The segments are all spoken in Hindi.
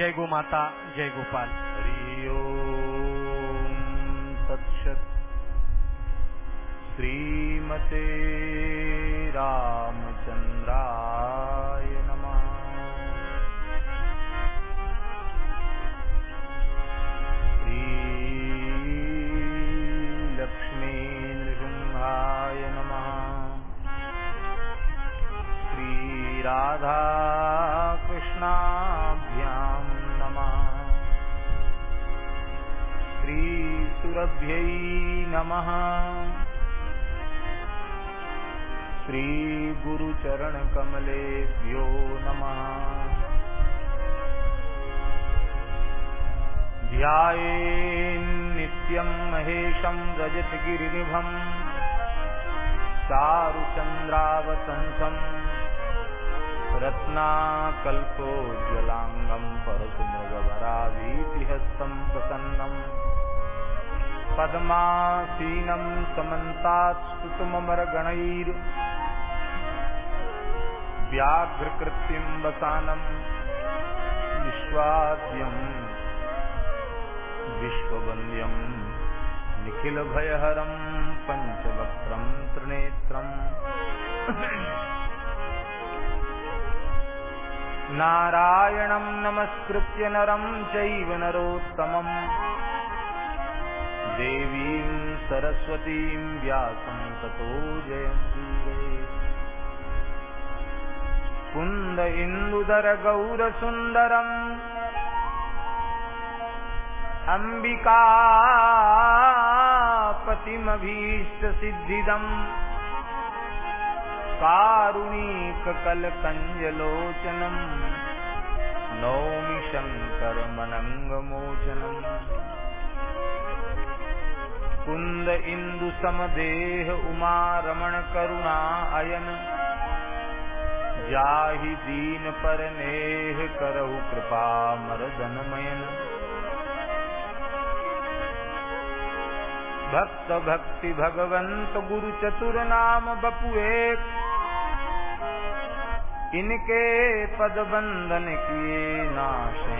जय गो माता जय गोपाल। हरि ओम तत्सत। श्रीमते रामचंद्राय श्रीसुरभ्यै नमः। श्रीगुरुचरणकमलेभ्यो नमः। ध्यायेन्नित्यं महेशं रजतगिरिनिभम् चारुचन्द्रावतंसम् रत्नाकल्पोज्ज्वलाङ्गम् परशुमृगवराभीतिहस्तं प्रसन्नम्। पद्मासीनं समन्तात् व्याघ्रकृत्तिं वसानम् विश्वाद्यम् विश्ववन्द्यम् निखिलभयहरं पञ्चवक्त्रं त्रिनेत्रम् नारायणं नमस्कृत्य नरं चैव नरोत्तमम् देवीं सरस्वतीं व्यासं ततो जयन्ती कुन्द इन्दुदरगौरसुन्दरम् अम्बिकापतिमभीष्टसिद्धिदम् कारुणीककलकञ्जलोचनम् नौमि शङ्करमनङ्गमोचनम्। कुन्द इन्दुसमदेह उमारमणकरुणा अयन। जाहि दीन परनेह करहु कृपा मरदनमयन। भक्त भक्ति भगवंत गुरु चतुर नाम बपु इनके पद बंधन किए नाशे।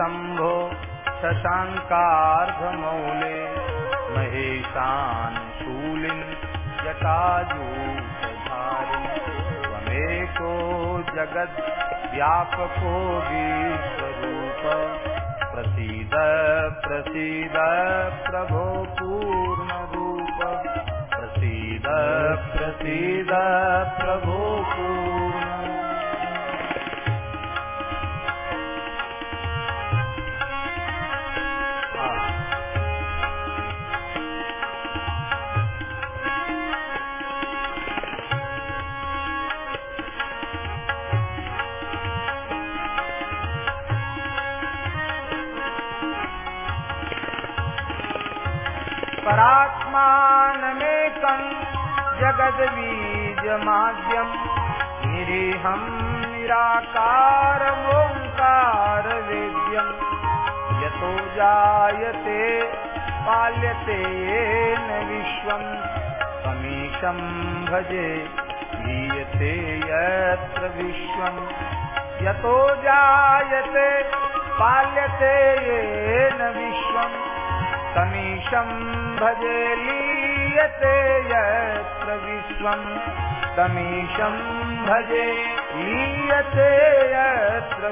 शम्भो शशाङ्कार्धमौले महेशान् शूलिन् जटाजूटधारि त्वमेको जगद्व्यापको विश्वरूप प्रसीद प्रसीद, प्रभो पूर्णरूप। प्रसीद प्रसीद, प्रभो जगद्बीजमाद्यम् निरीहम् निराकारमोङ्कारवेद्यम्। यतो जायते, पाल्यते येन विश्वम्। समीशम् भजे लीयते यत्र विश्वम्। यतो जायते, पाल्यते येन विश्वम्। समीशम् भजे लीयते यत्र समीशम् भजे। लीयते यत्र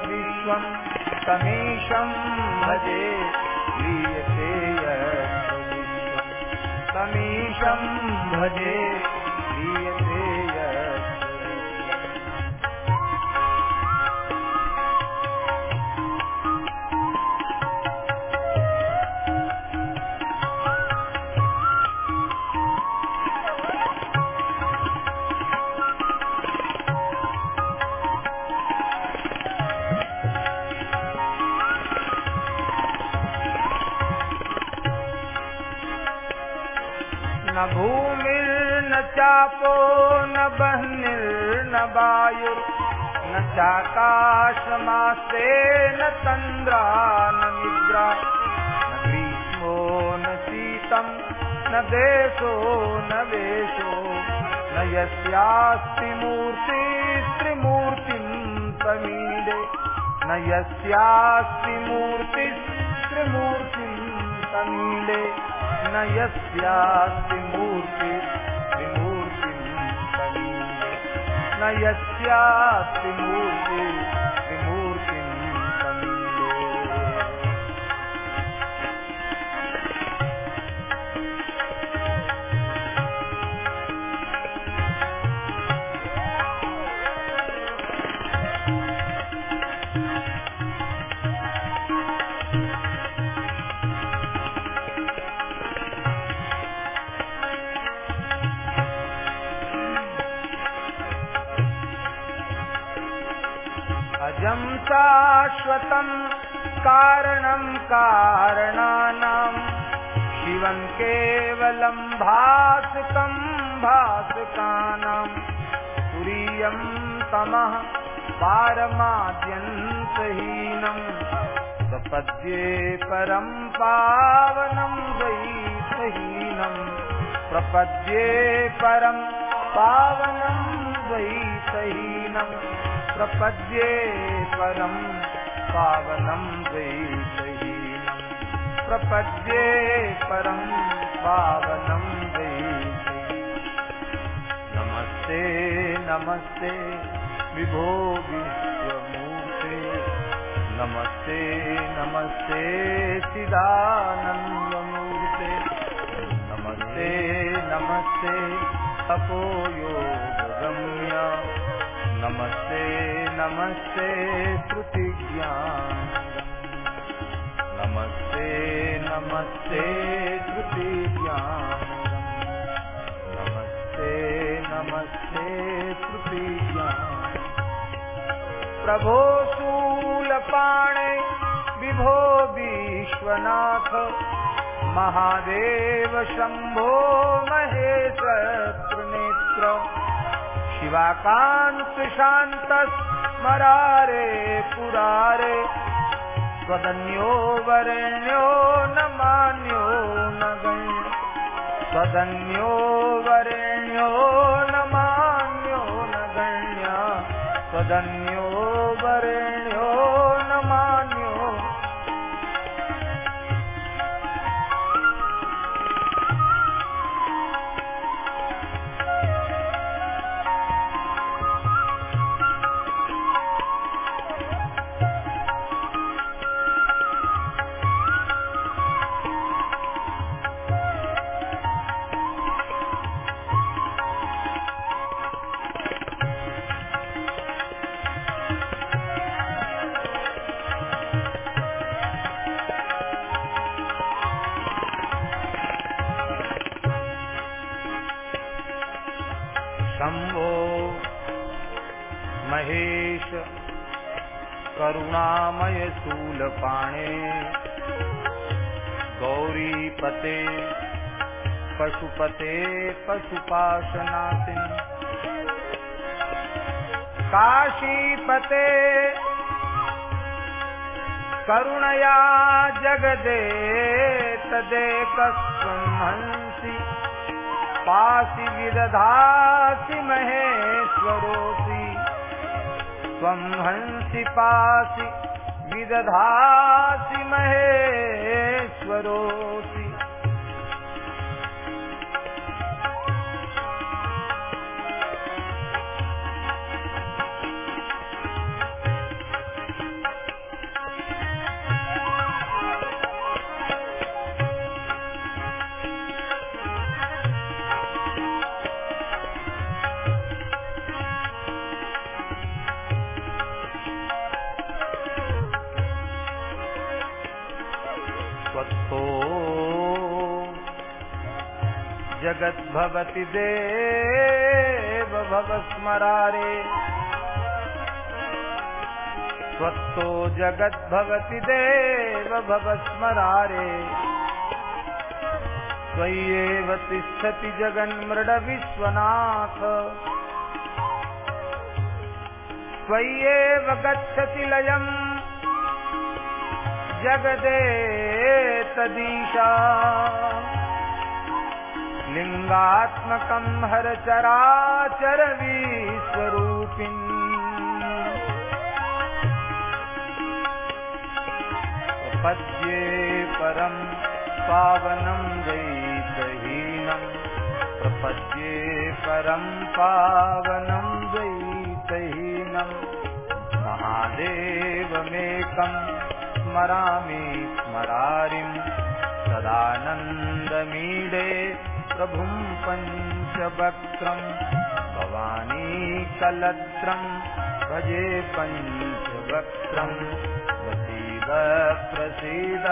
समीशम् भजे। लीयते यत्र समीशम् भजे। वायुर्न चाकाशमासे न निद्रा। न ग्रीष्मो न शीतम्, न देशो न वेशो। न यस्यास्ति मूर्तिस्त्रिमूर्तिम् तमीडे न यस्यास्ति मूर्तिस्त्रिमूर्तिम् तमीडे न यस्यास्ति मूर्ति तमीडे न यस्यास्ति मूर्ति शाश्वतं कारणं कारणानाम् शिवं केवलं भासकं भासकानाम् तुरीयं तमः पारमाद्यन्तहीनम् प्रपद्ये परं पावनं द्वैतहीनम् प्रपद्ये परं पावनं द्वैतहीनम् प्रपद्ये परं पावनं द्वैतहीनम् प्रपद्ये परं पावनं नमस्ते नमस्ते, विभो विश्वमूर्ते नमस्ते नमस्ते चिदानन्दमूर्ते नमस्ते नमस्ते तपो योगगम्य नमस्ते नमस्ते नमस्ते नमस्ते नमस्ते नमस्ते श्रुतिज्ञानम् प्रभो शूलपाणे, विभो विश्वनाथ महादेव शम्भो महेश त्रिनेत्र शिवाकान्त शान्त स्मरारे पुरारे। स्वदन्यो वरण्यो न मान्यो न गण्य स्वदन्यो वरेण्यो न मान्यो न गण्य। स्वदन्यो वरेण्यो करुणामय शूलपाणे गौरीपते पशुपते पशुपाशनासिन् काशीपते करुणया जगदे तदेकस्त्वं हंसि पासि विदधासि महेश्वरोऽसि। हंसि पासि विदधासि महेश्वरोऽसि जगद्भवति देव भवस्मरारे त्वत्तो जगद्भवति देव भवस्मरारे त्वय्येव तिष्ठति जगन्मृडविश्वनाथ त्वय्येव गच्छति लयम् जगदे तदीशा लिङ्गात्मकं हरचराचर विश्वरूपिन् प्रपद्ये परं पावनं द्वैतहीनं प्रपद्ये परं पावनं द्वैतहीनं महादेवमेकम् स्मरामि स्मरारिं सदानन्दमीडे प्रभुं पञ्चवक्त्रं भवानी कलत्रं भजे पञ्चवक्त्रं प्रसीद प्रसीद,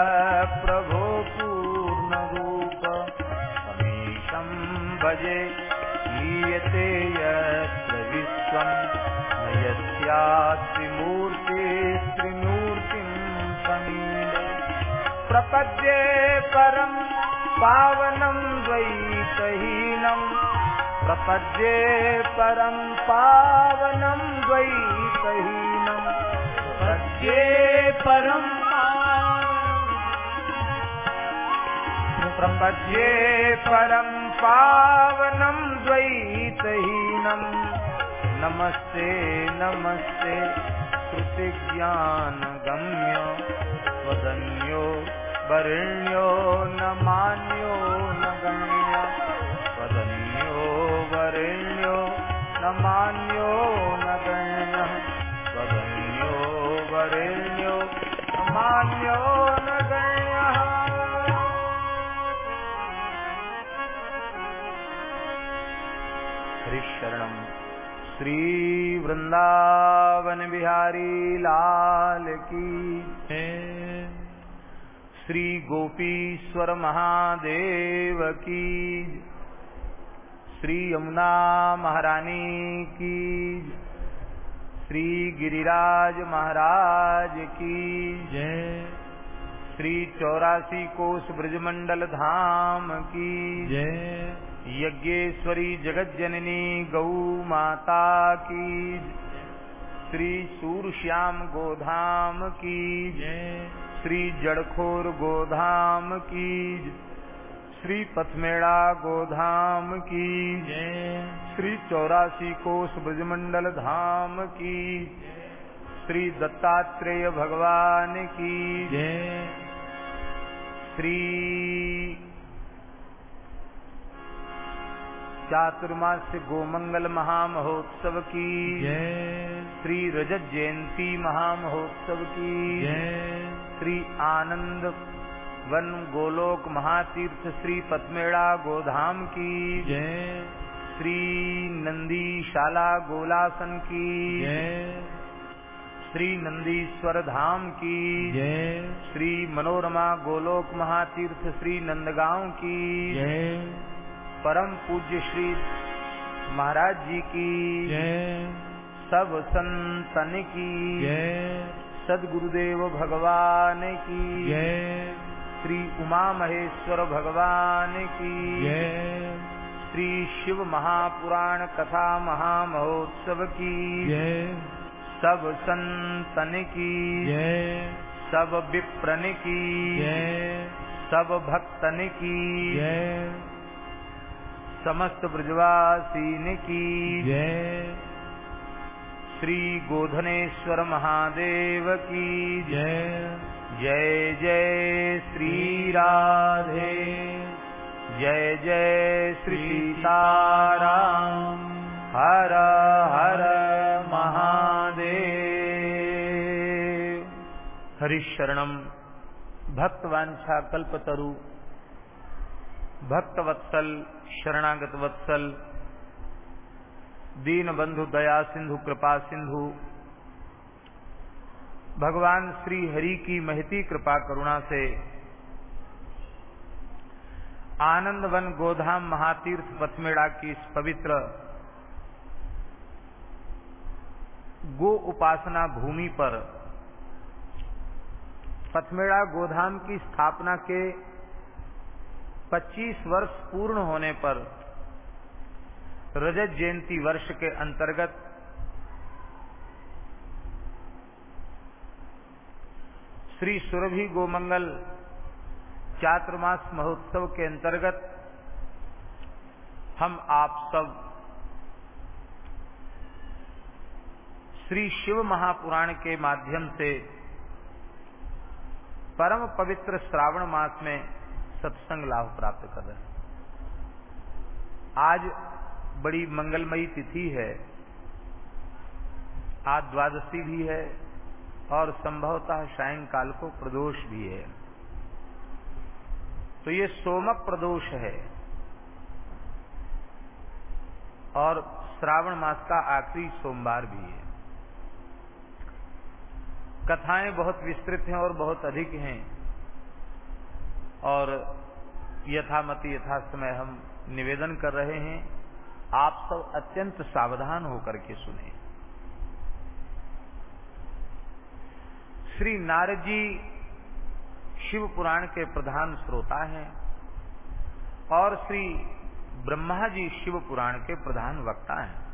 प्रभो पूर्णरूप। समीशं भजे लीयते यत्र विश्वं न समीडे प्रपद्ये परं पावनं द्वैतहीनं प्रपद्ये परं पावनं द्वैतहीनं प्रपद्ये परं प्रपद्ये परं पावनं द्वैतहीनं नमस्ते नमस्ते श्रुतिज्ञानगम्य वदन्यो वरेण्यो न मान्यो न गण्य वदन्यो वरेण्यो न मान्यो न गण्य वदन्यो वरेण्यो न मान्यो न गण्यः। हरिशरणम् श्री वृंदावन बिहारी लाल की। श्री गोपीश्वर महादेव की श्री यमुना महारानी की श्री गिरिराज महाराज की जय। श्री चौरासी कोष ब्रजमंडल धाम की जय। यज्ञेश्वरी जगज्जननी गौ माता की श्री सूरश्याम गोधाम की जय। श्री जड़खोर गोधाम की श्री पथमेड़ा गोधाम की श्री चौरासी कोष ब्रजमंडल धाम की श्री दत्तात्रेय भगवान की श्री चातुर्मास्य गोमंगल महामहोत्सव की। श्री रजत जयंती महामहोत्सव की। श्री आनंद वन गोलोक महातीर्थ श्री पद्मेड़ा गोधाम की। श्री नंदी शाला गोलासन की। श्री नंदीश्वर धाम की। श्री मनोरमा गोलोक महातीर्थ श्री नंदगांव की। परम पूज्य श्री महाराज जी की। सब संतन की। सदगुरुदेव भगवान की। श्री उमा महेश्वर भगवान की। श्री शिव महापुराण कथा महामहोत्सव की। सब संतन की। सब विप्रन की। सब भक्तन की। समस्त ब्रजवासीन की जय। श्री गोधनेश्वर महादेव की। जय। जय जय श्री राधे। जय जय श्री सीताराम। हर हर महादेव। हरिशरणम भक्तवांछा कल्पतरु भक्तवत्सल शरणागत वत्सल दीन बंधु दया सिंधु कृपा सिंधु भगवान श्री हरि की महती कृपा करुणा से आनंद वन गोधाम महातीर्थ पथमेड़ा की इस पवित्र गो उपासना भूमि पर पथमेड़ा गोधाम की स्थापना के 25 वर्ष पूर्ण होने पर रजत जयंती वर्ष के अंतर्गत श्री सुरभि गोमंगल चातुर्मास महोत्सव के अंतर्गत हम आप सब श्री शिव महापुराण के माध्यम से परम पवित्र श्रावण मास में सत्संग लाभ प्राप्त कर रहे हैं। आज बड़ी मंगलमयी तिथि है। आज द्वादशी भी है और संभवतः सायंकाल को प्रदोष भी है। तो ये सोम प्रदोष है। और श्रावण मास का आखिरी सोमवार भी है। कथाएँ बहुत विस्तृत हैं और बहुत अधिक हैं। और यथामति यथा समय हम निवेदन कर रहे हैं, आप सब अत्यंत सावधान होकर के सुने। श्री नारद जी शिव पुराण के प्रधान श्रोता हैं और श्री ब्रह्मा जी शिव पुराण के प्रधान वक्ता हैं।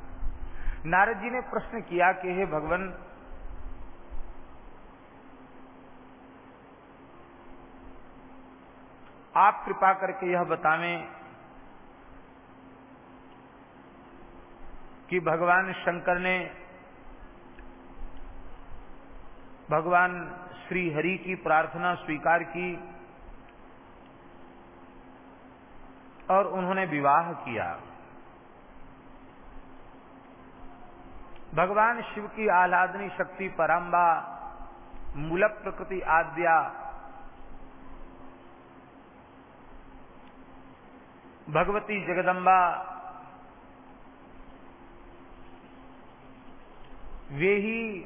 नारद जी ने प्रश्न किया कि हे भगवान आप कृपा करके यह बतावें कि भगवान शंकर ने भगवान श्री हरि की प्रार्थना स्वीकार की और उन्होंने विवाह किया। भगवान शिव की आह्लादनी शक्ति परम्बा मूल प्रकृति आद्या भगवती जगदम्बा। वे ही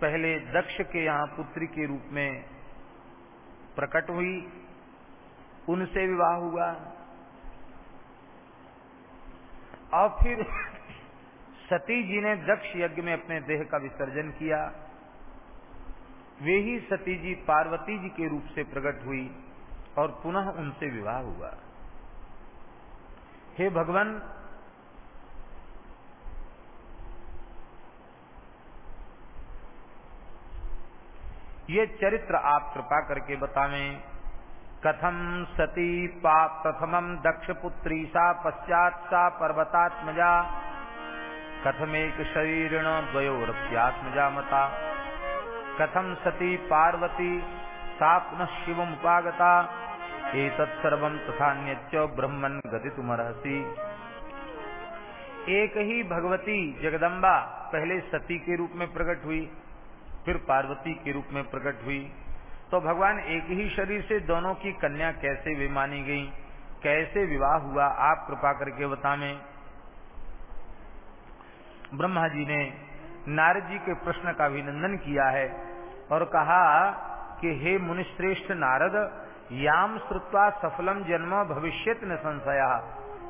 पहले दक्ष के यहाँ पुत्री के रूप में प्रकट हुई। उनसे विवाह हुआ। और फिर सती जी ने दक्ष यज्ञ में अपने देह का विसर्जन किया। वे ही सती जी पार्वती जी के रूप से प्रकट हुई और पुनः उनसे विवाह हुआ। हे भगवान, ये चरित्र आप कृपा करके बतावें। कथम सती पा प्रथमम दक्ष पुत्री सा पश्चात सा पर्वतात्मजा। कथमेक शरीरण द्वयोरप्यात्मजा मता। कथम सती पार्वती सा पुनः शिवमुपागता। एतत्सर्व तथान्यच ब्रह्मन गतितुमर्हसी। एक ही भगवती जगदम्बा पहले सती के रूप में प्रकट हुई, फिर पार्वती के रूप में प्रकट हुई। तो भगवान एक ही शरीर से दोनों की कन्या कैसे वे मानी गई? कैसे विवाह हुआ? आप कृपा करके बतावें ब्रह्मा जी ने नारद जी के प्रश्न का अभिनंदन किया है और कहा कि, हे मुनिश्रेष्ठ नारद याम श्रुत्वा सफलम जन्म भविष्य न संशया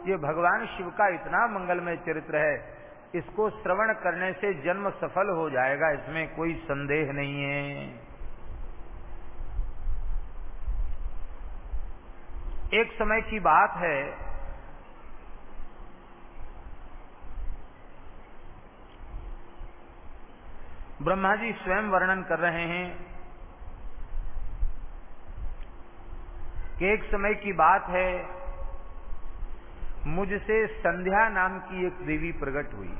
ये भगवान शिव का इतना मंगलमय चरित्र है, इसको श्रवण करने से जन्म सफल हो जाएगा, इसमें कोई संदेह नहीं है। एक समय की बात है, ब्रह्मा जी स्वयं वर्णन कर रहे हैं कि एक समय की बात है, मुझसे संध्या नाम की एक देवी प्रकट हुई।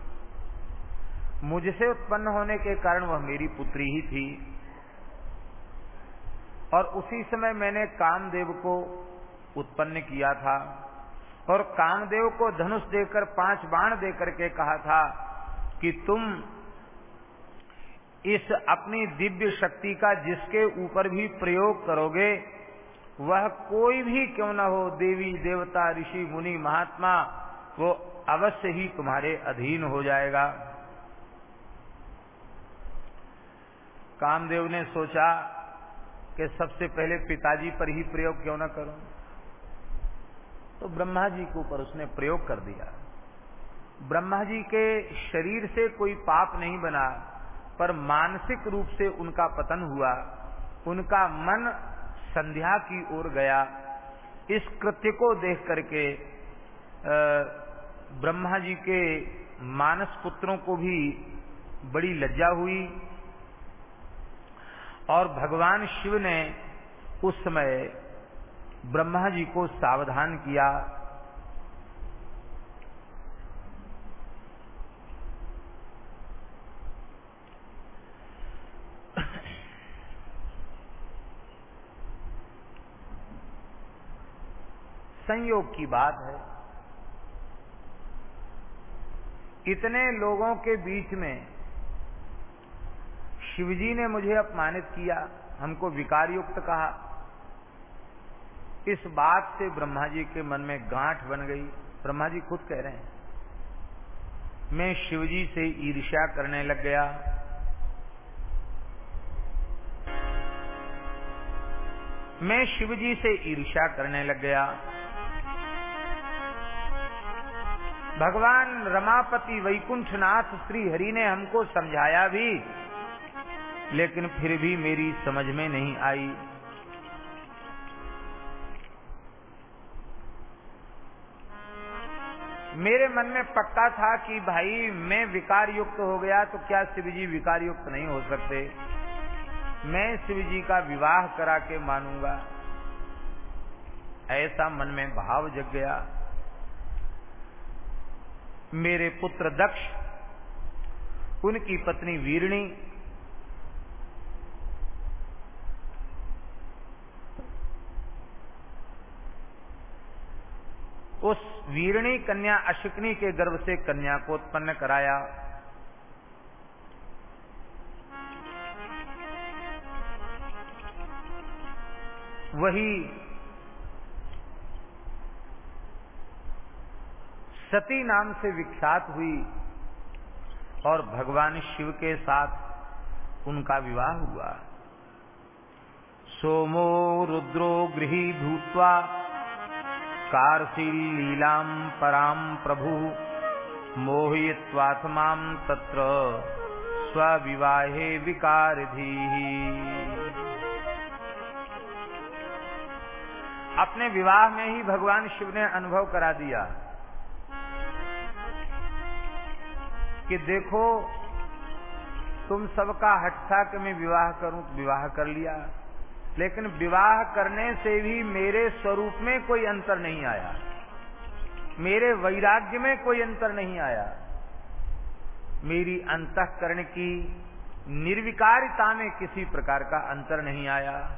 मुझसे उत्पन्न होने के कारण वह मेरी पुत्री ही थी। और उसी समय मैंने कामदेव को उत्पन्न किया था और कामदेव को धनुष देकर पाँच बाण देकर के कहा था कि तुम इस अपनी दिव्य शक्ति का जिसके ऊपर भी प्रयोग करोगे वह कोई भी क्यों न हो, देवी, देवता, ऋषि, मुनि, महात्मा, वो अवश्य ही तुम्हारे अधीन हो जाएगा। कामदेव ने सोचा कि सबसे पहले पिताजी पर ही प्रयोग क्यों न करूँ। तो ब्रह्मा जी के ऊपर उसने प्रयोग कर दिया। ब्रह्मा जी के शरीर से कोई पाप नहीं बना, पर मानसिक रूप से उनका पतन हुआ। उनका मन संध्या की ओर गया। इस कृत्य को देख करके ब्रह्मा जी के मानस पुत्रों को भी बड़ी लज्जा हुई और भगवान शिव ने उस समय ब्रह्मा जी को सावधान किया। संयोग की बात है। इतने लोगों के बीच में शिवजी ने मुझे अपमानित किया, हमको विकार युक्त कहा। इस बात से ब्रह्मा जी के मन में गांठ बन गई। ब्रह्मा जी खुद कह रहे हैं, मैं शिवजी से ईर्ष्या करने लग गया। मैं शिवजी से ईर्ष्या करने लग गया। भगवान रमापति वैकुंठनाथ श्री हरि ने हमको समझाया भी, लेकिन फिर भी मेरी समझ में नहीं आई। मेरे मन में पक्का था कि भाई, मैं विकार युक्त हो गया तो क्या शिव जी विकार युक्त नहीं हो सकते? मैं शिव जी का विवाह करा के मानूँगा। ऐसा मन में भाव जग गया। मेरे पुत्र दक्ष, उनकी पत्नी वीरणी, उस वीरणी कन्या अशिकनी के गर्भ से कन्या को उत्पन्न कराया। वही सती नाम से विख्यात हुई और भगवान शिव के साथ उनका विवाह हुआ। सोमो रुद्रो गृही भूतवा कारशील लीलाम पराम प्रभु मोहित्वात्मा तत्र स्विवाहे विकारधी। अपने विवाह में ही भगवान शिव ने अनुभव करा दिया। कि देखो, तुम सबका हट था कि मैं विवाह करूँ, विवाह कर लिया। लेकिन विवाह करने से भी मेरे स्वरूप में कोई अंतर नहीं आया। मेरे वैराग्य में कोई अंतर नहीं आया। मेरी अंतकरण की निर्विकारिता में किसी प्रकार का अंतर नहीं आया।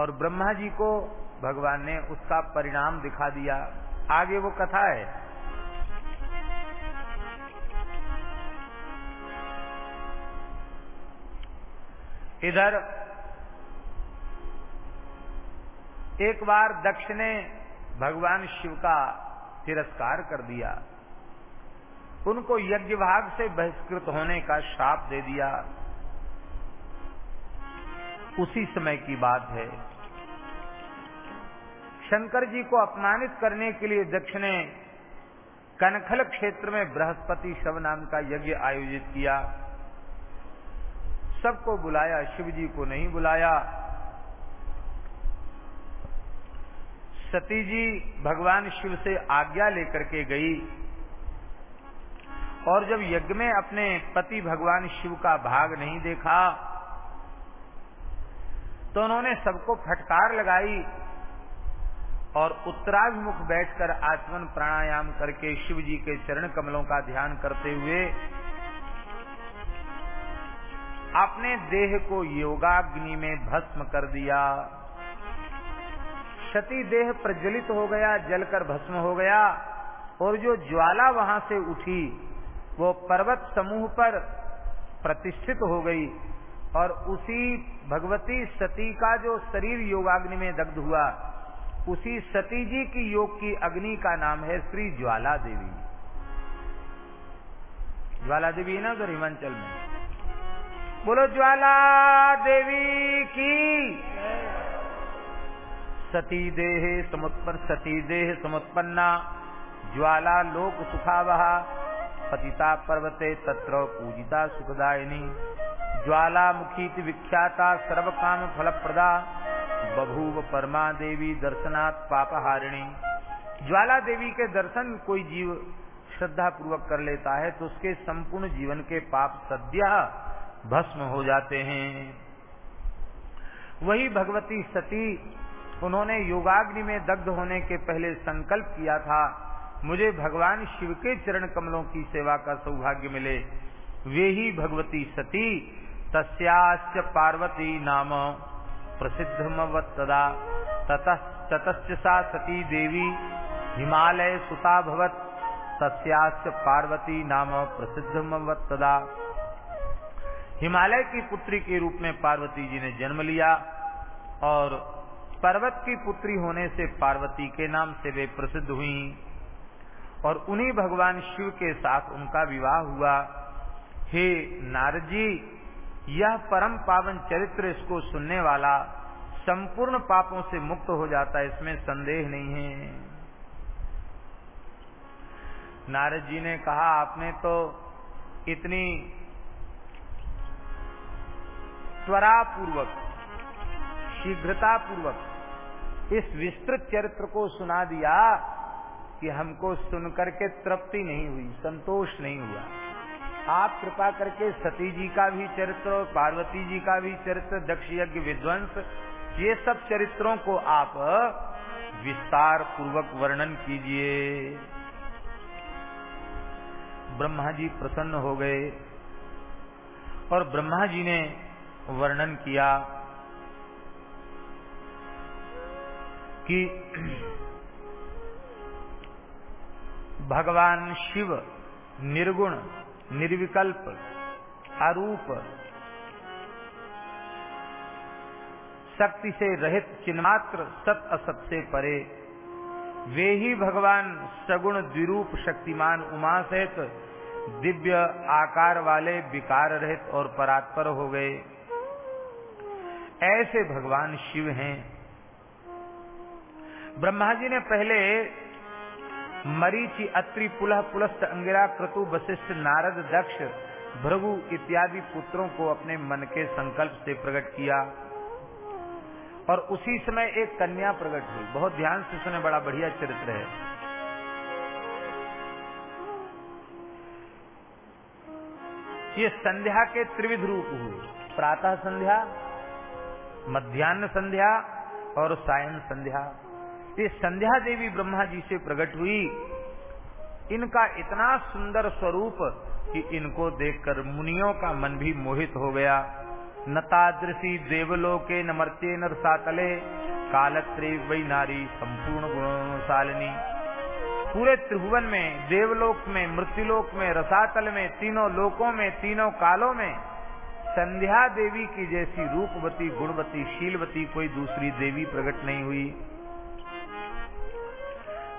और ब्रह्मा जी को भगवान ने उसका परिणाम दिखा दिया। आगे वो कथा है। इधर, एक बार दक्ष ने भगवान शिव का तिरस्कार कर दिया। उनको यज्ञ भाग से बहिष्कृत होने का श्राप दे दिया। उसी समय की बात है। शंकर जी को अपमानित करने के लिए दक्ष ने कनखल क्षेत्र में बृहस्पति शव नाम का यज्ञ आयोजित किया। सबको बुलाया, शिव जी को नहीं बुलाया। सती जी भगवान शिव से आज्ञा लेकर के गई और जब यज्ञ में अपने पति भगवान शिव का भाग नहीं देखा तो उन्होंने सबको फटकार लगाई और उत्तराभिमुख बैठकर आचमन प्राणायाम करके शिव जी के चरण कमलों का ध्यान करते हुए अपने देह को योगाग्नि में भस्म कर दिया। क्षति देह प्रज्वलित हो गया, जलकर भस्म हो गया और जो ज्वाला वहाँ से उठी, वो पर्वत समूह पर प्रतिष्ठित हो गई और उसी भगवती सती का जो शरीर योगाग्नि में दग्ध हुआ, उसी सती जी की योग की अग्नि का नाम है श्री ज्वाला देवी। ज्वाला देवी है ना उधर हिमाचल में। बोलो, ज्वाला देवी की। सती देह समुत्पन्न सती देह समुत्पन्ना। ज्वाला लोक सुखावहा। पतिता पर्वते तत्र पूजिता सुखदायिनी। ज्वालामुखी विख्याता सर्व काम फल प्रदा बभूव परमा देवी दर्शनात् पापहारिणी। ज्वाला देवी के दर्शन कोई जीव श्रद्धा पूर्वक कर लेता है तो उसके संपूर्ण जीवन के पाप सद्य भस्म हो जाते हैं। वही भगवती सती, उन्होंने योगाग्नि में दग्ध होने के पहले संकल्प किया था। मुझे भगवान शिव के चरण कमलों की सेवा का सौभाग्य मिले। वे ही भगवती सती, तस्याश्च पार्वती नाम प्रसिद्धमवत्तदा ततश्च सा सती देवी हिमालय सुता भवत। तस्याश्च पार्वती नाम प्रसिद्धमवत्तदा हिमालय की पुत्री के रूप में पार्वती जी ने जन्म लिया और पर्वत की पुत्री होने से पार्वती के नाम से वे प्रसिद्ध हुई और उन्हीं भगवान शिव के साथ उनका विवाह हुआ। हे नारद जी यह परम पावन चरित्र इसको सुनने वाला संपूर्ण पापों से मुक्त हो जाता है, इसमें संदेह नहीं है। नारद जी ने कहा, आपने तो इतनी त्वरा पूर्वक शीघ्रता पूर्वक इस विस्तृत चरित्र को सुना दिया कि हमको सुनकर के तृप्ति नहीं हुई, संतोष नहीं हुआ। आप कृपा करके सती जी का भी चरित्र और पार्वती जी का भी चरित्र दक्ष यज्ञ विध्वंस, ये सब चरित्रों को आप विस्तार पूर्वक वर्णन कीजिए। ब्रह्मा जी प्रसन्न हो गए और ब्रह्मा जी ने वर्णन किया कि भगवान शिव निर्गुण, निर्विकल्प, अरूप, शक्ति से रहित चिन्मात्र सत असत से परे, वे ही भगवान सगुण द्विरूप शक्तिमान उमा सहित दिव्य आकार वाले विकार रहित और परात्पर हो गए। ऐसे भगवान शिव हैं। ब्रह्मा जी ने पहले मरीचि, अत्रि, पुलह, पुलस्त, अंगिरा, क्रतु, वशिष्ठ, नारद, दक्ष, भृगु इत्यादि पुत्रों को अपने मन के संकल्प से प्रकट किया। और उसी समय एक कन्या प्रकट हुई। बहुत ध्यान से सुने, बड़ा बढ़िया चरित्र है। ये संध्या के त्रिविध रूप हुए। प्रातः संध्या मध्यान्ह संध्या और सायन संध्या। ये संध्या देवी ब्रह्मा जी से प्रकट हुई। इनका इतना सुंदर स्वरूप कि इनको देखकर मुनियों का मन भी मोहित हो गया। नतादृशी देवलोके नमर्त्य नर सातले। कालत्रे वही नारी संपूर्ण गुणशालिनी। पूरे त्रिभुवन में, देवलोक में, मृत्युलोक में, रसातल में, तीनों लोकों में, तीनों कालों में संध्या देवी की जैसी रूपवती, गुणवती, शीलवती कोई दूसरी देवी प्रकट नहीं हुई।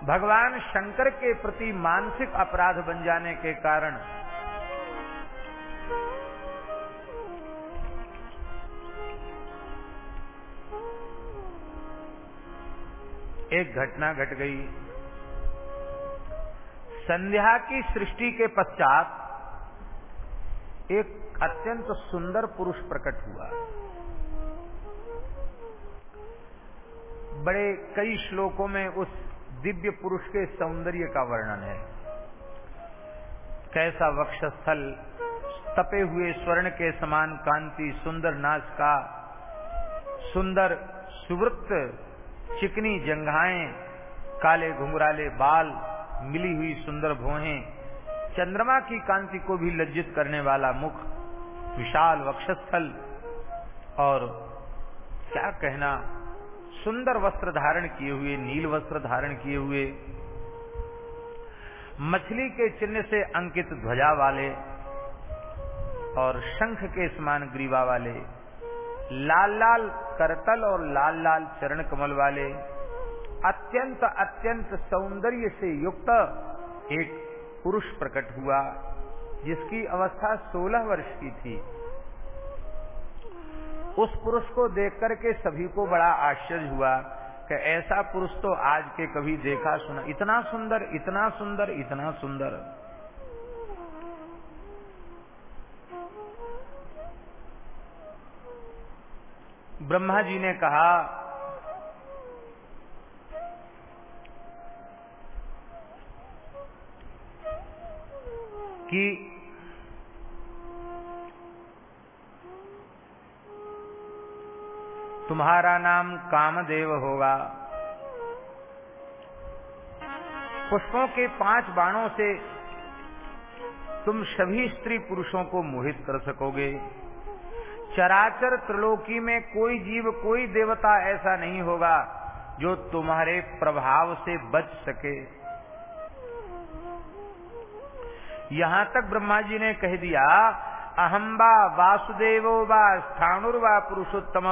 भगवान शंकर के प्रति मानसिक अपराध बन जाने के कारण एक घटना घट गट गई। संध्या की सृष्टि के पश्चात एक अत्यंत सुंदर पुरुष प्रकट हुआ। बड़े कई श्लोकों में उस दिव्य पुरुष के सौंदर्य का वर्णन है। कैसा वक्षस्थल, तपे हुए स्वर्ण के समान कांति, सुंदर नाच का, सुंदर सुवृत्त, चिकनी जंघाएँ, काले घुंघराले बाल, मिली हुई सुंदर भोहें, चंद्रमा की कांति को भी लज्जित करने वाला मुख विशाल वक्षस्थल और क्या कहना, सुंदर वस्त्र धारण किए हुए, नील वस्त्र धारण किए हुए, मछली के चिन्ह से अंकित ध्वजा वाले और शंख के समान ग्रीवा वाले, लाल लाल करतल और लाल लाल चरण कमल वाले, अत्यंत अत्यंत सौंदर्य से युक्त एक पुरुष प्रकट हुआ। जिसकी अवस्था 16 वर्ष की थी। उस पुरुष को देख करके सभी को बड़ा आश्चर्य हुआ कि ऐसा पुरुष तो आज के कभी देखा सुना, इतना सुंदर इतना सुंदर इतना सुंदर। ब्रह्मा जी ने कहा, कि तुम्हारा नाम कामदेव होगा। पुष्पों के पाँच बाणों से तुम सभी स्त्री पुरुषों को मोहित कर सकोगे। चराचर त्रिलोकी में कोई जीव, कोई देवता ऐसा नहीं होगा जो तुम्हारे प्रभाव से बच सके। यहाँ तक ब्रह्मा जी ने कह दिया अहम्बा वासुदेवो वा स्थाणुर्वा पुरुषोत्तम।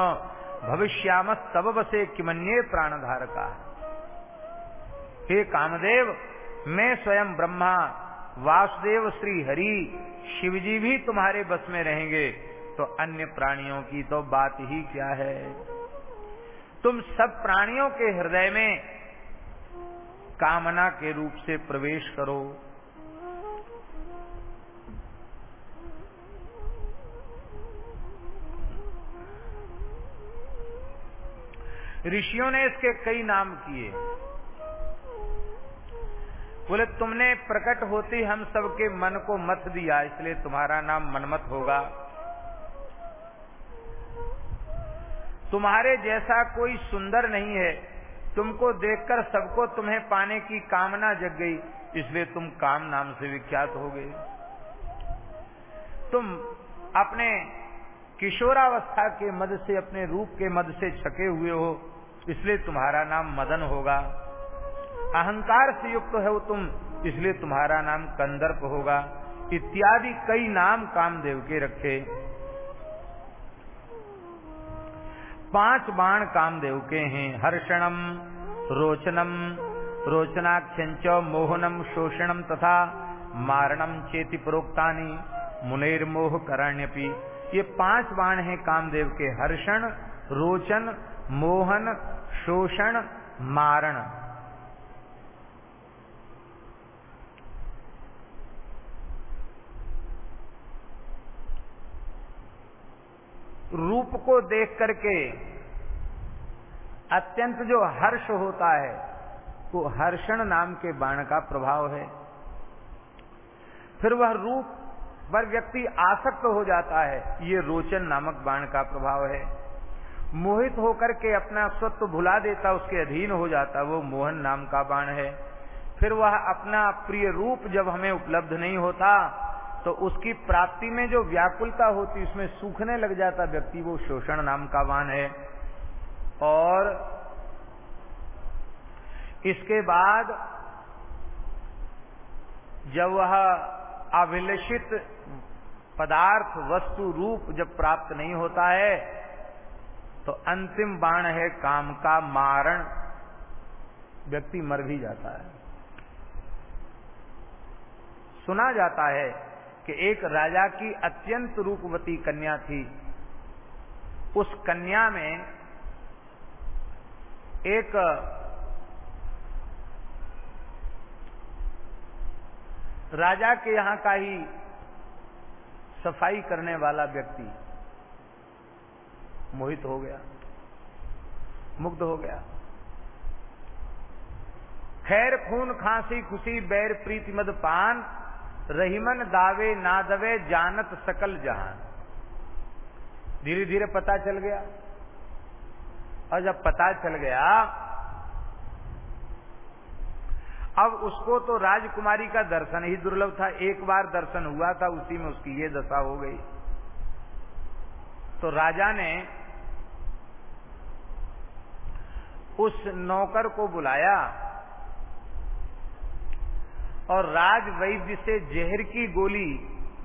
भविष्याम तब बसे किमन्ये प्राणधारका। हे कामदेव, मैं स्वयं ब्रह्मा, वासुदेव श्री हरि, शिवजी भी तुम्हारे बस में रहेंगे तो अन्य प्राणियों की तो बात ही क्या है? तुम सब प्राणियों के हृदय में कामना के रूप से प्रवेश करो। ऋषियों ने इसके कई नाम किए। बोले, तुमने प्रकट होती हम सबके मन को मत दिया, इसलिए तुम्हारा नाम मनमत होगा। तुम्हारे जैसा कोई सुंदर नहीं है। तुमको देखकर सबको तुम्हें पाने की कामना जग गई, इसलिए तुम काम नाम से विख्यात हो गए। तुम अपने किशोरावस्था के मद से, अपने रूप के मद से छके हुए हो। इसलिए तुम्हारा नाम मदन होगा। अहंकार से युक्त है वो तुम, इसलिए तुम्हारा नाम कंदर्प होगा। इत्यादि कई नाम कामदेव के रखे। पाँच बाण कामदेव के हैं। हर्षणम, रोचनम, रोचनाख्यंच, मोहनम, शोषणम तथा मारणम चेति प्रोक्तानी मुनेर मोह करण्यपि। ये पाँच बाण हैं कामदेव के। हर्षण, रोचन मोहन, शोषण, मारण। रूप को देख करके अत्यंत जो हर्ष होता है, वो तो हर्षण नाम के बाण का प्रभाव है। फिर वह रूप पर व्यक्ति आसक्त हो जाता है, ये रोचन नामक बाण का प्रभाव है। मोहित होकर के अपना स्वत्व भुला देता, उसके अधीन हो जाता, वो मोहन नाम का बाण है। फिर वह अपना प्रिय रूप जब हमें उपलब्ध नहीं होता तो उसकी प्राप्ति में जो व्याकुलता होती, उसमें सूखने लग जाता व्यक्ति, वो शोषण नाम का वान है। और इसके बाद जब वह अभिलषित पदार्थ, वस्तु, रूप जब प्राप्त नहीं होता है तो अंतिम बाण है काम का मारण। व्यक्ति मर भी जाता है। सुना जाता है कि एक राजा की अत्यंत रूपवती कन्या थी। उस कन्या में एक राजा के यहाँ का ही सफ़ाई करने वाला व्यक्ति मोहित हो गया, मुग्ध हो गया। खैर खून खांसी खुशी बैर प्रीति मद पान, रहीमन दावे ना दवे जानत सकल जहान। धीरे धीरे पता चल गया। और जब पता चल गया, अब उसको तो राजकुमारी का दर्शन ही दुर्लभ था। एक बार दर्शन हुआ था, उसी में उसकी ये दशा हो गई। तो राजा ने उस नौकर को बुलाया और राज वैद्य से जहर की गोली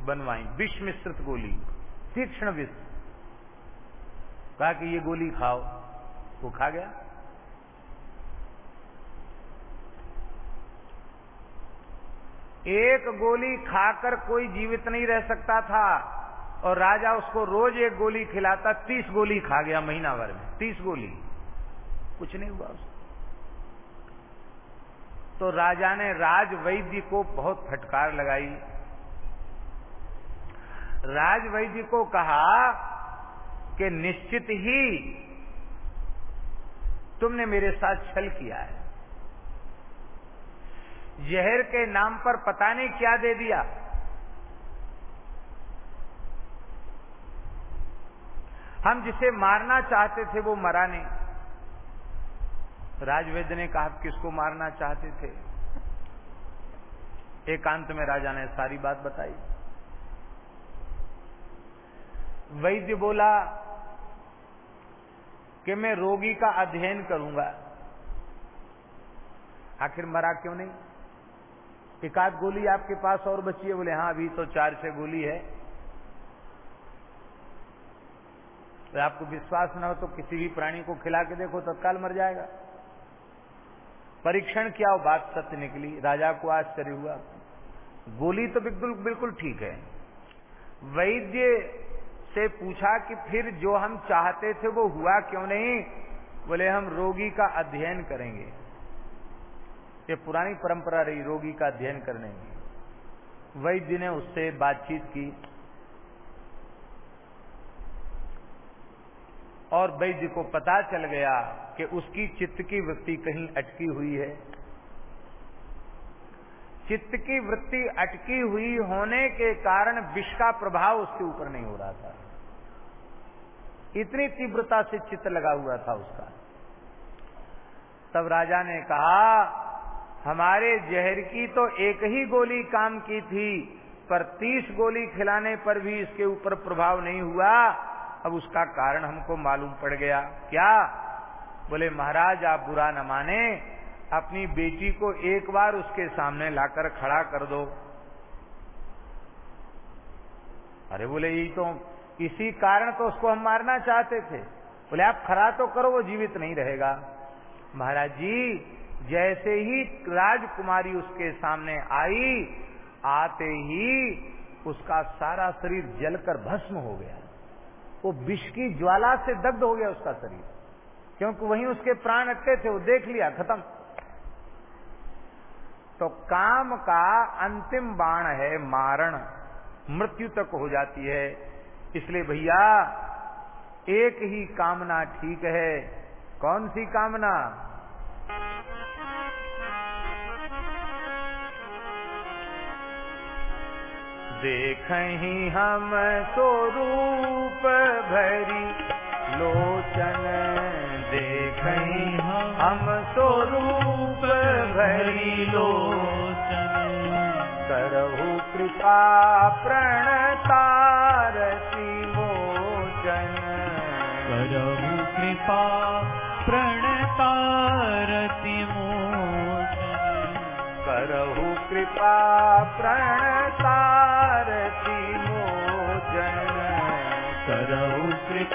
बनवाई विष मिश्रित गोली, तीक्ष्ण विष। कहा कि ये गोली खाओ। वो खा गया। एक गोली खाकर कोई जीवित नहीं रह सकता था और राजा उसको रोज एक गोली खिलाता, तीस गोली खा गया महीना भर में, तीस गोली। कुछ नहीं हुआ उसको तो राजा ने राज वैद्य को बहुत फटकार लगाई। राज वैद्य को कहा कि निश्चित ही तुमने मेरे साथ छल किया है। जहर के नाम पर पता नहीं क्या दे दिया। हम जिसे मारना चाहते थे वो मरा नहीं। राजवैद्य ने कहा किसको मारना चाहते थे? एकांत में राजा ने सारी बात बताई। वैद्य बोला, कि मैं रोगी का अध्ययन करूँगा। आखिर मरा क्यों नहीं? एकाध गोली आपके पास और बची है? बोले हाँ अभी तो चार छह गोली है। तो आपको विश्वास न हो तो किसी भी प्राणी को खिला के देखो, तत्काल मर जाएगा। परीक्षण किया वो बात सत्य निकली। राजा को आश्चर्य हुआ। गोली तो बिल्कुल बिल्कुल ठीक है। वैद्य से पूछा कि फिर जो हम चाहते थे वो हुआ क्यों नहीं? बोले, हम रोगी का अध्ययन करेंगे। ये पुरानी परंपरा रही, रोगी का अध्ययन करने। की वैद्य ने उससे बातचीत की। और वैद्य को पता चल गया कि उसकी चित्त की वृत्ति कहीं अटकी हुई है। चित्त की वृत्ति अटकी हुई होने के कारण विष का प्रभाव उसके ऊपर नहीं हो रहा था। इतनी तीव्रता से चित्त लगा हुआ था उसका। तब राजा ने कहा, हमारे जहर की तो एक ही गोली काम की थी, पर तीस गोली खिलाने पर भी इसके ऊपर प्रभाव नहीं हुआ। अब उसका कारण हमको मालूम पड़ गया। क्या? बोले, महाराज, आप बुरा न माने। अपनी बेटी को एक बार उसके सामने लाकर खड़ा कर दो। अरे बोले, यही तो इसी कारण तो उसको हम मारना चाहते थे। बोले, आप खड़ा तो करो, वो जीवित नहीं रहेगा। महाराज जी, जैसे ही राजकुमारी उसके सामने आई, आते ही उसका सारा शरीर जलकर भस्म हो गया। वो विष की ज्वाला से दग्ध हो गया उसका शरीर। क्योंकि वहीं उसके प्राण अटके थे, वो देख लिया, खत्म। तो काम का अंतिम बाण है मारण। मृत्यु तक हो जाती है। इसलिए भैया, एक ही कामना ठीक है। कौन सी कामना? देख ही हम स्वरूप भरी लोचन देख ही हम स्वरूप भरी लोचन। करहु कृपा प्रणतारती मोचन। करहु कृपा प्रणतारति मोचन। करहु कृपा प्रणतारती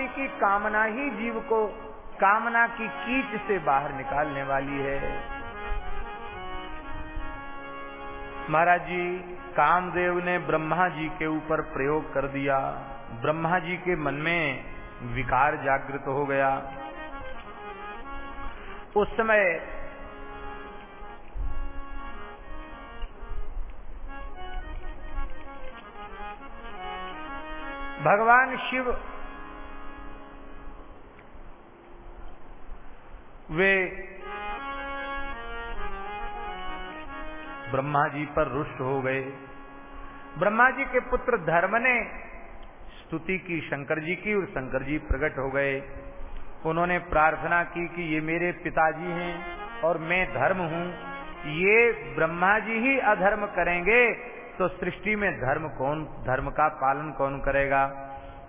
प्राप्ति की कामना ही जीव को कामना की कीच से बाहर निकालने वाली है। महाराज जी, कामदेव ने ब्रह्मा जी के ऊपर प्रयोग कर दिया। ब्रह्मा जी के मन में विकार जागृत हो गया। उस समय भगवान शिव वे ब्रह्मा जी पर रुष्ट हो गए। ब्रह्मा जी के पुत्र धर्म ने स्तुति की, शंकर जी की और शंकर जी प्रकट हो गए। उन्होंने प्रार्थना की कि ये मेरे पिताजी हैं और मैं धर्म हूँ। ये ब्रह्मा जी ही अधर्म करेंगे तो सृष्टि में धर्म कौन, धर्म का पालन कौन करेगा?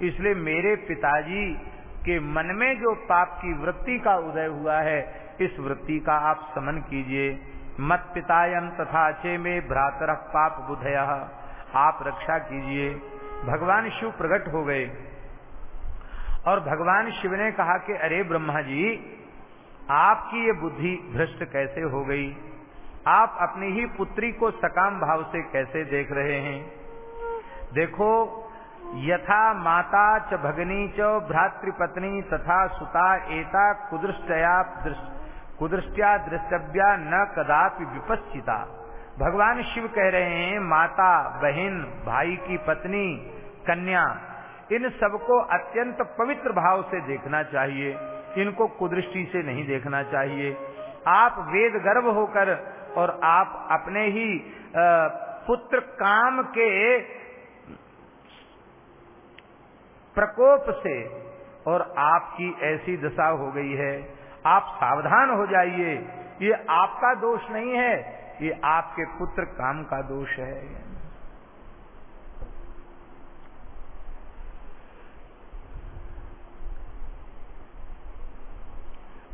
इसलिए मेरे पिताजी के मन में जो पाप की वृत्ति का उदय हुआ है, इस वृत्ति का आप समन कीजिए। मत पितायम तथा चे में भ्रातर पाप बुधय। आप रक्षा कीजिए। भगवान शिव प्रकट हो गए। और भगवान शिव ने कहा कि, अरे ब्रह्मा जी, आपकी ये बुद्धि भ्रष्ट कैसे हो गई? आप अपनी ही पुत्री को सकाम भाव से कैसे देख रहे हैं? देखो यथा माता च भगनी च भ्रातृपत्नी तथा सुता एता कुदृष्टया कुदृष्टिया दृष्टव्या न कदापि विपश्चिता। भगवान शिव कह रहे हैं, माता, बहन, भाई की पत्नी, कन्या, इन सबको अत्यंत पवित्र भाव से देखना चाहिए। इनको कुदृष्टि से नहीं देखना चाहिए। आप वेद गर्भ होकर और आप अपने ही पुत्र काम के प्रकोप से और आपकी ऐसी दशा हो गई है। आप सावधान हो जाइए। ये आपका दोष नहीं है, ये आपके पुत्र काम का दोष है।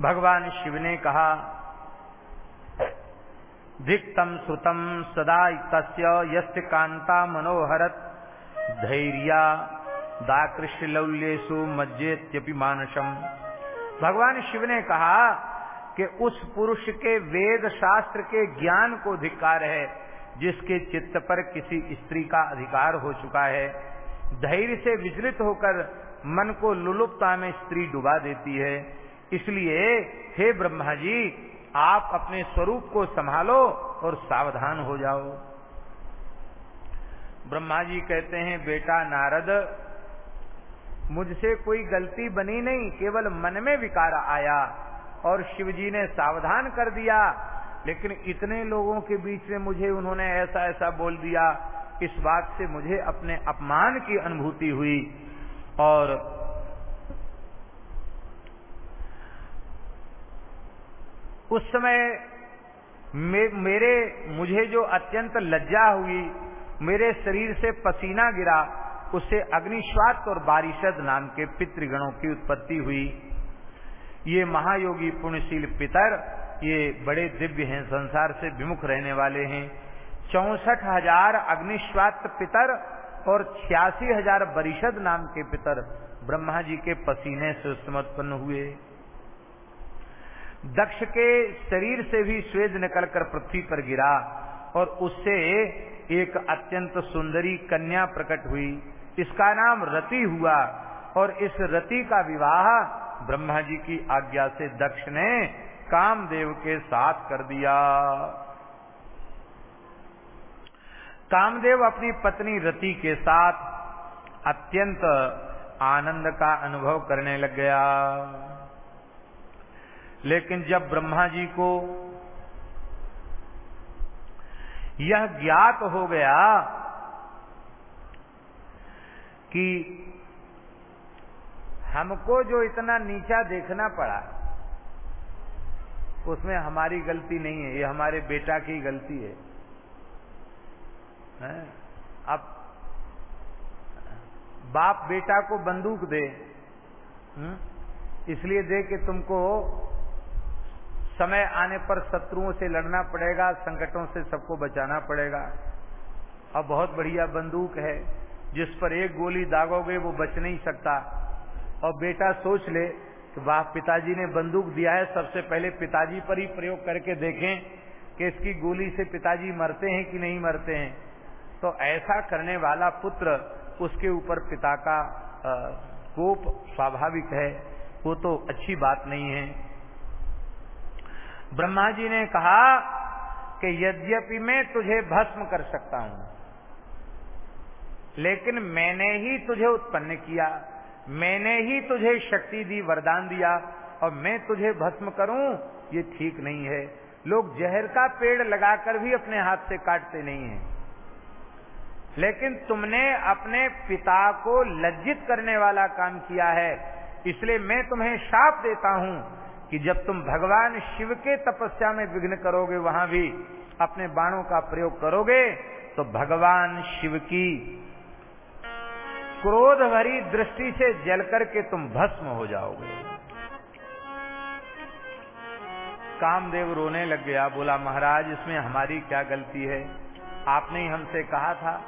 भगवान शिव ने कहा धिक्तम सुतम सदा तस्य यस्य कांता मनोहरत धैर्या। दाकृष्य लौल्येशु मज्जेत्यपि मानसम। भगवान शिव ने कहा कि उस पुरुष के वेद शास्त्र के ज्ञान को धिक्कार है, जिसके चित्त पर किसी स्त्री का अधिकार हो चुका है। धैर्य से विचलित होकर मन को लुलुपता में स्त्री डुबा देती है। इसलिए, हे ब्रह्मा जी, आप अपने स्वरूप को संभालो और सावधान हो जाओ। ब्रह्मा जी कहते हैं, बेटा नारद मुझसे कोई गलती बनी नहीं केवल मन में विकार आया और शिवजी ने सावधान कर दिया। लेकिन इतने लोगों के बीच में मुझे उन्होंने ऐसा ऐसा बोल दिया। इस बात से मुझे अपने अपमान की अनुभूति हुई और उस समय मे, मेरे मुझे जो अत्यंत लज्जा हुई मेरे शरीर से पसीना गिरा। उससे अग्निश्वात और बारिशद नाम के पितृगणों की उत्पत्ति हुई। ये महायोगी पुण्यशील पितर, ये बड़े दिव्य हैं, संसार से विमुख रहने वाले हैं। चौसठ हज़ार अग्निश्वात पितर और छियासी हज़ार बरिशद नाम के पितर ब्रह्मा जी के पसीने से उत्पन्न हुए। दक्ष के शरीर से भी स्वेद निकलकर पृथ्वी पर गिरा और उससे एक अत्यंत सुंदरी कन्या प्रकट हुई। इसका नाम रति हुआ और इस रति का विवाह ब्रह्मा जी की आज्ञा से दक्ष ने कामदेव के साथ कर दिया। कामदेव अपनी पत्नी रति के साथ अत्यंत आनंद का अनुभव करने लग गया। लेकिन जब ब्रह्मा जी को यह ज्ञात हो गया कि हमको जो इतना नीचा देखना पड़ा, उसमें हमारी गलती नहीं है, ये हमारे बेटा की गलती है? अब बाप बेटा को बंदूक दे हुँ? इसलिए दे कि तुमको समय आने पर शत्रुओं से लड़ना पड़ेगा, संकटों से सबको बचाना पड़ेगा अब बहुत बढ़िया बंदूक है जिस पर एक गोली दागोगे वो बच नहीं सकता। और बेटा सोच ले कि वाह पिताजी ने बंदूक दिया है, सबसे पहले पिताजी पर ही प्रयोग करके देखें कि इसकी गोली से पिताजी मरते हैं कि नहीं मरते हैं। तो ऐसा करने वाला पुत्र उसके ऊपर पिता का कोप स्वाभाविक है। वो तो अच्छी बात नहीं है। ब्रह्मा जी ने कहा कि यद्यपि मैं तुझे भस्म कर सकता हूँ लेकिन मैंने ही तुझे उत्पन्न किया, मैंने ही तुझे शक्ति दी, वरदान दिया, और मैं तुझे भस्म करूँ, ये ठीक नहीं है। लोग जहर का पेड़ लगाकर भी अपने हाथ से काटते नहीं हैं। लेकिन तुमने अपने पिता को लज्जित करने वाला काम किया है, इसलिए मैं तुम्हें शाप देता हूँ कि जब तुम भगवान शिव के तपस्या में विघ्न करोगे, वहाँ भी अपने बाणों का प्रयोग करोगे तो भगवान शिव की क्रोध भरी दृष्टि से जल करके तुम भस्म हो जाओगे। कामदेव रोने लग गया, बोला, महाराज, इसमें हमारी क्या गलती है? आपने ही हमसे कहा था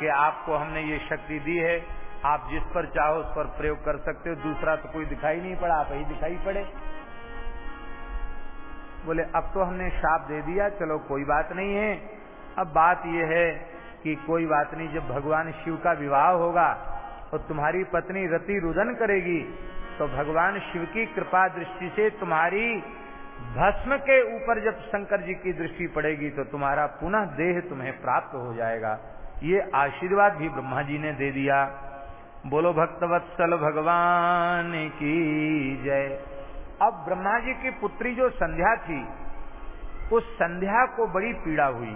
कि आपको हमने ये शक्ति दी है। आप जिस पर चाहो उस पर प्रयोग कर सकते हो, दूसरा तो कोई दिखाई नहीं पड़ा, आप ही दिखाई पड़े। बोले, अब तो हमने शाप दे दिया, चलो, कोई बात नहीं है। अब बात यह है कि कोई बात नहीं, जब भगवान शिव का विवाह होगा और तुम्हारी पत्नी रति रुदन करेगी तो भगवान शिव की कृपा दृष्टि से तुम्हारी भस्म के ऊपर जब शंकर जी की दृष्टि पड़ेगी तो तुम्हारा पुनः देह तुम्हें प्राप्त हो जाएगा। ये आशीर्वाद भी ब्रह्मा जी ने दे दिया। बोलो, भक्तवत्सल भगवान की जय। अब ब्रह्मा जी की पुत्री जो संध्या थी, उस संध्या को बड़ी पीड़ा हुई।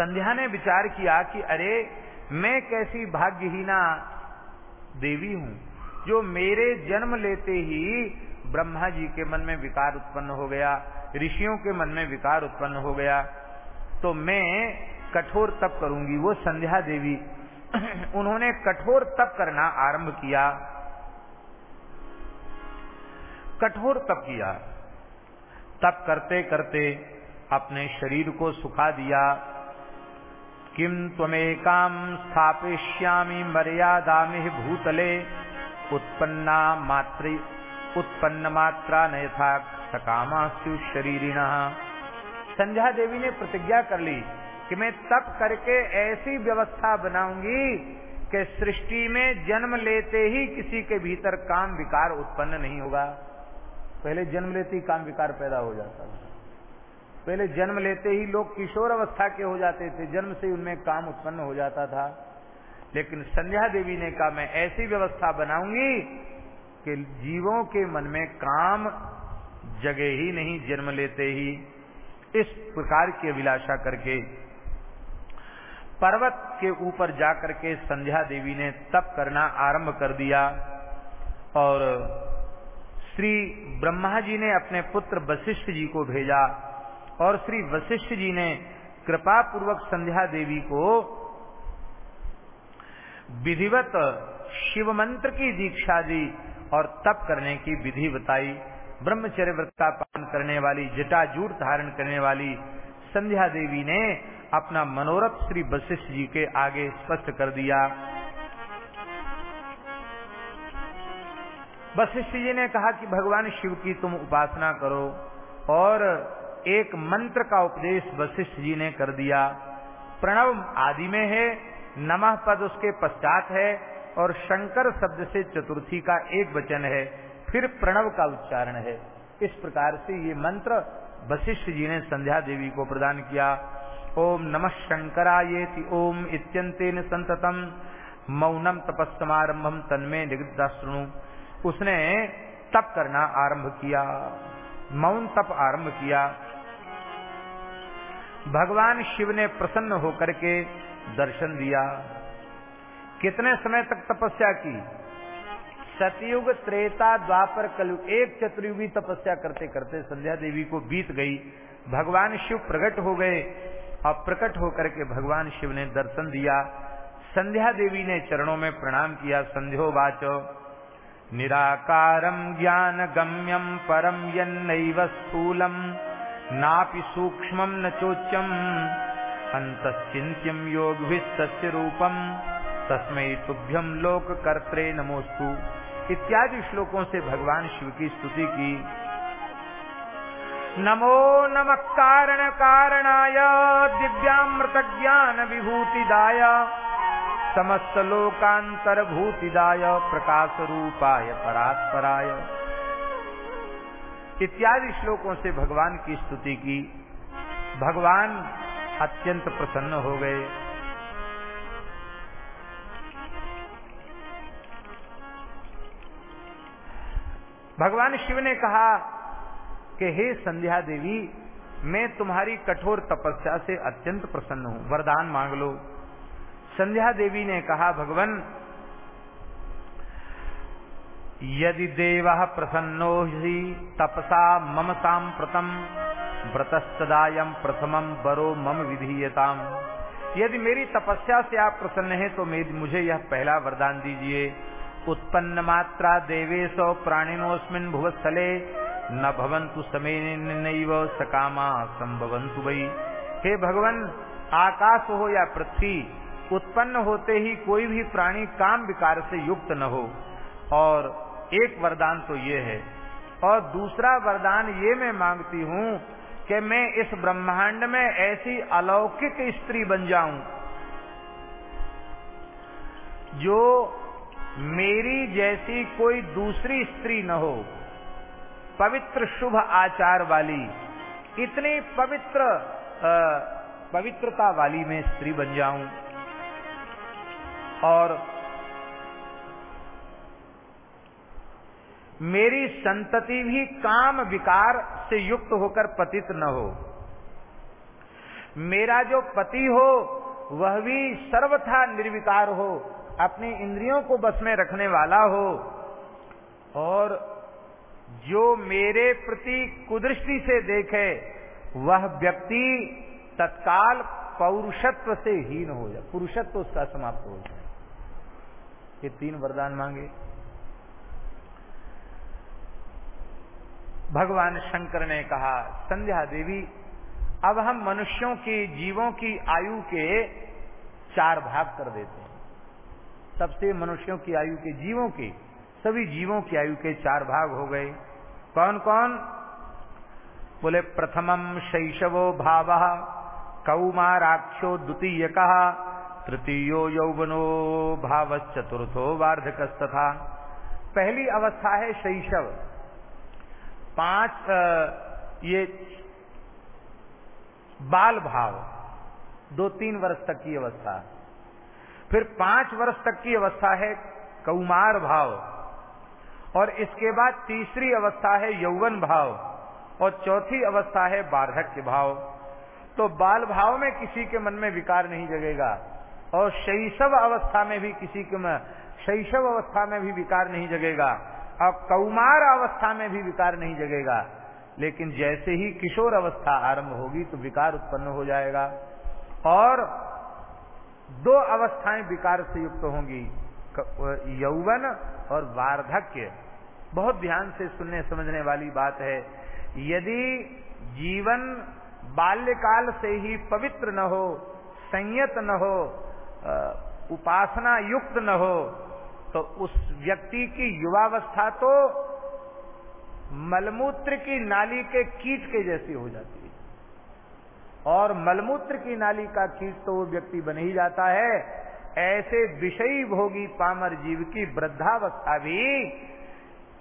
संध्या ने विचार किया कि अरे, मैं कैसी भाग्यहीना देवी हूँ, जो मेरे जन्म लेते ही ब्रह्मा जी के मन में विकार उत्पन्न हो गया, ऋषियों के मन में विकार उत्पन्न हो गया तो मैं कठोर तप करूँगी, वो संध्या देवी। उन्होंने कठोर तप करना आरंभ किया। कठोर तप किया। तप करते करते अपने शरीर को सुखा दिया। किम त्वमेकाम स्थापिष्यामि मर्यादा भूतले? उत्पन्ना मात्र उत्पन्न मात्रा न यथा सकामास्तु शरीरिण। संध्या देवी ने प्रतिज्ञा कर ली कि मैं तप करके ऐसी व्यवस्था बनाऊँगी कि सृष्टि में जन्म लेते ही किसी के भीतर काम विकार उत्पन्न नहीं होगा। पहले जन्म लेते ही काम विकार पैदा हो जाता था पहले जन्म लेते ही लोग किशोर अवस्था के हो जाते थे, जन्म से उनमें काम उत्पन्न हो जाता था। लेकिन संध्या देवी ने कहा, मैं ऐसी व्यवस्था बनाऊँगी कि जीवों के मन में काम जगह ही नहीं, जन्म लेते ही। इस प्रकार की अभिलाषा करके पर्वत के ऊपर जाकर के संध्या देवी ने तप करना आरंभ कर दिया और श्री ब्रह्मा जी ने अपने पुत्र वशिष्ठ जी को भेजा। और श्री वशिष्ठ जी ने कृपा पूर्वक संध्या देवी को विधिवत शिव मंत्र की दीक्षा दी और तप करने की विधि बताई। ब्रह्मचर्य व्रत का पालन करने वाली जटाजूट धारण करने वाली संध्या देवी ने अपना मनोरथ श्री वशिष्ठ जी के आगे स्पष्ट कर दिया। वशिष्ठ जी ने कहा कि, भगवान शिव की तुम उपासना करो और एक मंत्र का उपदेश वशिष्ठ जी ने कर दिया। प्रणव आदि में है, नमः पद उसके पश्चात है और शंकर शब्द से चतुर्थी का एक वचन है, फिर प्रणव का उच्चारण है। इस प्रकार से ये मंत्र वशिष्ठ जी ने संध्या देवी को प्रदान किया। ओम नमः शंकराये ओम इत्यंतेन संततम। मौनम तपस्मारंभम तन्मे निगदाश्रणु उसने तप करना आरंभ किया। मौन तप आरंभ किया। भगवान शिव ने प्रसन्न होकर के दर्शन दिया। कितने समय तक तपस्या की? सतयुग, त्रेता, द्वापर कलयुग एक चतुर्युगी तपस्या करते करते संध्या देवी को बीत गई। भगवान शिव प्रकट हो गए। और प्रकट होकर के भगवान शिव ने दर्शन दिया। संध्या देवी ने चरणों में प्रणाम किया। संध्यो बाचो निराकारम ज्ञान गम्यम परम यन्नैव स्थूलम नापि सूक्ष्म न चोच्यम। अंतश्चिंत्यम योग रूपम। तस्मय तुभ्यम लोक कर्त्रे नमोस्तु इत्यादि श्लोकों से भगवान शिव की स्तुति की। नमो नम कारण कारणाय दिव्यामृत ज्ञान विभूतिदाय समस्त लोकांतर भूतिदाय प्रकाश रूपाय परात्पराय। इत्यादि श्लोकों से भगवान की स्तुति की। भगवान अत्यंत प्रसन्न हो गए। भगवान शिव ने कहा कि, हे संध्या देवी, मैं तुम्हारी कठोर तपस्या से अत्यंत प्रसन्न हूँ। वरदान मांग लो। संध्या देवी ने कहा, भगवान यदि देव प्रसन्नो ही तपसा मम सांप्रतम व्रतस्तदायम प्रथमम बरो मम विधीयताम। यदि मेरी तपस्या से आप प्रसन्न हैं तो मुझे यह पहला वरदान दीजिए। उत्पन्न मात्रा देवेश प्राणिनोस्मिन भुवस्थले, न भवंतु समेन सकामा संभवंतु वही हे भगवान, आकाश हो या पृथ्वी, उत्पन्न होते ही कोई भी प्राणी काम विकार से युक्त न हो। और एक वरदान तो ये है। और दूसरा वरदान ये मैं मांगती हूँ कि मैं इस ब्रह्मांड में ऐसी अलौकिक स्त्री बन जाऊँ जो मेरी जैसी कोई दूसरी स्त्री न हो पवित्र शुभ आचार वाली इतनी पवित्र आ, पवित्रता वाली मैं स्त्री बन जाऊँ। और मेरी संतति भी काम विकार से युक्त होकर पतित न हो। मेरा जो पति हो, वह भी सर्वथा निर्विकार हो, अपनी इंद्रियों को बस में रखने वाला हो। और जो मेरे प्रति कुदृष्टि से देखे, वह व्यक्ति तत्काल पौरुषत्व से हीन हो जाए। पुरुषत्व उसका समाप्त हो जाए। ये तीन वरदान मांगे। भगवान शंकर ने कहा, संध्या देवी, अब हम मनुष्यों की, जीवों की आयु के चार भाग कर देते हैं। सबसे मनुष्यों की आयु के जीवों के, सभी जीवों की आयु के चार भाग हो गए। कौन कौन बोले प्रथमम शैशवो भाव कौमाराक्षो द्वितीय कहा तृतीयो यौवनो भाव चतुर्थो वार्धक पहली अवस्था है शैशव। पाँच ये बाल भाव, दो तीन वर्ष तक की अवस्था। फिर पाँच वर्ष तक की अवस्था है कौमार भाव, और इसके बाद तीसरी अवस्था है यौवन भाव, और चौथी अवस्था है बार्धक्य भाव। तो बाल भाव में किसी के मन में विकार नहीं जगेगा, और शैशव अवस्था में भी किसी के शैशव अवस्था में भी विकार नहीं जगेगा। और कौमार अवस्था में भी विकार नहीं जगेगा। लेकिन जैसे ही किशोर अवस्था आरंभ होगी तो विकार उत्पन्न हो जाएगा। और दो अवस्थाएँ विकार से युक्त होंगी। यौवन और वार्धक्य। बहुत ध्यान से सुनने समझने वाली बात है। यदि जीवन बाल्यकाल से ही पवित्र न हो, संयत न हो उपासना युक्त न हो तो उस व्यक्ति की युवावस्था तो मलमूत्र की नाली के कीट के जैसी हो जाती है। और मलमूत्र की नाली का कीट तो वो व्यक्ति बन ही जाता है। ऐसे विषयी भोगी पामर जीव की वृद्धावस्था भी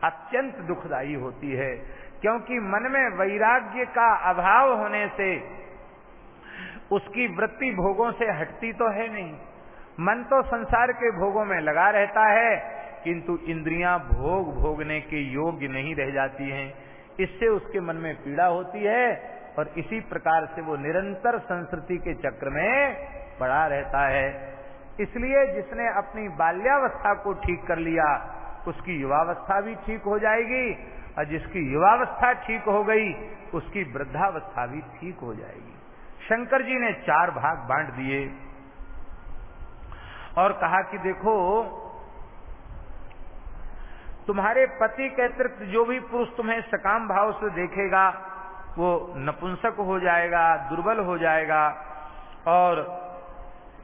अत्यंत दुखदायी होती है, क्योंकि मन में वैराग्य का अभाव होने से उसकी वृत्ति भोगों से हटती तो है नहीं। मन तो संसार के भोगों में लगा रहता है, किंतु इंद्रियाँ भोग भोगने के योग्य नहीं रह जाती हैं। इससे उसके मन में पीड़ा होती है और इसी प्रकार से वो निरंतर संस्कृति के चक्र में पड़ा रहता है। इसलिए जिसने अपनी बाल्यावस्था को ठीक कर लिया, उसकी युवावस्था भी ठीक हो जाएगी और जिसकी युवावस्था ठीक हो गई, उसकी वृद्धावस्था भी ठीक हो जाएगी। शंकर जी ने चार भाग बांट दिए। और कहा कि देखो, तुम्हारे पति के अतिरिक्त जो भी पुरुष तुम्हें सकाम भाव से देखेगा, वो नपुंसक हो जाएगा, दुर्बल हो जाएगा। और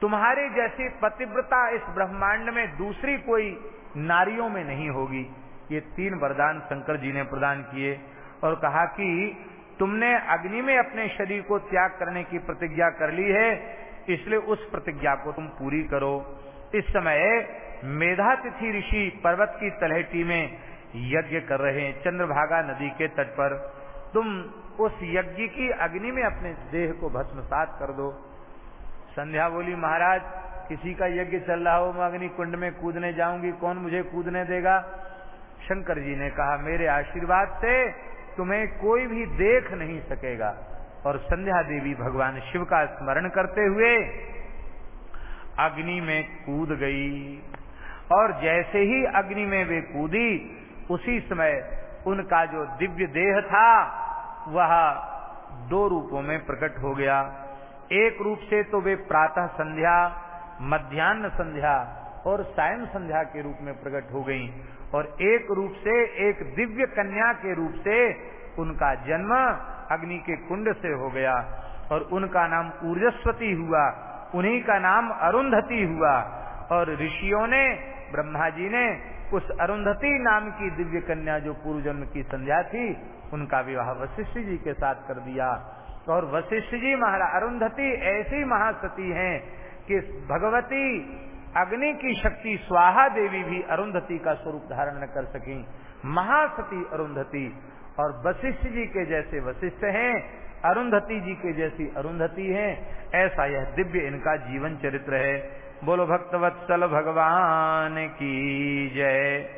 तुम्हारी जैसी पतिव्रता इस ब्रह्मांड में दूसरी कोई नारियों में नहीं होगी। ये तीन वरदान शंकर जी ने प्रदान किए और कहा कि तुमने अग्नि में अपने शरीर को त्याग करने की प्रतिज्ञा कर ली है, इसलिए उस प्रतिज्ञा को तुम पूरी करो। इस समय मेधातिथि ऋषि पर्वत की तलहटी में यज्ञ कर रहे हैं, चंद्रभागा नदी के तट पर। तुम उस यज्ञ की अग्नि में अपने देह को भस्मसात कर दो। संध्या बोली, महाराज, किसी का यज्ञ चल रहा हो, मैं अग्नि कुंड में कूदने जाऊँगी, कौन मुझे कूदने देगा? शंकर जी ने कहा, मेरे आशीर्वाद से तुम्हें कोई भी देख नहीं सकेगा। और संध्या देवी भगवान शिव का स्मरण करते हुए अग्नि में कूद गई। और जैसे ही अग्नि में वे कूदी, उसी समय उनका जो दिव्य देह था, वह दो रूपों में प्रकट हो गया। एक रूप से तो वे प्रातः संध्या, मध्यान्ह संध्या और सायं संध्या के रूप में प्रकट हो गई। और एक रूप से, एक दिव्य कन्या के रूप से उनका जन्म अग्नि के कुंड से हो गया। और उनका नाम ऊर्जस्वती हुआ। उन्हीं का नाम अरुंधति हुआ। और ऋषियों ने ब्रह्मा जी ने उस अरुंधति नाम की दिव्य कन्या जो पूर्व जन्म की संध्या थी, उनका विवाह वशिष्ठ जी के साथ कर दिया। और वशिष्ठ जी महाराज, अरुंधति ऐसी महासती हैं कि भगवती अग्नि की शक्ति स्वाहा देवी भी अरुंधति का स्वरूप धारण न कर सकी। महासती अरुंधति और वशिष्ठ जी के जैसे वशिष्ठ हैं अरुंधति जी के जैसी अरुंधति हैं, ऐसा यह दिव्य इनका जीवन चरित्र है। बोलो भक्तवत्सल भगवान की जय।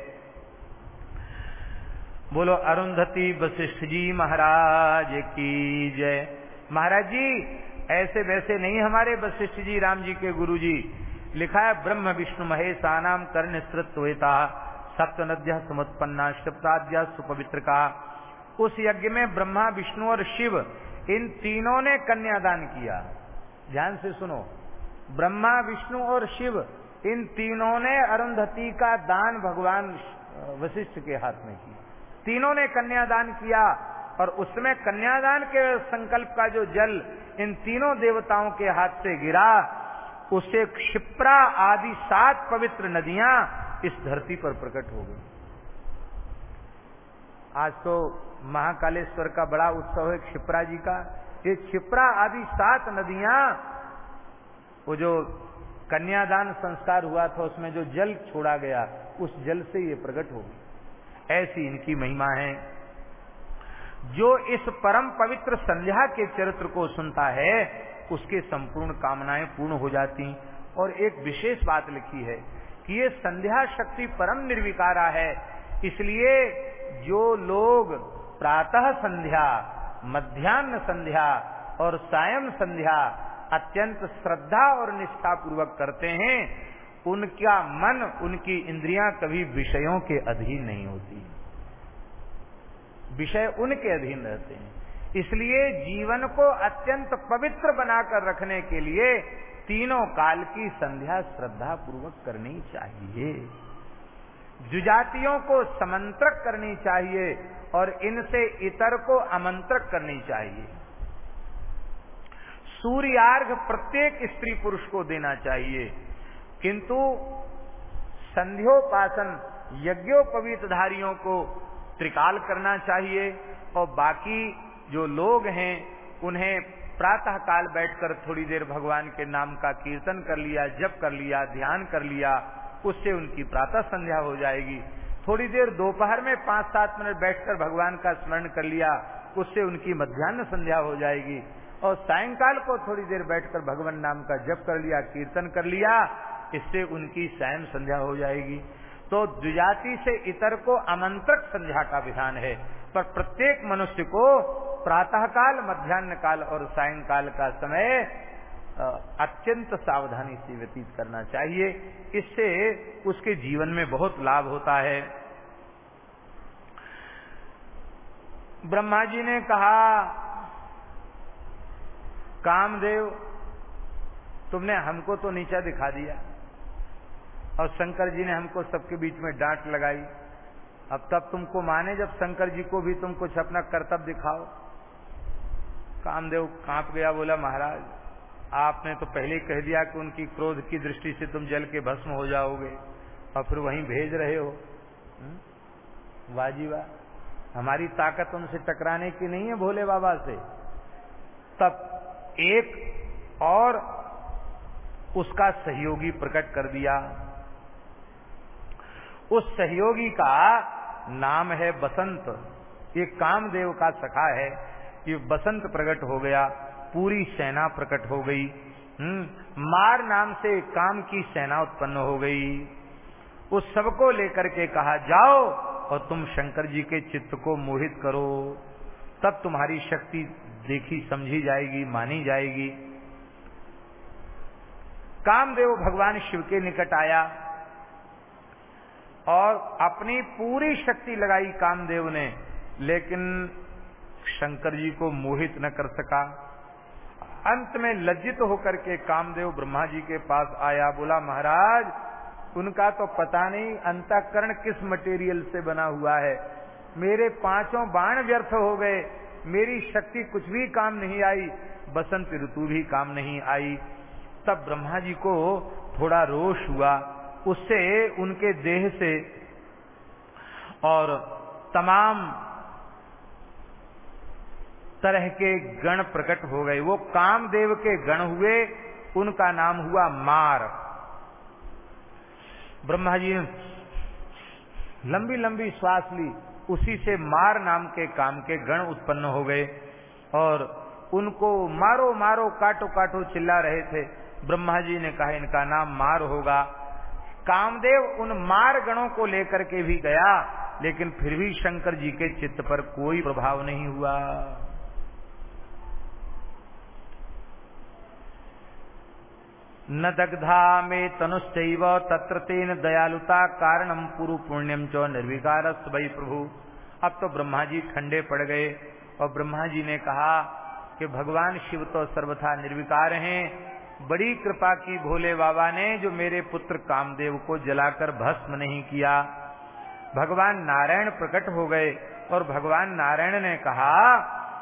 बोलो, अरुंधति वशिष्ठ जी महाराज की जय। महाराज जी, ऐसे वैसे नहीं हमारे वशिष्ठ जी, राम जी के गुरु जी। लिखा है, ब्रह्म विष्णु महेशानाम कर्ण श्रुत्वेता सप्त नद्या समुत्पन्ना, सप्ताद्या सुपवित्र का उस यज्ञ में ब्रह्मा, विष्णु और शिव इन तीनों ने कन्यादान किया। ध्यान से सुनो। ब्रह्मा, विष्णु और शिव, इन तीनों ने अरुंधति का दान भगवान वशिष्ठ के हाथ में किया। तीनों ने कन्यादान किया और उसमें कन्यादान के संकल्प का जो जल इन तीनों देवताओं के हाथ से गिरा, उसे क्षिप्रा आदि सात पवित्र नदियाँ इस धरती पर प्रकट हो गई। आज तो महाकालेश्वर का बड़ा उत्सव है क्षिप्रा जी का। ये क्षिप्रा आदि सात नदियाँ, वो जो कन्यादान संस्कार हुआ था, उसमें जो जल छोड़ा गया, उस जल से ये प्रकट हो गई। ऐसी इनकी महिमा है। जो इस परम पवित्र संध्या के चरित्र को सुनता है, उसके संपूर्ण कामनाएँ पूर्ण हो जाती और एक विशेष बात लिखी है कि ये संध्या शक्ति परम निर्विकारा है। इसलिए जो लोग प्रातः संध्या मध्यान्ह संध्या और सायं संध्या अत्यंत श्रद्धा और निष्ठा पूर्वक करते हैं। उनका मन उनकी इंद्रियाँ कभी विषयों के अधीन नहीं होती। विषय उनके अधीन रहते हैं। इसलिए जीवन को अत्यंत पवित्र बनाकर रखने के लिए तीनों काल की संध्या श्रद्धा पूर्वक करनी चाहिए। जुजातियों को समंत्रक करनी चाहिए। और इनसे इतर को आमंत्रक करनी चाहिए। सूर्यार्घ प्रत्येक स्त्री पुरुष को देना चाहिए। किंतु संध्योपासन यज्ञोपवीतधारियों को त्रिकाल करना चाहिए और बाकी जो लोग हैं, उन्हें प्रातः काल बैठकर थोड़ी देर भगवान के नाम का कीर्तन कर लिया, जप कर लिया, ध्यान कर लिया, उससे उनकी प्रातः संध्या हो जाएगी। थोड़ी देर दोपहर में पाँच सात मिनट बैठकर भगवान का स्मरण कर लिया, उससे उनकी मध्यान्ह संध्या हो जाएगी। और सायंकाल को थोड़ी देर बैठकर भगवान नाम का जप कर लिया, कीर्तन कर लिया, इससे उनकी सायं संध्या हो जाएगी। तो द्विजाति से इतर को आमंत्रक संध्या का विधान है। पर प्रत्येक मनुष्य को प्रातः काल मध्यान्ह काल और सायंकाल का समय अत्यंत सावधानी से व्यतीत करना चाहिए। इससे उसके जीवन में बहुत लाभ होता है। ब्रह्मा जी ने कहा, कामदेव, तुमने हमको तो नीचा दिखा दिया और शंकर जी ने हमको सबके बीच में डांट लगाई। अब तब तुमको माने जब शंकर जी को भी तुम कुछ अपना कर्तव्य दिखाओ। कामदेव काँप गया, बोला, महाराज आपने तो पहले कह दिया कि उनकी क्रोध की दृष्टि से तुम जल के भस्म हो जाओगे, और फिर वहीं भेज रहे हो। हम्म? वाजी हमारी ताकत उनसे टकराने की नहीं है भोले बाबा से। तब एक और उसका सहयोगी प्रकट कर दिया। उस सहयोगी का नाम है बसंत। ये कामदेव का सखा है ये बसंत प्रकट हो गया। पूरी सेना प्रकट हो गई। हम्म मार नाम से काम की सेना उत्पन्न हो गई। उस सबको लेकर के कहा, जाओ और तुम शंकर जी के चित्त को मोहित करो। तब तुम्हारी शक्ति देखी, समझी जाएगी, मानी जाएगी। कामदेव भगवान शिव के निकट आया और अपनी पूरी शक्ति लगाई कामदेव ने, लेकिन शंकर जी को मोहित न कर सका। अंत में लज्जित होकर के कामदेव ब्रह्मा जी के पास आया, बोला, महाराज, उनका तो पता नहीं अंतकरण किस मटेरियल से बना हुआ है। मेरे पाँचों बाण व्यर्थ हो गए, मेरी शक्ति कुछ भी काम नहीं आई, बसंत ऋतु भी काम नहीं आई। तब ब्रह्मा जी को थोड़ा रोष हुआ, उससे, उनके देह से और तमाम तरह के गण प्रकट हो गए। वो कामदेव के गण हुए, उनका नाम हुआ मार। ब्रह्मा जी ने लंबी लंबी श्वास ली, उसी से मार नाम के काम के गण उत्पन्न हो गए और उनको मारो मारो काटो काटो चिल्ला रहे थे। ब्रह्मा जी ने कहा, इनका नाम मार होगा। कामदेव उन मार गणों को लेकर के भी गया, लेकिन फिर भी शंकर जी के चित्त पर कोई प्रभाव नहीं हुआ। न दग्धा में तनुश्चैव तत्र तेन दयालुता कारणम पुरु पुण्यम च निर्विकार वही प्रभु। अब तो ब्रह्मा जी ठंडे पड़ गए और ब्रह्मा जी ने कहा कि भगवान शिव तो सर्वथा निर्विकार हैं। बड़ी कृपा की भोले बाबा ने जो मेरे पुत्र कामदेव को जलाकर भस्म नहीं किया। भगवान नारायण प्रकट हो गए और भगवान नारायण ने कहा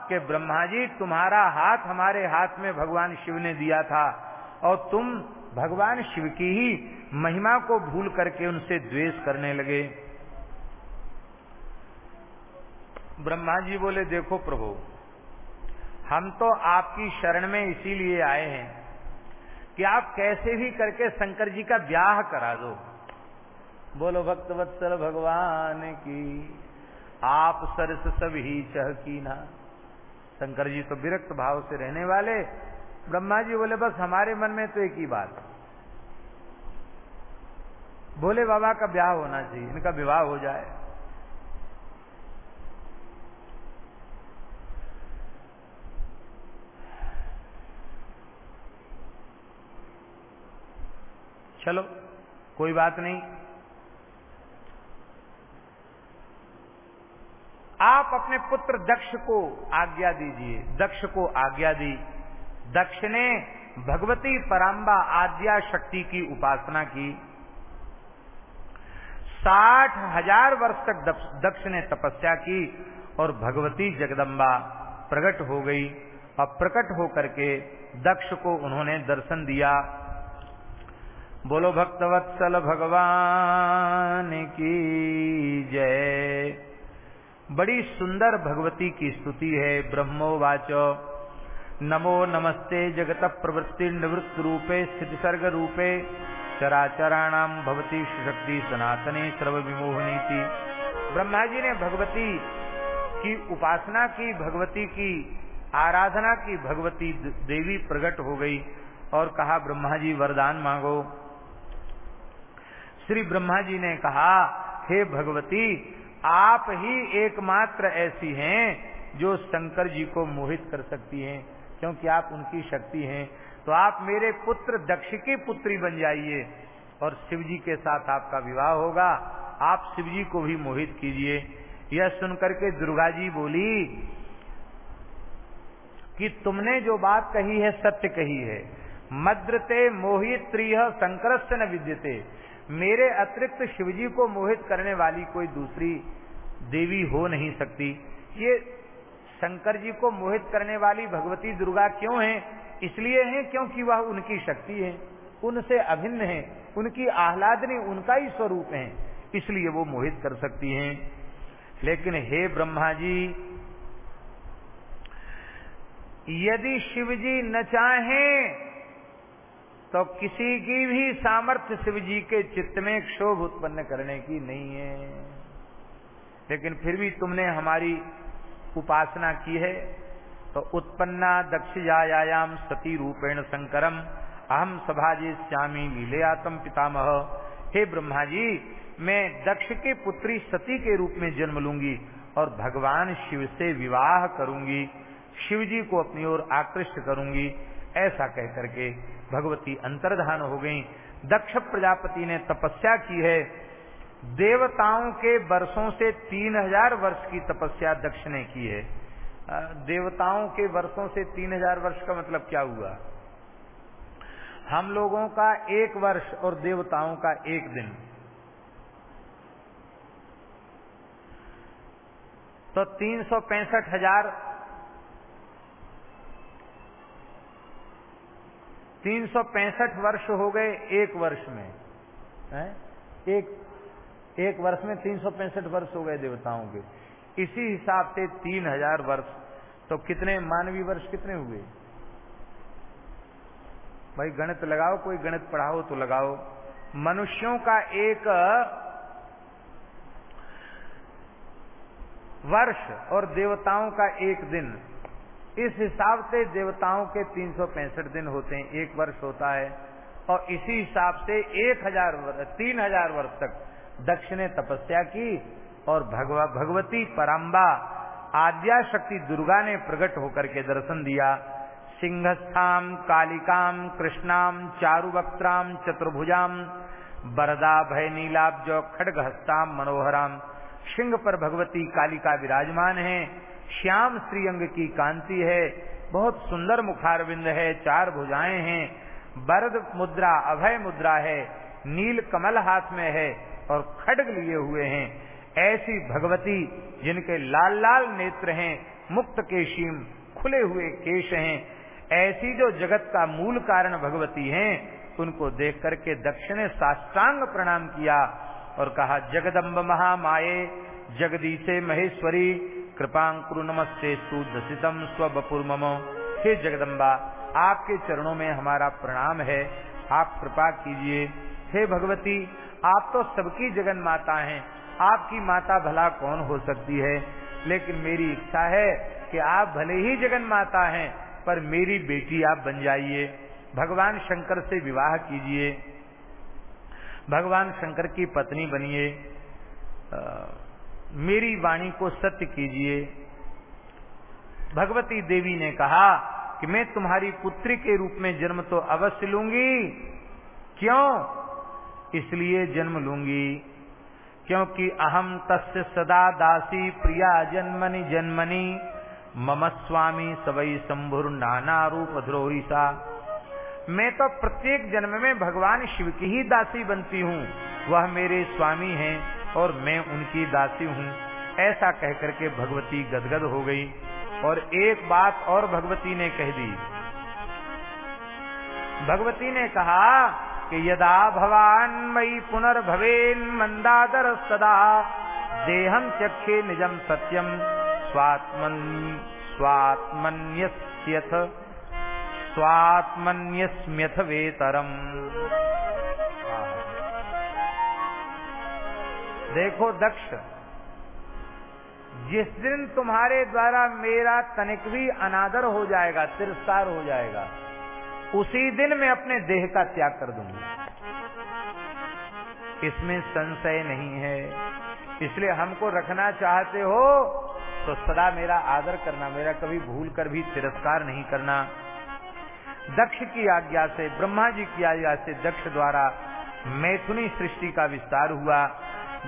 कि ब्रह्मा जी तुम्हारा हाथ हमारे हाथ में भगवान शिव ने दिया था। और तुम भगवान शिव की ही महिमा को भूल करके उनसे द्वेष करने लगे। ब्रह्मा जी बोले, देखो प्रभु, हम तो आपकी शरण में इसीलिए आए हैं कि आप कैसे भी करके शंकर जी का ब्याह करा दो। बोलो, भक्त वत्सल भगवान की, आप सरस सब ही चह की ना। शंकर जी तो विरक्त भाव से रहने वाले ब्रह्मा जी बोले, बस हमारे मन में तो एक ही बात भोले बाबा का ब्याह होना चाहिए, इनका विवाह हो जाए। चलो, कोई बात नहीं। आप अपने पुत्र दक्ष को आज्ञा दीजिए, दक्ष को आज्ञा दी। दक्ष ने भगवती पराम्बा आद्या शक्ति की उपासना की। साठ हज़ार वर्ष तक दक्ष ने तपस्या की और भगवती जगदम्बा प्रकट हो गई। और प्रकट होकर के दक्ष को उन्होंने दर्शन दिया। बोलो, भक्तवत्सल भगवान की जय। बड़ी सुंदर भगवती की स्तुति है ब्रह्मोवाचो नमो नमस्ते जगत प्रवृत्ति निवृत्त रूपे स्थिति सर्ग रूपे चराचराणाम भवती शक्ति सनातने सर्व विमोहनी थी ब्रह्मा जी ने भगवती की उपासना की, भगवती की आराधना की, भगवती देवी प्रकट हो गई और कहा ब्रह्मा जी वरदान मांगो। श्री ब्रह्मा जी ने कहा, हे भगवती, आप ही एकमात्र ऐसी हैं जो शंकर जी को मोहित कर सकती हैं। क्योंकि आप उनकी शक्ति हैं। तो आप मेरे पुत्र दक्ष की पुत्री बन जाइए और शिव जी के साथ आपका विवाह होगा। आप शिव जी को भी मोहित कीजिए। यह सुनकर के दुर्गा जी बोली कि तुमने जो बात कही है, सत्य कही है। मद्रते मोहित त्रिय संकर न विद्यते। मेरे अतिरिक्त शिवजी को मोहित करने वाली कोई दूसरी देवी हो नहीं सकती। ये शंकर जी को मोहित करने वाली भगवती दुर्गा क्यों है? इसलिए है क्योंकि वह उनकी शक्ति है। उनसे अभिन्न है। उनकी आह्लादनी उनका ही स्वरूप है। इसलिए वो मोहित कर सकती हैं। लेकिन हे ब्रह्मा जी, यदि शिव जी न चाहें तो किसी की भी सामर्थ्य शिव जी के चित्त में क्षोभ उत्पन्न करने की नहीं है। लेकिन फिर भी तुमने हमारी उपासना की है तो उत्पन्ना दक्षयायाम सती रूपेण संकरम। अहम सभाजी श्यामी लीलयातम पितामह। हे ब्रह्मा जी मैं दक्ष के पुत्री सती के रूप में जन्म लूँगी और भगवान शिव से विवाह करूँगी। शिव जी को अपनी ओर आकृष्ट करूँगी। ऐसा कह करके भगवती अंतर्धान हो गई। दक्ष प्रजापति ने तपस्या की है। देवताओं के वर्षों से तीन हज़ार वर्ष की तपस्या दक्ष ने की है। देवताओं के वर्षों से तीन हज़ार वर्ष का मतलब क्या हुआ? हम लोगों का एक वर्ष और देवताओं का एक दिन। तो तीन सौ पैंसठ हज़ार, तीन सौ पैंसठ वर्ष हो गए एक वर्ष में, है? एक एक वर्ष में तीन सौ पैंसठ वर्ष हो गए देवताओं के। इसी हिसाब से तीन हज़ार वर्ष। तो कितने मानवीय वर्ष कितने हुए? भाई, गणित लगाओ, कोई गणित पढ़ाओ तो लगाओ। मनुष्यों का एक वर्ष और देवताओं का एक दिन। इस हिसाब से देवताओं के तीन सौ पैंसठ दिन होते हैं। एक वर्ष होता है और इसी हिसाब से एक हज़ार तीन हज़ार वर्ष तक। दक्ष ने तपस्या की और भगवा, भगवती पराम्बा आद्या शक्ति दुर्गा ने प्रकट होकर के दर्शन दिया। सिंहस्थाम, कालिकाम, कृष्णाम, चारुवक्त्राम, चतुर्भुजाम, बरदा भय नीलाब्ज खड़गहस्ताम मनोहराम। सिंह पर भगवती कालिका विराजमान है। श्याम श्रीअंग की कांति है। बहुत सुंदर मुखारविंद है। चार भुजाएँ हैं। बरद मुद्रा, अभय मुद्रा है। नील कमल हाथ में है। और खड्ग लिए हुए हैं। ऐसी भगवती जिनके लाल लाल नेत्र हैं, मुक्त केशीम, खुले हुए केश हैं, ऐसी जो जगत का मूल कारण भगवती हैं, उनको देख करके दक्ष ने साष्टांग प्रणाम किया और कहा, जगदम्ब महामाये, जगदीशे महेश्वरी कृपांकुरु नमस्ते सुदसितम स्वबपुर ममो हे जगदम्बा, आपके चरणों में हमारा प्रणाम है। आप कृपा कीजिए। हे भगवती आप तो सबकी जगन माता हैं। आपकी माता भला कौन हो सकती है? लेकिन मेरी इच्छा है कि आप भले ही जगन माता हैं, पर मेरी बेटी आप बन जाइए। भगवान शंकर से विवाह कीजिए। भगवान शंकर की पत्नी बनिए। मेरी वाणी को सत्य कीजिए। भगवती देवी ने कहा कि मैं तुम्हारी पुत्री के रूप में जन्म तो अवश्य लूँगी। क्यों? इसलिए जन्म लूँगी। क्योंकि अहम तस्य सदा दासी प्रिया जन्मनि जन्मनि। मम स्वामी सवई शंभुर नाना रूप ध्रोहिसा मैं तो प्रत्येक जन्म में भगवान शिव की ही दासी बनती हूँ। वह मेरे स्वामी हैं और मैं उनकी दासी हूँ। ऐसा कह करके भगवती गदगद हो गई और एक बात और भगवती ने कह दी। भगवती ने कहा कि यदा भवान मई पुनर्भवेन मंदादर सदा देहम चक्षे निजम सत्यम स्वात्मन, स्वात्मन्यस्यथ, स्वात्मन्यस्म्यथ वेतरम। देखो दक्ष, जिस दिन तुम्हारे द्वारा मेरा तनिक भी अनादर हो जाएगा, तिरस्कार हो जाएगा उसी दिन मैं अपने देह का त्याग कर दूँगा। इसमें संशय नहीं है। इसलिए हमको रखना चाहते हो तो सदा मेरा आदर करना, मेरा कभी भूल कर भी तिरस्कार नहीं करना। दक्ष की आज्ञा से, ब्रह्मा जी की आज्ञा से दक्ष द्वारा मैथुनी सृष्टि का विस्तार हुआ।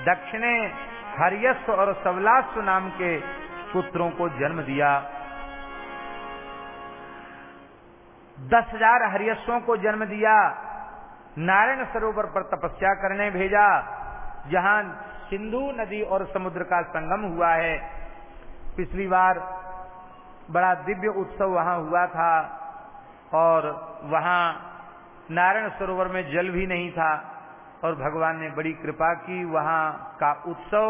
दक्ष ने हरियस्व और सवलास्व नाम के पुत्रों को जन्म दिया। दस हज़ार हरियसों को जन्म दिया। नारायण सरोवर पर तपस्या करने भेजा। जहाँ सिंधु नदी और समुद्र का संगम हुआ है। पिछली बार बड़ा दिव्य उत्सव वहाँ हुआ था और वहाँ नारायण सरोवर में जल भी नहीं था और भगवान ने बड़ी कृपा की। वहाँ का उत्सव,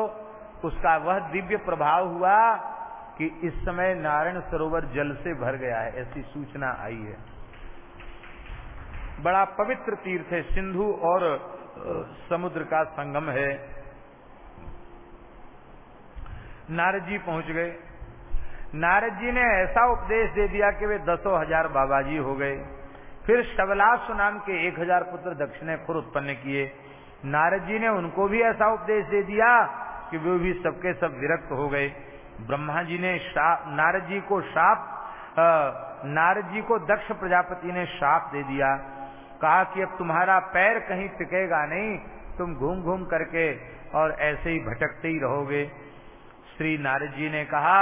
उसका वह दिव्य प्रभाव हुआ कि इस समय नारायण सरोवर जल से भर गया है, ऐसी सूचना आई है। बड़ा पवित्र तीर्थ है, सिंधु और समुद्र का संगम है। नारद जी पहुँच गए। नारद जी ने ऐसा उपदेश दे दिया कि वे दसों हज़ार बाबा जी हो गए। फिर शबलासु नाम के एक हज़ार पुत्र दक्षिणे खुद उत्पन्न किए। नारद जी ने उनको भी ऐसा उपदेश दे दिया कि वे भी सबके सब विरक्त हो गए। ब्रह्मा जी ने नारद जी को शाप नारद जी को दक्ष प्रजापति ने शाप दे दिया। कहा कि अब तुम्हारा पैर कहीं टिकेगा नहीं, तुम घूम घूम करके और ऐसे ही भटकते ही रहोगे। श्री नारद जी ने कहा,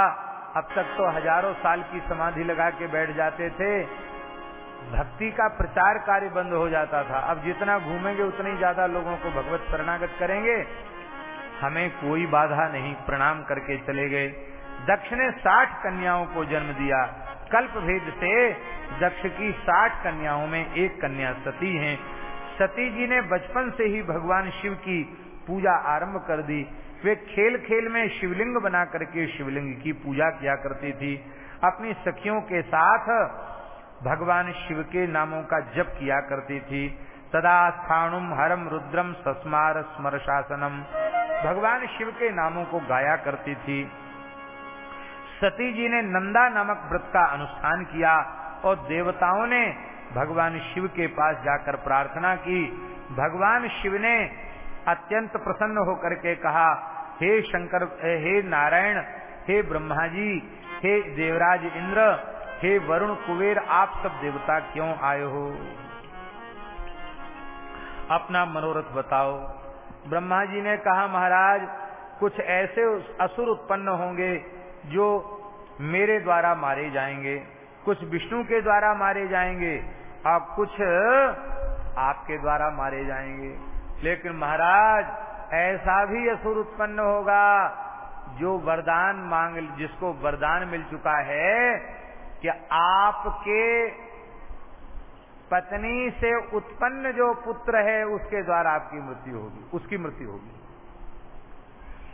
अब तक तो हज़ारों साल की समाधि लगा के बैठ जाते थे। भक्ति का प्रचार कार्य बंद हो जाता था। अब जितना घूमेंगे, उतने ही ज़्यादा लोगों को भगवत शरणागत करेंगे। हमें कोई बाधा नहीं, प्रणाम करके चले गए। दक्ष ने साठ कन्याओं को जन्म दिया। कल्प भेद से दक्ष की साठ कन्याओं में एक कन्या सती है। सती जी ने बचपन से ही भगवान शिव की पूजा आरंभ कर दी। वे खेल खेल में शिवलिंग बना करके शिवलिंग की पूजा किया करती थी। अपनी सखियों के साथ भगवान शिव के नामों का जप किया करती थी। सदा स्थाणुम हरम रुद्रम सस्मार स्मर शासनम। भगवान शिव के नामों को गाया करती थी। सती जी ने नंदा नामक व्रत का अनुष्ठान किया। और देवताओं ने भगवान शिव के पास जाकर प्रार्थना की। भगवान शिव ने अत्यंत प्रसन्न होकर के कहा, हे शंकर, हे नारायण, हे ब्रह्मा जी हे देवराज इंद्र, हे वरुण कुबेर, आप सब देवता क्यों आए हो? अपना मनोरथ बताओ। ब्रह्मा जी ने कहा, महाराज, कुछ ऐसे असुर उत्पन्न होंगे जो मेरे द्वारा मारे जाएँगे। कुछ विष्णु के द्वारा मारे जाएँगे और कुछ आपके द्वारा मारे जाएँगे। लेकिन महाराज, ऐसा भी असुर उत्पन्न होगा, जो वरदान मांग, जिसको वरदान मिल चुका है, कि आपके पत्नी से उत्पन्न जो पुत्र है, उसके द्वारा आपकी मृत्यु होगी, उसकी मृत्यु होगी।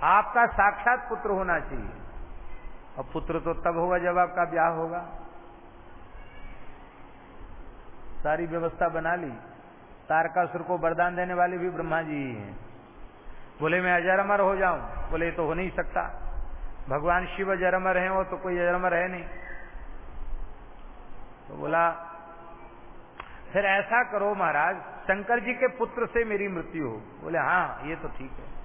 आपका साक्षात पुत्र होना चाहिए। और पुत्र तो तब होगा जब आपका ब्याह होगा। सारी व्यवस्था बना ली। तारकासुर को वरदान देने वाले भी ब्रह्मा जी ही हैं। बोले, मैं अजरमर हो जाऊँ। बोले तो हो नहीं सकता। भगवान शिव अजरमर है, वो तो कोई अजरमर है नहीं। तो बोला, फिर ऐसा करो महाराज, शंकर जी के पुत्र से मेरी मृत्यु हो। बोले हाँ ये तो ठीक है।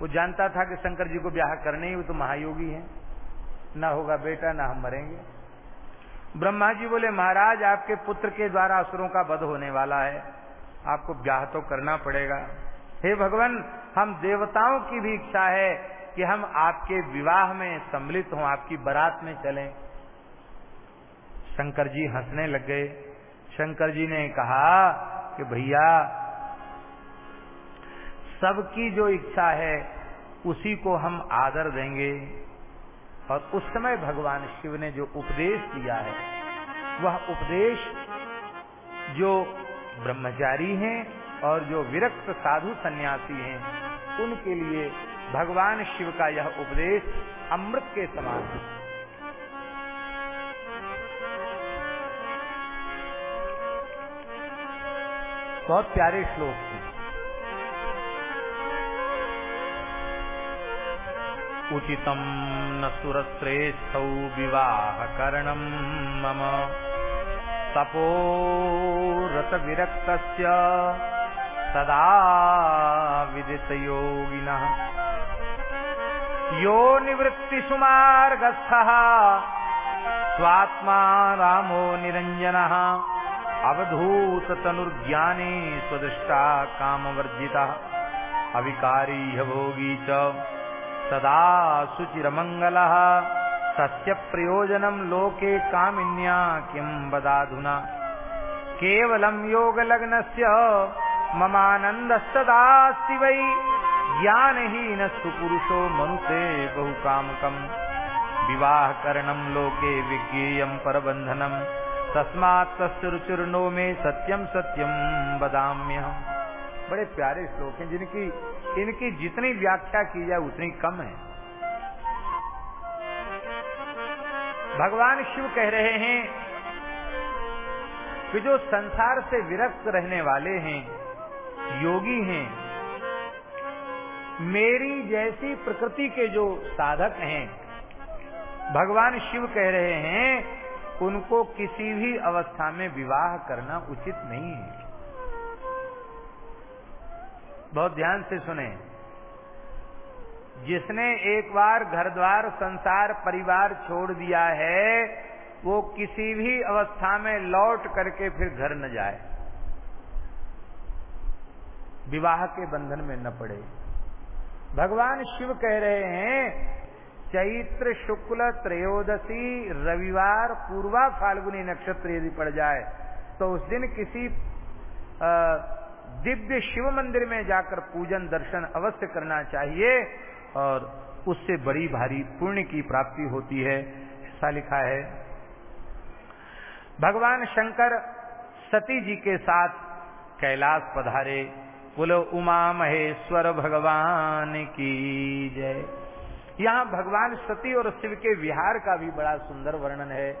वो जानता था कि शंकर जी को ब्याह करने ही वो तो महायोगी है। ना होगा बेटा, ना हम मरेंगे। ब्रह्मा जी बोले, महाराज, आपके पुत्र के द्वारा असुरों का वध होने वाला है। आपको ब्याह तो करना पड़ेगा। हे भगवान, हम देवताओं की भी इच्छा है कि हम आपके विवाह में सम्मिलित हों, आपकी बारात में चलें। शंकर जी हंसने लग गए। शंकर जी ने कहा कि, भैया, सबकी जो इच्छा है, उसी को हम आदर देंगे। और उस समय भगवान शिव ने जो उपदेश दिया है, वह उपदेश जो ब्रह्मचारी हैं और जो विरक्त साधु सन्यासी हैं, उनके लिए भगवान शिव का यह उपदेश अमृत के समान है। बहुत प्यारे श्लोक। थे उचितम न सुरश्रेष्ठ विवाह करणम मम। तपोरत विरक्त सदा विदित योगिन यो निवृत्ति सुमार्गस्थ स्वात्मा रामो अवधूत तनुर्ज्ञानी स्वदृष्टा कामवर्जिता। अविकारी भोगी च सदा शुचिरमंगल सस्य प्रयोजनम लोके कामिन्या किम बदाधुना केवलम योग लग्न ममानंद सदास्ति वै। ज्ञानहीन सुपुरुषो मनुते बहु कामकम विवाह करणम लोके विज्ञेयम परबंधनम तस्मात् तस्य रुचिर्नो में सत्यम सत्यम बदाम्यहम बड़े प्यारे श्लोक हैं, जिनकी, इनकी जितनी व्याख्या की जाए, उतनी कम है। भगवान शिव कह रहे हैं कि जो संसार से विरक्त रहने वाले हैं, योगी हैं, मेरी जैसी प्रकृति के जो साधक हैं, भगवान शिव कह रहे हैं, उनको किसी भी अवस्था में विवाह करना उचित नहीं है। बहुत ध्यान से सुने। जिसने एक बार घर द्वार संसार, परिवार छोड़ दिया है, वो किसी भी अवस्था में लौट करके फिर घर न जाए। विवाह के बंधन में न पड़े। भगवान शिव कह रहे हैं, चैत्र शुक्ल त्रयोदशी रविवार पूर्वा फाल्गुनी नक्षत्र यदि पड़ जाए तो उस दिन किसी दिव्य शिव मंदिर में जाकर पूजन दर्शन अवश्य करना चाहिए और उससे बड़ी भारी पुण्य की प्राप्ति होती है। ऐसा लिखा है। भगवान शंकर सती जी के साथ कैलाश पधारे। कुल उमा महेश्वर भगवान की जय। यहाँ भगवान सती और शिव के विहार का भी बड़ा सुंदर वर्णन है।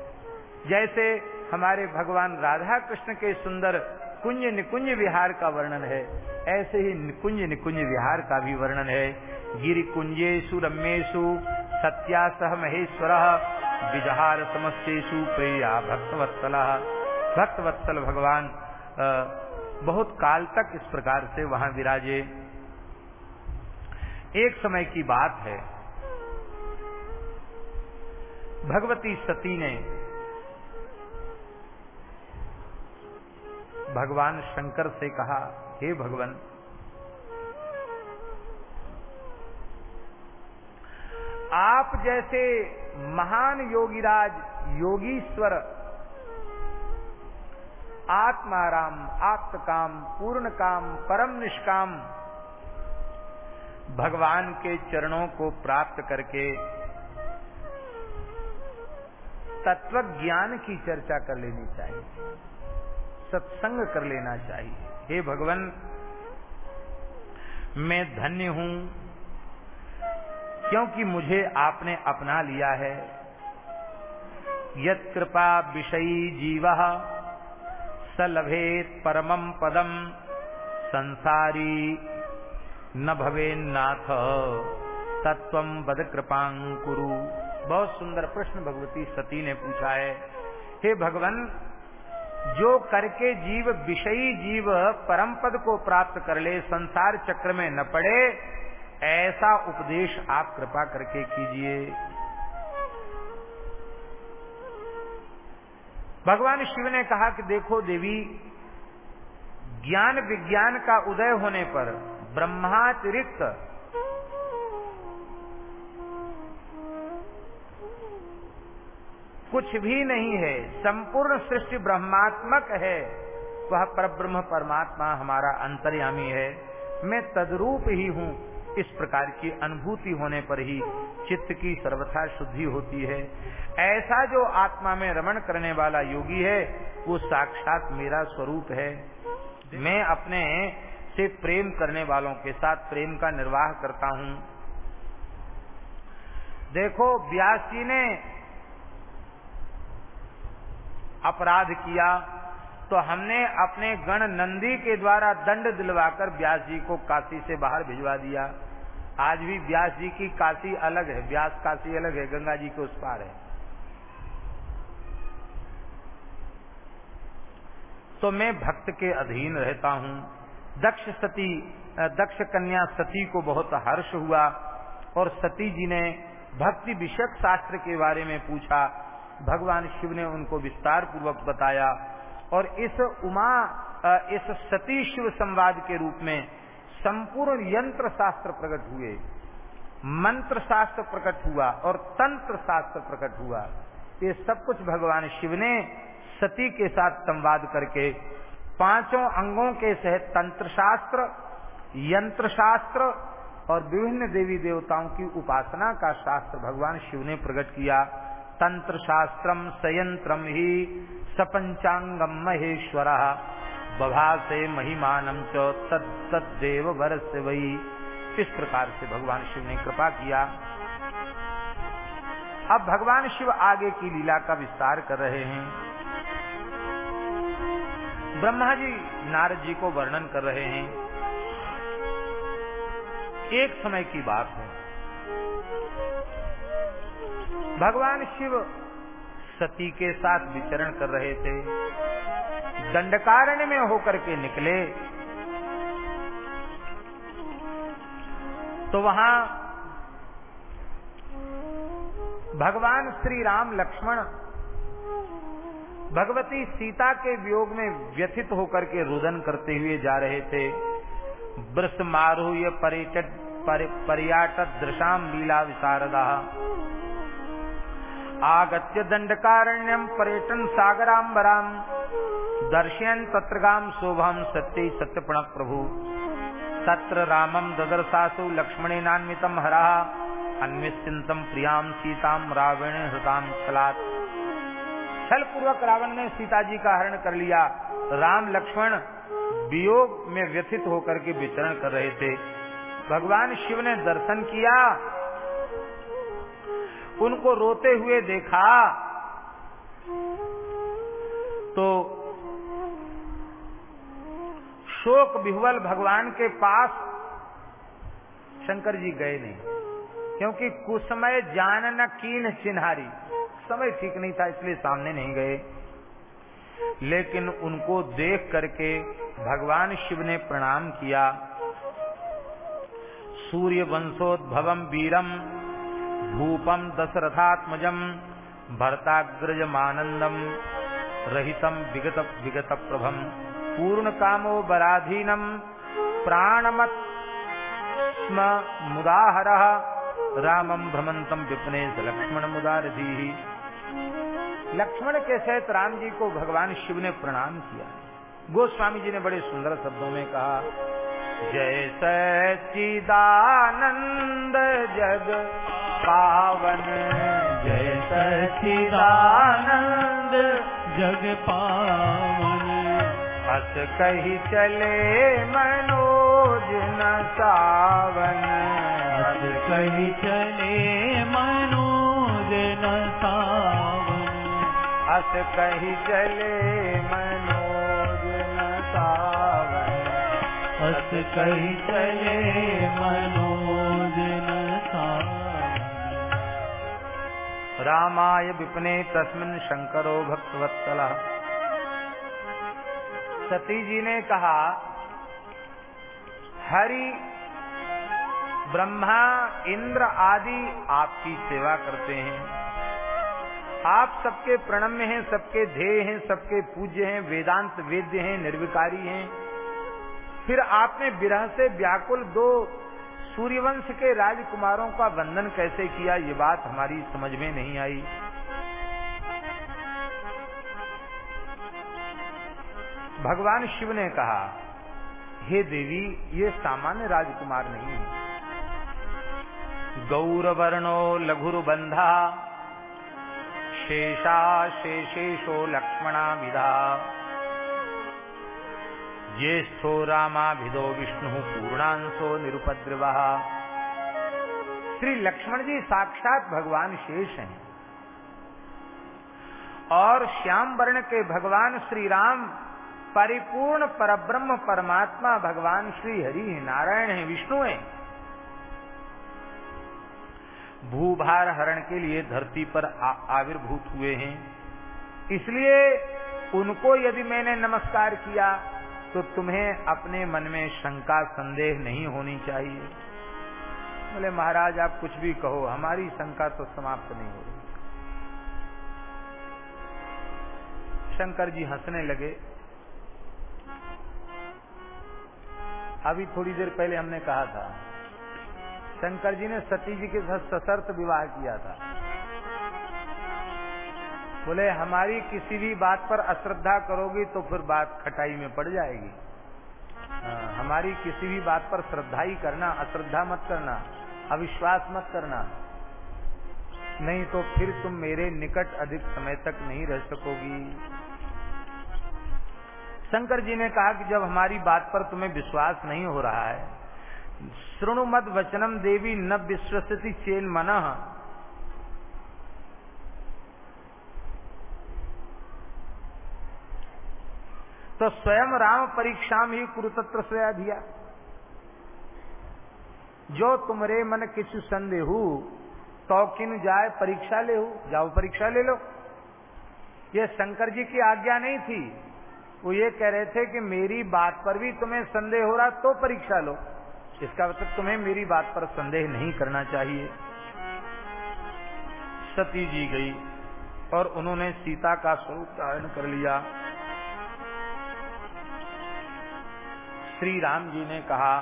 जैसे हमारे भगवान राधा कृष्ण के सुंदर कुंज निकुंज विहार का वर्णन है। ऐसे ही निकुंज निकुंज विहार का भी वर्णन है। गिरि कुंजेशु रम्येशु सत्या सह महेश्वर विजहार समस्तेषु प्रिया भक्तवत्सल। भक्तवत्सल भगवान बहुत काल तक इस प्रकार से वहाँ विराजे। एक समय की बात है। भगवती सती ने भगवान शंकर से कहा, हे भगवान, आप जैसे महान योगीराज योगीश्वर, आत्माराम आत्मकाम पूर्ण काम परम निष्काम, भगवान के चरणों को प्राप्त करके तत्व ज्ञान की चर्चा कर लेनी चाहिए। सत्संग कर लेना चाहिए। हे भगवान, मैं धन्य हूँ क्योंकि मुझे आपने अपना लिया है। यत कृपा विषयी जीव सलभेत परमम पदम, संसारी न भवे नाथ तत्व बद कृपांकुरु बहुत सुंदर प्रश्न भगवती सती ने पूछा है। हे भगवान जो करके जीव विषयी जीव परम पद को प्राप्त कर ले, संसार चक्र में न पड़े, ऐसा उपदेश आप कृपा करके कीजिए। भगवान शिव ने कहा कि देखो देवी, ज्ञान विज्ञान का उदय होने पर ब्रह्मातिरिक्त कुछ भी नहीं है, संपूर्ण सृष्टि ब्रह्मात्मक है, वह परब्रह्म परमात्मा हमारा अंतर्यामी है। मैं तदरूप ही हूँ, इस प्रकार की अनुभूति होने पर ही चित्त की सर्वथा शुद्धि होती है। ऐसा जो आत्मा में रमण करने वाला योगी है, वो साक्षात मेरा स्वरूप है। मैं अपने से प्रेम करने वालों के साथ प्रेम का निर्वाह करता हूँ। देखो, व्यास जी ने अपराध किया तो हमने अपने गण नंदी के द्वारा दंड दिलवाकर व्यास जी को काशी से बाहर भिजवा दिया। आज भी व्यास जी की काशी अलग है, व्यास काशी अलग है, गंगा जी के उस पार है। तो मैं भक्त के अधीन रहता हूँ। दक्ष सती, दक्ष कन्या सती को बहुत हर्ष हुआ, और सती जी ने भक्ति विषयक शास्त्र के बारे में पूछा भगवान शिव ने उनको विस्तार पूर्वक बताया और इस उमा इस सती शिव संवाद के रूप में संपूर्ण यंत्र शास्त्र प्रकट हुए। मंत्र शास्त्र प्रकट हुआ और तंत्र शास्त्र प्रकट हुआ। ये सब कुछ भगवान शिव ने सती के साथ संवाद करके पाँचों अंगों के सहित तंत्र शास्त्र यंत्र शास्त्र और विभिन्न देवी देवताओं की उपासना का शास्त्र भगवान शिव ने प्रकट किया। तंत्र शास्त्रम संयंत्रम ही सपंचांगम महेश्वर। बभासे महिमानम च तदेव वर्ष वही इस प्रकार से भगवान शिव ने कृपा किया। अब भगवान शिव आगे की लीला का विस्तार कर रहे हैं। ब्रह्मा जी नारद जी को वर्णन कर रहे हैं। एक समय की बात है। भगवान शिव सती के साथ विचरण कर रहे थे। दंडकारण्य में होकर के निकले। तो वहाँ भगवान श्री राम लक्ष्मण भगवती सीता के वियोग में व्यथित होकर के रुदन करते हुए जा रहे थे। वृष मारूय पर्याटक दृशाम लीला विशारदा। आगत्य दंडकारण्यम पर्यटन सागराम्बराम। दर्शयन तत्रगाम शोभम सत्य सत्यपण प्रभु। तत्र रामम ददरसासु लक्ष्मणेनान्वितम हरा। अन्विचिंतम प्रियाम सीताम रावण हृताम छलात छल पूर्वक रावण ने सीता जी का हरण कर लिया। राम लक्ष्मण वियोग में व्यथित होकर के विचरण कर रहे थे। भगवान शिव ने दर्शन किया। उनको रोते हुए देखा तो शोक विह्वल भगवान के पास शंकर जी गए नहीं, क्योंकि कुसमय जान न कीन चिन्हारी। समय ठीक नहीं था, इसलिए सामने नहीं गए। लेकिन उनको देख करके भगवान शिव ने प्रणाम किया। सूर्य वंशोद्भवम वीरम भूपम दशरथात्मजम भरताग्रजमानंदम रहितम विगत विगत प्रभम पूर्ण कामो बराधीनम प्राणमत स्म मुदाहर। रामम भ्रमंतम विपने लक्ष्मण मुदारधी। लक्ष्मण के सहित राम जी को भगवान शिव ने प्रणाम किया। गोस्वामी जी ने बड़े सुंदर शब्दों में कहा जय सचिदानंद जग पावन। जय सचिदानंद जग पावन। हस कही चले मनोज न सावन। हस कही चले मनोज न सावन। हस कही चले कही चले मनोज न सावन रामाय विपने तस्मिन शंकरो भक्तवत्सल। सती जी ने कहा, हरि, ब्रह्मा, इंद्र आदि आपकी सेवा करते हैं। आप सबके प्रणम्य हैं, सबके ध्येय हैं, सबके पूज्य हैं, वेदांत वेद्य हैं, निर्विकारी हैं। फिर आपने विरह से व्याकुल दो सूर्यवंश के राजकुमारों का वंदन कैसे किया? ये बात हमारी समझ में नहीं आई। भगवान शिव ने कहा, हे देवी, ये सामान्य राजकुमार नहीं है। गौरवर्णो लघुरुबंधा शेषा शेषेशो लक्ष्मणा विधा। ज्येष्ठो रामाभिदो विष्णु पूर्णांशो निरुपद्रव। श्री लक्ष्मण जी साक्षात भगवान शेष हैं। और श्याम वर्ण के भगवान श्री राम, परिपूर्ण परब्रह्म परमात्मा भगवान श्री हरि नारायण है, विष्णु है। भूभार हरण के लिए धरती पर आविर्भूत हुए हैं। इसलिए उनको यदि मैंने नमस्कार किया तो तुम्हें अपने मन में शंका, संदेह नहीं होनी चाहिए। बोले, महाराज, आप कुछ भी कहो, हमारी शंका तो समाप्त नहीं हो रही। शंकर जी हंसने लगे। अभी थोड़ी देर पहले हमने कहा था, शंकर जी ने सती जी के साथ सशर्त विवाह किया था। बोले हमारी किसी भी बात पर अश्रद्धा करोगी तो फिर बात खटाई में पड़ जाएगी। हाँ, हमारी किसी भी बात पर श्रद्धा ही करना अश्रद्धा मत करना अविश्वास मत करना। नहीं तो फिर तुम मेरे निकट अधिक समय तक नहीं रह सकोगी। शंकर जी ने कहा कि जब हमारी बात पर तुम्हें विश्वास नहीं हो रहा है श्रृणु मत वचनम देवी न विश्वसती चेन मन। तो स्वयं राम परीक्षा में ही कुरुतत्र स्वया दिया। जो तुमरे मन किछु संदेहू तो किन जाए परीक्षा ले जाओ परीक्षा ले लो। ये शंकर जी की आज्ञा नहीं थी। वो ये कह रहे थे कि मेरी बात पर भी तुम्हें संदेह हो रहा तो परीक्षा लो। इसका मतलब तुम्हें मेरी बात पर संदेह नहीं करना चाहिए। सती जी गई और उन्होंने सीता का स्वरूप धारण कर लिया। श्री राम जी ने कहा,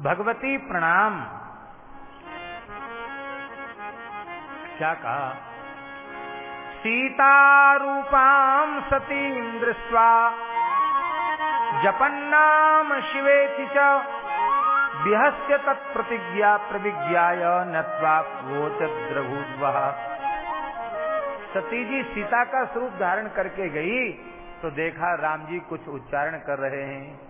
भगवती प्रणाम। क्या कहा? सीतारूपां सतीं दृष्ट्वा जपन्नाम शिवेति च विहस्य तत्प्रतिज्ञा प्रविज्ञाय नत्वा वोचद्रभूद्वः सती जी सीता का स्वरूप धारण करके गई तो देखा राम जी कुछ उच्चारण कर रहे हैं।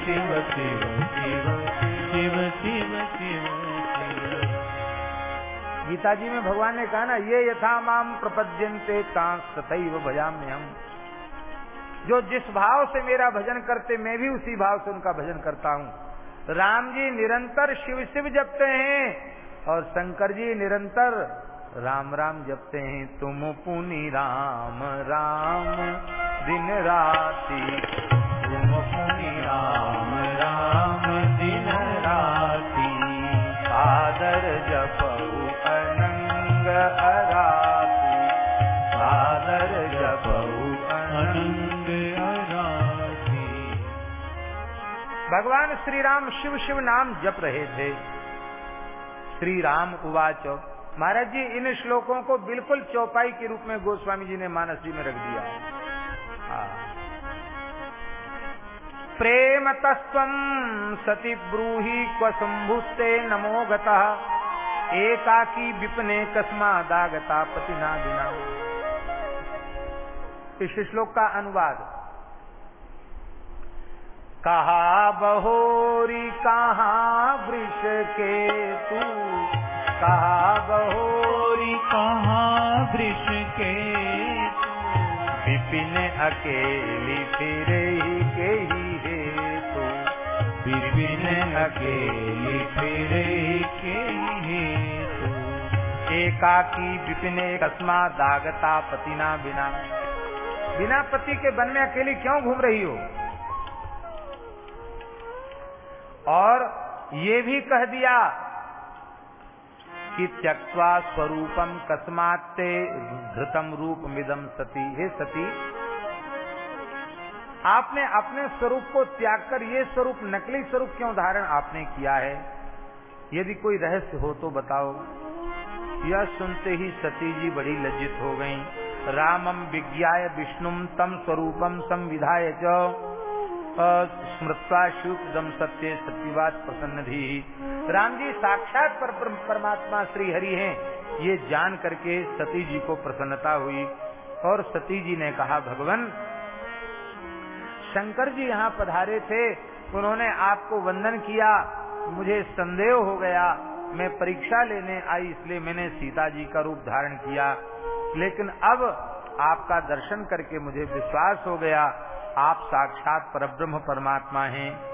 शिव शिव शिव शिव शिव शिव गीता जी में भगवान ने कहा ना, ये यथा माम प्रपद्यंते सतैव भजाम्य हम जो जिस भाव से मेरा भजन करते, मैं भी उसी भाव से उनका भजन करता हूँ। राम जी निरंतर शिव शिव जपते हैं और शंकर जी निरंतर राम राम जपते हैं। तुम पुनी राम राम, दिन राती भगवान श्री राम शिव शिव नाम जप रहे थे। श्री राम उवाच। महाराज जी, इन श्लोकों को बिल्कुल चौपाई के रूप में गोस्वामी जी ने मानस जी में रख दिया। हाँ। प्रेम तस्व सति ब्रूहि क्व शंभुस्ते नमो गतः। एकाकी विपने कस्मादागता पतिना बिना इस श्लोक का अनुवाद। कहा बहोरी, कहा वृष के तू कहा बहोरी, कहाँ वृष के विपिन अकेली फिर अकेली फिर एकाकी विपिने कस्मा दागता पतिना बिना। बिना पति के वन में अकेली क्यों घूम रही हो? और ये भी कह दिया कि त्यक्वा स्वरूपम कस्मात्ते धृतम रूप मिदम सती। हे सती आपने अपने स्वरूप को त्याग कर ये स्वरूप नकली स्वरूप क्यों धारण आपने किया है? यदि कोई रहस्य हो तो बताओ। यह सुनते ही सती जी बड़ी लज्जित हो गईं। रामम विज्ञाय विष्णुम तम स्वरूपम संविधाय च। स्मृत्वा शुक्रदम सत्य सत्यवाद प्रसन्न भी राम जी साक्षात पर, पर, परमात्मा श्री हरि हैं। ये जान करके सती जी को प्रसन्नता हुई और सती जी ने कहा भगवान शंकर जी यहाँ पधारे थे, उन्होंने आपको वंदन किया। मुझे संदेह हो गया, मैं परीक्षा लेने आई, इसलिए मैंने सीता जी का रूप धारण किया। लेकिन अब आपका दर्शन करके मुझे विश्वास हो गया, आप साक्षात परब्रह्म परमात्मा हैं।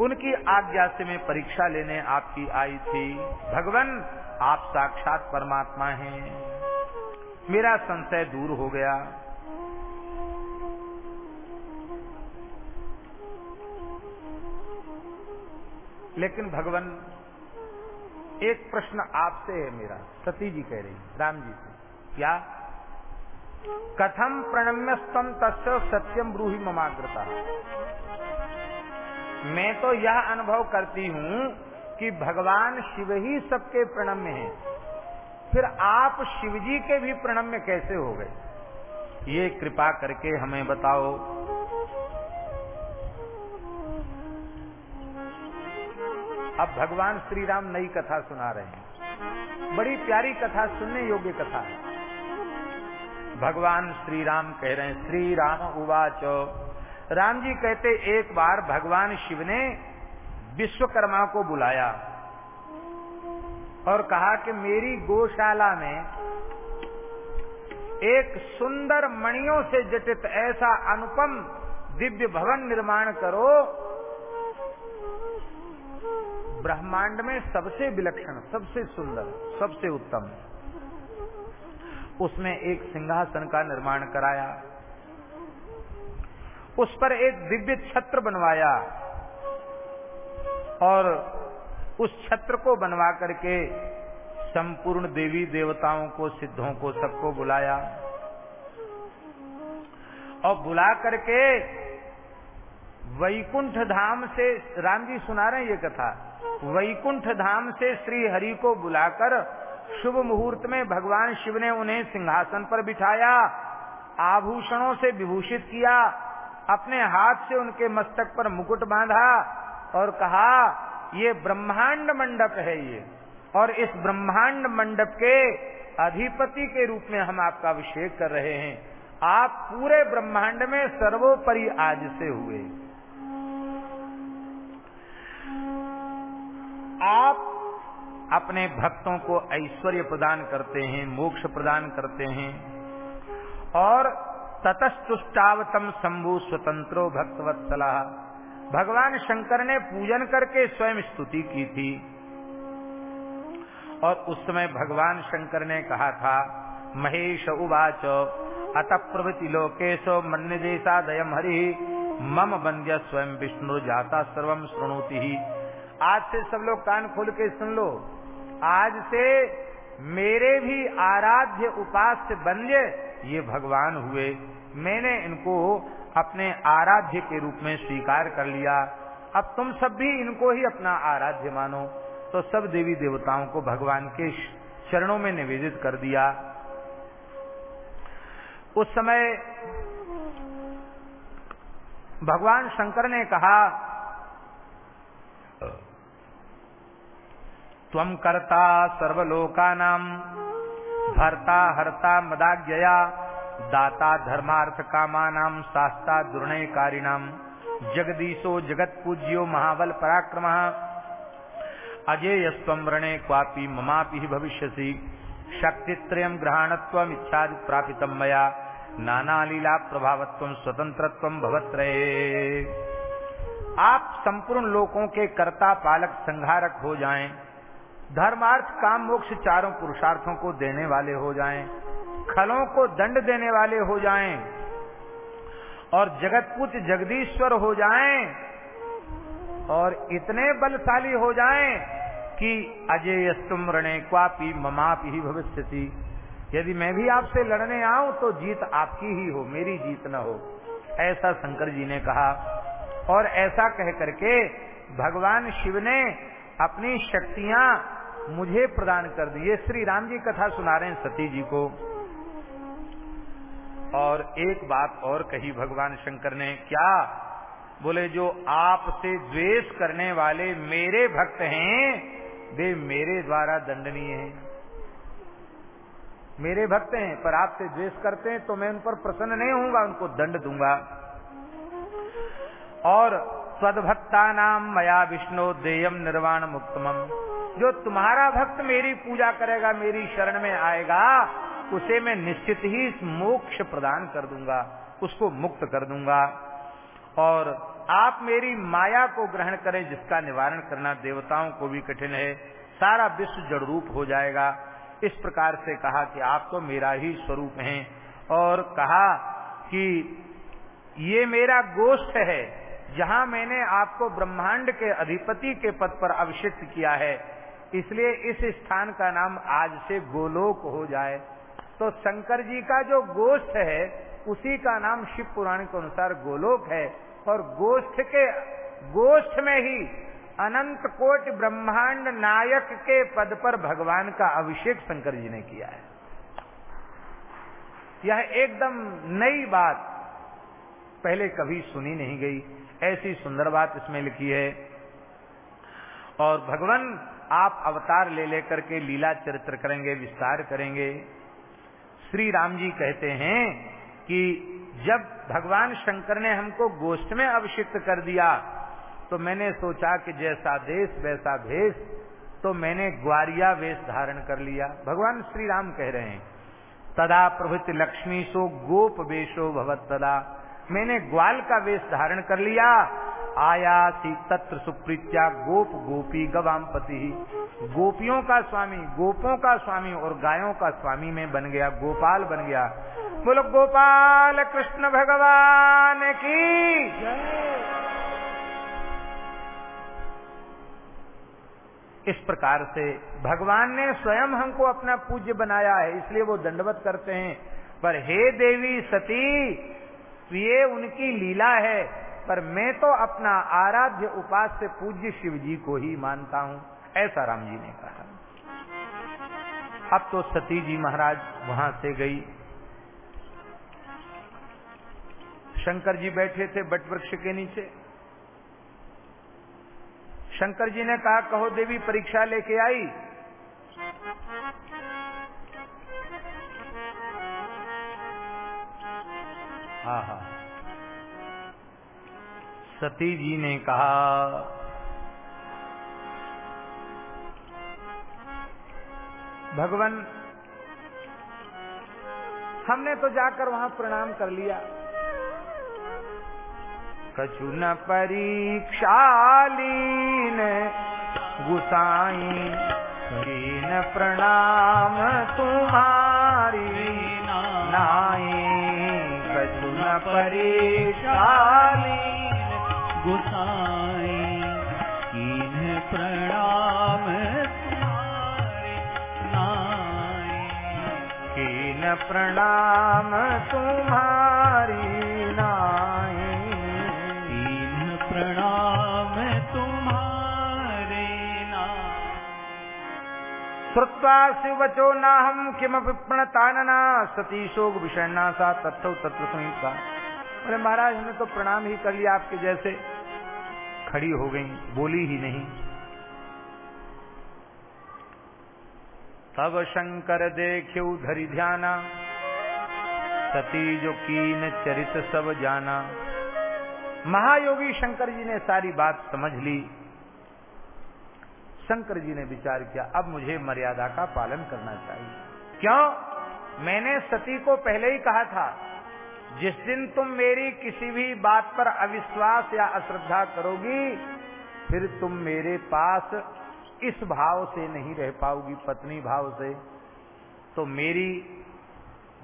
उनकी आज्ञा से मैं परीक्षा लेने आपकी आई थी। भगवान, आप साक्षात परमात्मा हैं। मेरा संशय दूर हो गया। लेकिन भगवान, एक प्रश्न आपसे है मेरा, सती जी कह रही राम जी से। क्या? कथम प्रणम्य स्तम तस्व सत्यम ब्रूही ममाग्रता। मैं तो यह अनुभव करती हूँ कि भगवान शिव ही सबके प्रणम्य हैं। फिर आप शिवजी के भी प्रणम्य कैसे हो गए? ये कृपा करके हमें बताओ। अब भगवान श्री राम नई कथा सुना रहे हैं। बड़ी प्यारी कथा, सुनने योग्य कथा है। भगवान श्री राम कह रहे हैं श्री राम उवाच। राम जी कहते, एक बार भगवान शिव ने विश्वकर्मा को बुलाया और कहा कि मेरी गौशाला में एक सुंदर मणियों से जटित ऐसा अनुपम दिव्य भवन निर्माण करो ब्रह्मांड में सबसे विलक्षण, सबसे सुंदर, सबसे उत्तम। उसमें एक सिंहासन का निर्माण कराया। उस पर एक दिव्य छत्र बनवाया और उस छत्र को बनवा करके संपूर्ण देवी देवताओं को, सिद्धों को, सबको बुलाया। और बुला करके वैकुंठ धाम से, राम जी सुना रहे हैं ये कथा? वैकुंठ धाम से श्री हरि को बुलाकर शुभ मुहूर्त में भगवान शिव ने उन्हें सिंहासन पर बिठाया, आभूषणों से विभूषित किया, अपने हाथ से उनके मस्तक पर मुकुट बांधा और कहा, ये ब्रह्मांड मंडप है ये और इस ब्रह्मांड मंडप के अधिपति के रूप में हम आपका अभिषेक कर रहे हैं। आप पूरे ब्रह्मांड में सर्वोपरि आज से हुए। आप अपने भक्तों को ऐश्वर्य प्रदान करते हैं, मोक्ष प्रदान करते हैं और ततस्तुष्टावतम शंभु स्वतंत्रो भक्तवत्सला। भगवान शंकर ने पूजन करके स्वयं स्तुति की थी और उस समय भगवान शंकर ने कहा था, महेश उवाच, अत प्रभृति लोकेश मन जैसा दयम हरि, मम बंद्य स्वयं विष्णु जाता सर्वम श्रृणोति ही आज से सब लोग कान खोल के सुन लो। आज से मेरे भी आराध्य उपास्य बंद्य ये भगवान हुए। मैंने इनको अपने आराध्य के रूप में स्वीकार कर लिया। अब तुम सब भी इनको ही अपना आराध्य मानो। तो सब देवी देवताओं को भगवान के चरणों में निवेदित कर दिया। उस समय भगवान शंकर ने कहा त्वम कर्ता सर्वलोकानाम भरता, हरता, मदाज्ञया, दाता धर्मार्थ कामानाम शास्ता दुर्णय कारिणाम जगदीशो जगत पूज्यो महाबल पराक्रम। अजेयस्व रणे क्वापि ममापि भविष्यसि। शक्तित्रयम ग्रहणत्व इच्छादि प्रापित मया। नाना लीला स्वतंत्रत्व भवत्रये। आप संपूर्ण लोकों के कर्ता पालक संहारक हो जाएँ। धर्मार्थ काम मोक्ष चारों पुरुषार्थों को देने वाले हो जाएँ, खलों को दंड देने वाले हो जाएँ और जगतपुत जगदीश्वर हो जाएँ और इतने बलशाली हो जाएँ कि अजय तुम रणे क्वापी ममापी ही भविष्य यदि मैं भी आपसे लड़ने आऊँ तो जीत आपकी ही हो मेरी जीत न हो ऐसा शंकर जी ने कहा। और ऐसा कह करके भगवान शिव ने अपनी शक्तियाँ मुझे प्रदान कर दी। ये श्री राम जी कथा सुना रहे हैं सती जी को। और एक बात और कही भगवान शंकर ने, क्या? बोले, जो आपसे द्वेष करने वाले मेरे भक्त हैं, वे मेरे द्वारा दंडनीय हैं। मेरे भक्त हैं, पर आपसे द्वेष करते हैं तो मैं उन पर प्रसन्न नहीं होऊँगा, उनको दंड दूँगा। और सदभक्ता नाम मया विष्णु देयम निर्वाण मुक्तमम जो तुम्हारा भक्त मेरी पूजा करेगा, मेरी शरण में आएगा, उसे मैं निश्चित ही मोक्ष प्रदान कर दूँगा, उसको मुक्त कर दूँगा। और आप मेरी माया को ग्रहण करें, जिसका निवारण करना देवताओं को भी कठिन है। सारा विश्व जड़ रूप हो जाएगा। इस प्रकार से कहा कि आप तो मेरा ही स्वरूप हैं। और कहा कि ये मेरा गोष्ठ है, जहाँ मैंने आपको ब्रह्मांड के अधिपति के पद पर अभिषिक्त किया है। इसलिए इस स्थान का नाम आज से गोलोक हो जाए। तो शंकर जी का जो गोष्ठ है, उसी का नाम शिव पुराण के अनुसार गोलोक है। और गोष्ठ के, गोष्ठ में ही अनंत कोट ब्रह्मांड नायक के पद पर भगवान का अभिषेक शंकर जी ने किया है। यह एकदम नई बात पहले कभी सुनी नहीं गई। ऐसी सुंदर बात इसमें लिखी है। और भगवान आप अवतार ले लेकर के लीला चरित्र करेंगे, विस्तार करेंगे। श्री राम जी कहते हैं कि जब भगवान शंकर ने हमको गोष्ठ में अभिषिक्त कर दिया तो मैंने सोचा कि जैसा देश वैसा भेष तो मैंने ग्वारिया वेश धारण कर लिया। भगवान श्री राम कह रहे हैं, तदा प्रभृति लक्ष्मी सो गोप वेशो भवत तदा मैंने ग्वाल का वेश धारण कर लिया आया सी तत्र सुप्रीत्या गोप गोपी गवाम पति। गोपियों का स्वामी, गोपों का स्वामी और गायों का स्वामी में बन गया, गोपाल बन गया। बोलो, गोपाल कृष्ण भगवान की इस प्रकार से भगवान ने स्वयं हमको अपना पूज्य बनाया है, इसलिए वो दंडवत करते हैं। पर हे देवी सती ये उनकी लीला है। पर मैं तो अपना आराध्य उपास्य पूज्य शिव जी को ही मानता हूँ, ऐसा राम जी ने कहा। अब तो सती जी महाराज वहाँ से गई। शंकर जी बैठे थे बट वृक्ष के नीचे। शंकर जी ने कहा, कहो देवी, परीक्षा लेके आई? हा हा। सती जी ने कहा, भगवान, हमने तो जाकर वहाँ प्रणाम कर लिया। कछु न परीक्षालीन गुसाई कीन प्रणाम तुम्हारी नाई। कछु न परीक्षालीन गुसाई कीन प्रणाम तुम्हारे नाई कीन प्रणाम तुम्हारी नाई प्रणाम तुम्हारे नाम श्रुत्वा शिवचो नाहम किमपि प्रणतानना सती शोक विषण्णा सा तत्व तत्व संहिता बोले, महाराज, हमने तो प्रणाम ही कर लिया आपके जैसे। खड़ी हो गई, बोली ही नहीं। तब शंकर देख्यु धरि ध्याना, सती जो कीन चरित सब जाना। महायोगी शंकर जी ने सारी बात समझ ली। शंकर जी ने विचार किया, अब मुझे मर्यादा का पालन करना चाहिए। क्यों? मैंने सती को पहले ही कहा था जिस दिन तुम मेरी किसी भी बात पर अविश्वास या अश्रद्धा करोगी, फिर तुम मेरे पास इस भाव से नहीं रह पाओगी, पत्नी भाव से। तो मेरी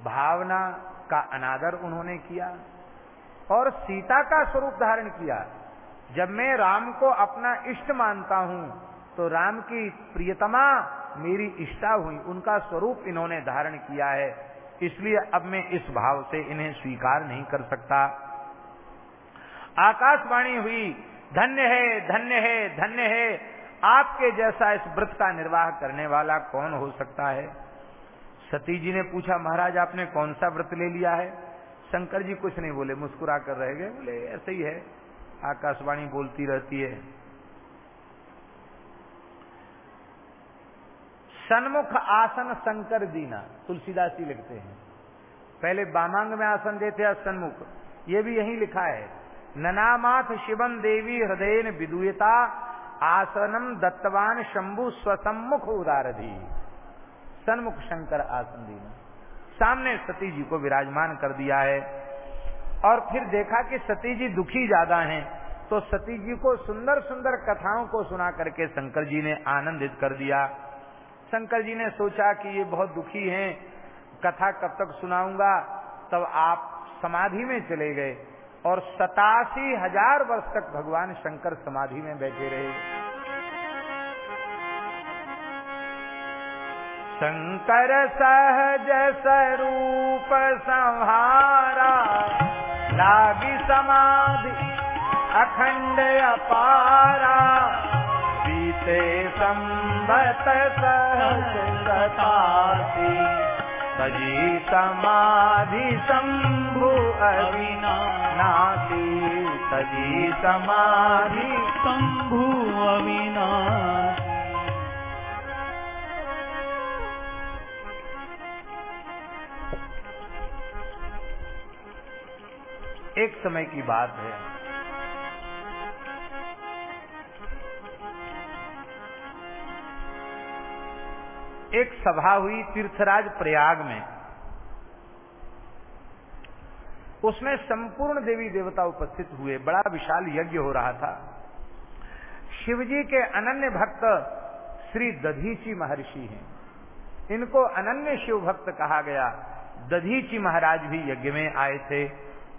भावना का अनादर उन्होंने किया और सीता का स्वरूप धारण किया। जब मैं राम को अपना इष्ट मानता हूँ तो राम की प्रियतमा मेरी इष्टा हुई, उनका स्वरूप इन्होंने धारण किया है। इसलिए अब मैं इस भाव से इन्हें स्वीकार नहीं कर सकता। आकाशवाणी हुई, धन्य है धन्य है धन्य है, आपके जैसा इस व्रत का निर्वाह करने वाला कौन हो सकता है? सती जी ने पूछा, महाराज, आपने कौन सा व्रत ले लिया है? शंकर जी कुछ नहीं बोले मुस्कुरा कर रह गए, बोले, ऐसे ही है। आकाशवाणी बोलती रहती है सन्मुख आसन शंकर दीना तुलसीदास जी लिखते हैं। पहले बामांग में आसन देते हैं, सन्मुख। ये भी यही लिखा है। ननामाथ शिवम देवी हृदय विदुयता, आसनम दत्तवान शंभु स्वसम्मुख उदारधी। सन्मुख शंकर आसन दीना सामने सती जी को विराजमान कर दिया है। और फिर देखा कि सती जी दुखी ज़्यादा हैं तो सती जी को सुंदर सुंदर कथाओं को सुना करके शंकर जी ने आनंदित कर दिया। शंकर जी ने सोचा कि ये बहुत दुखी हैं, कथा कब तक सुनाऊँगा? तब आप समाधि में चले गए और सतासी हज़ार वर्ष तक भगवान शंकर समाधि में बैठे रहे। शंकर सहज स्वरूप संहारा, लागी समाधि अखंड अपारा। बीते संबत सहज सतासी सजी समाधि शंभु अविनाशी। सजी समाधि शंभु अविनाश। एक समय की बात है। एक सभा हुई तीर्थराज प्रयाग में। उसमें संपूर्ण देवी देवता उपस्थित हुए। बड़ा विशाल यज्ञ हो रहा था। शिवजी के अनन्य भक्त श्री दधीची महर्षि हैं। इनको अनन्य शिव भक्त कहा गया। दधीची महाराज भी यज्ञ में आए थे।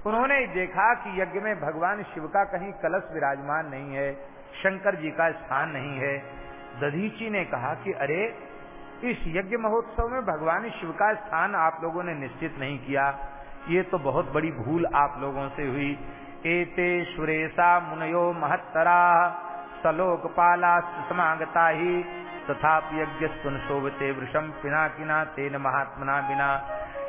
उन्होंने देखा कि यज्ञ में भगवान शिव का कहीं कलश विराजमान नहीं है, शंकर जी का स्थान नहीं है। दधीची ने कहा कि अरे इस यज्ञ महोत्सव में भगवान शिव का स्थान आप लोगों ने निश्चित नहीं किया। ये तो बहुत बड़ी भूल आप लोगों से हुई। एते सुरेशा मुनयो महत्तरा सलोक पाला समागता ही। तथा यज्ञ सुन शोभते वृषम पिना किना तेन महात्मना बिना।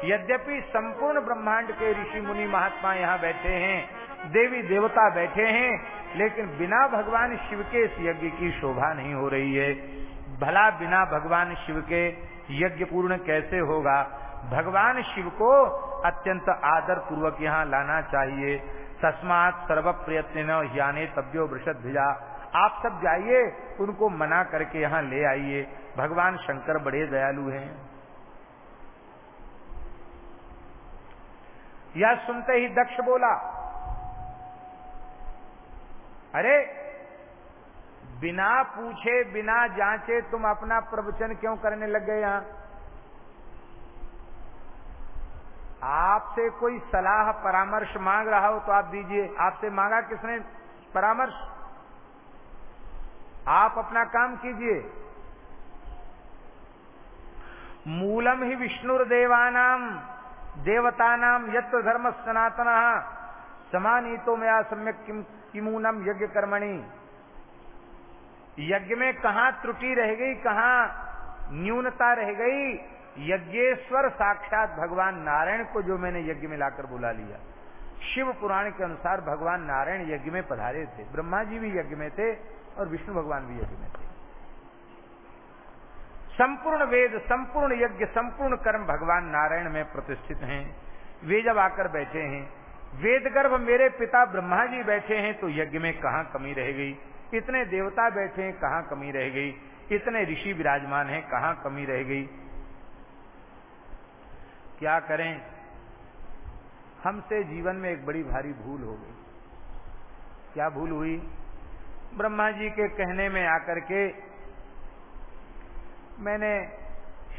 यद्यपि संपूर्ण ब्रह्मांड के ऋषि मुनि महात्मा यहाँ बैठे हैं, देवी देवता बैठे हैं, लेकिन बिना भगवान शिव के इस यज्ञ की शोभा नहीं हो रही है। भला बिना भगवान शिव के यज्ञ पूर्ण कैसे होगा? भगवान शिव को अत्यंत आदर पूर्वक यहाँ लाना चाहिए। तस्मात सर्व प्रयत्न याने तब्यो वृषद भिजा। आप सब जाइए, उनको मना करके यहाँ ले आइए। भगवान शंकर बड़े दयालु हैं। यह सुनते ही दक्ष बोला, अरे बिना पूछे, बिना जांचे तुम अपना प्रवचन क्यों करने लग गए यहाँ? आपसे कोई सलाह, परामर्श मांग रहा हो तो आप दीजिए। आपसे मांगा किसने? परामर्श। आप अपना काम कीजिए। मूलम ही विष्णुर्देवानाम देवतानाम यत्र धर्म सनातन। समानीतो में सम्यक किम किमूनम यज्ञ कर्मणि यज्ञ में कहा त्रुटि रह गई, कहा न्यूनता रह गई, यज्ञेश्वर साक्षात भगवान नारायण को जो मैंने यज्ञ में लाकर बुला लिया। शिव पुराण के अनुसार भगवान नारायण यज्ञ में पधारे थे, ब्रह्मा जी भी यज्ञ में थे और विष्णु भगवान भी यज्ञ में थे। संपूर्ण वेद, संपूर्ण यज्ञ, संपूर्ण कर्म भगवान नारायण में प्रतिष्ठित हैं। वे जब आकर बैठे हैं वेद गर्भ मेरे पिता ब्रह्मा जी बैठे हैं तो यज्ञ में कहा कमी रह गई? इतने देवता बैठे हैं, कहा कमी रह गई? इतने ऋषि विराजमान हैं, कहा कमी रह गई? क्या करें? हमसे जीवन में एक बड़ी भारी भूल हो गई। क्या भूल हुई? ब्रह्मा जी के कहने में आकर के मैंने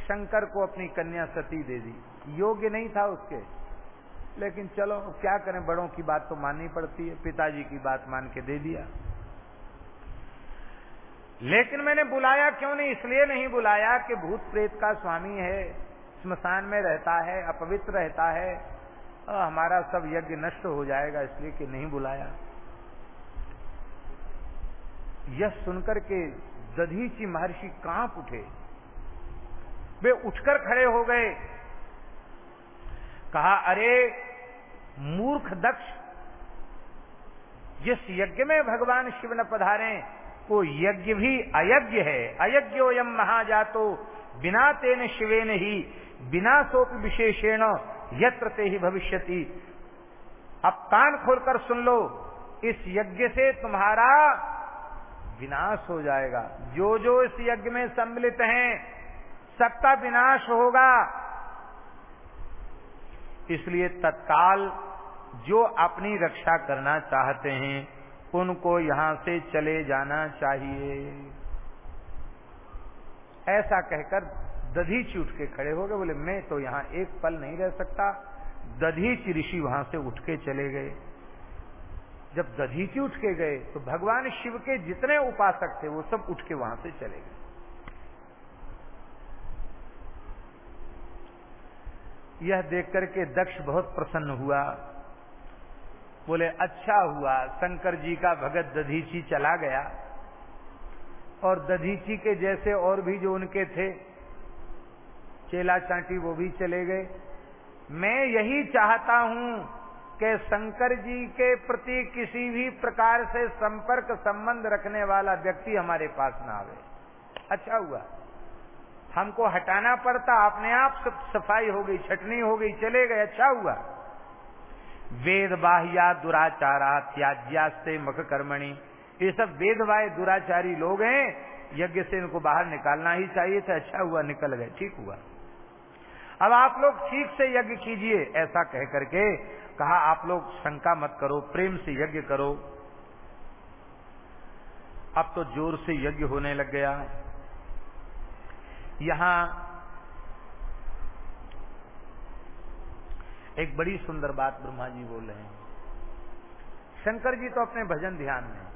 शंकर को अपनी कन्या सती दे दी। योग्य नहीं था उसके। लेकिन चलो, क्या करें? बड़ों की बात तो माननी पड़ती है। पिताजी की बात मान के दे दिया। लेकिन मैंने बुलाया क्यों नहीं? इसलिए नहीं बुलाया कि भूत प्रेत का स्वामी है, स्मशान में रहता है, अपवित्र रहता है। हमारा सब यज्ञ नष्ट हो जाएगा, इसलिए कि नहीं बुलाया। यह सुनकर के दधीची महर्षि काँप उठे। वे उठकर खड़े हो गए। कहा, अरे, मूर्ख दक्ष, जिस यज्ञ में भगवान शिव न पधारे वो यज्ञ भी अयज्ञ है। अयज्ञोयम महाजातो, बिना तेन शिवेन ही, बिना सोप विशेषेण यत्र ते ही भविष्यति। अब कान खोलकर सुन लो, इस यज्ञ से तुम्हारा विनाश हो जाएगा। जो जो इस यज्ञ में सम्मिलित हैं, सबका विनाश होगा। इसलिए तत्काल जो अपनी रक्षा करना चाहते हैं उनको यहाँ से चले जाना चाहिए। ऐसा कहकर दधीच उठ के खड़े हो गए, बोले, मैं तो यहाँ एक पल नहीं रह सकता। दधीच ऋषि वहाँ से उठ के चले गए। जब दधीची उठ के गए तो भगवान शिव के जितने उपासक थे, वो सब उठ के वहाँ से चले गए। यह देख करके दक्ष बहुत प्रसन्न हुआ। बोले अच्छा हुआ, शंकर जी का भगत दधीची चला गया। और दधीची के जैसे और भी जो उनके थे, चेला चांटी वो भी चले गए। मैं यही चाहता हूँ कि शंकर जी के प्रति किसी भी प्रकार से संपर्क, संबंध रखने वाला व्यक्ति हमारे पास ना आवे। अच्छा हुआ। हमको हटाना पड़ता, अपने आप सफ़ाई हो गई, छटनी हो गई, चले गए अच्छा हुआ। वेद बाह्या दुराचारा त्याज्या से मख कर्मणी। ये सब वेद दुराचारी लोग हैं, यज्ञ से इनको बाहर निकालना ही चाहिए था अच्छा हुआ, निकल गए, ठीक हुआ। अब आप लोग ठीक से यज्ञ कीजिए, ऐसा कह करके कहा, आप लोग शंका मत करो, प्रेम से यज्ञ करो। अब तो ज़ोर से यज्ञ होने लग गया। यहाँ एक बड़ी सुंदर बात ब्रह्मा जी बोल रहे हैं। शंकर जी तो अपने भजन ध्यान में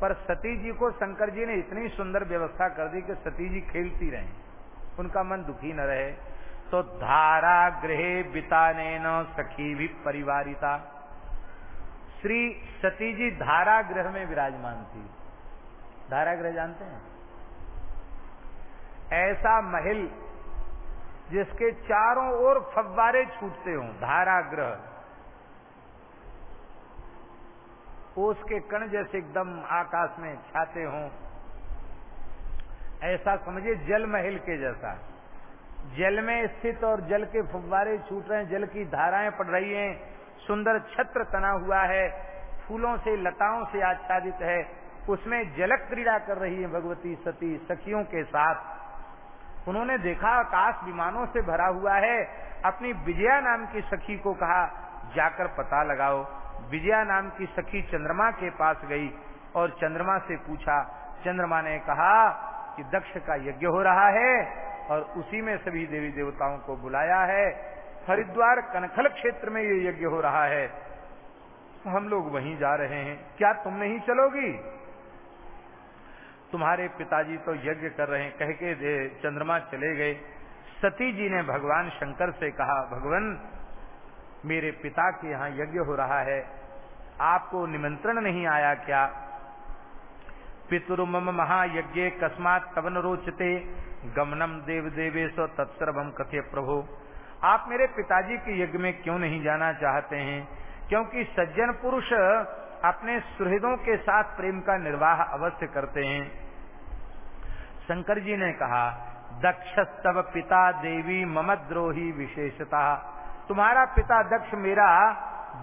पर सती जी को शंकर जी ने इतनी सुंदर व्यवस्था कर दी कि सती जी खेलती रहे। उनका मन दुखी न रहे। तो धारा गृह बिताने न सखी भी परिवारिता। श्री सती जी धारा गृह में विराजमान थी। धारा गृह जानते हैं? ऐसा महल जिसके चारों ओर फव्वारे छूटते हों, धाराग्रह। ओस के कण जैसे एकदम आकाश में छाते हों। ऐसा समझिए जल महल के जैसा। जल में स्थित और जल के फव्वारे छूट रहे हैं, जल की धाराएँ पड़ रही हैं। सुंदर छत्र तना हुआ है, फूलों से, लताओं से आच्छादित है। उसमें जलक क्रीड़ा कर रही है भगवती सती, सखियों के साथ। उन्होंने देखा, आकाश विमानों से भरा हुआ है। अपनी विजया नाम की सखी को कहा, जाकर पता लगाओ। विजया नाम की सखी चंद्रमा के पास गई और चंद्रमा से पूछा। चंद्रमा ने कहा कि दक्ष का यज्ञ हो रहा है और उसी में सभी देवी देवताओं को बुलाया है। हरिद्वार कनखल क्षेत्र में ये यज्ञ हो रहा है। हम लोग वहीं जा रहे हैं। क्या तुम नहीं चलोगी? तुम्हारे पिताजी तो यज्ञ कर रहे हैं, कह के चंद्रमा चले गए। सती जी ने भगवान शंकर से कहा, भगवान, मेरे पिता के यहाँ यज्ञ हो रहा है। आपको निमंत्रण नहीं आया क्या? पितुरुम महायज्ञ कस्मात कवन रोचते। गमनम देव देवेश तत्सर्वम कथे प्रभु। आप मेरे पिताजी के यज्ञ में क्यों नहीं जाना चाहते हैं? क्योंकि सज्जन पुरुष अपने सुहृदों के साथ प्रेम का निर्वाह अवश्य करते हैं। शंकर जी ने कहा दक्ष तब पिता देवी मम द्रोही विशेषता। तुम्हारा पिता दक्ष मेरा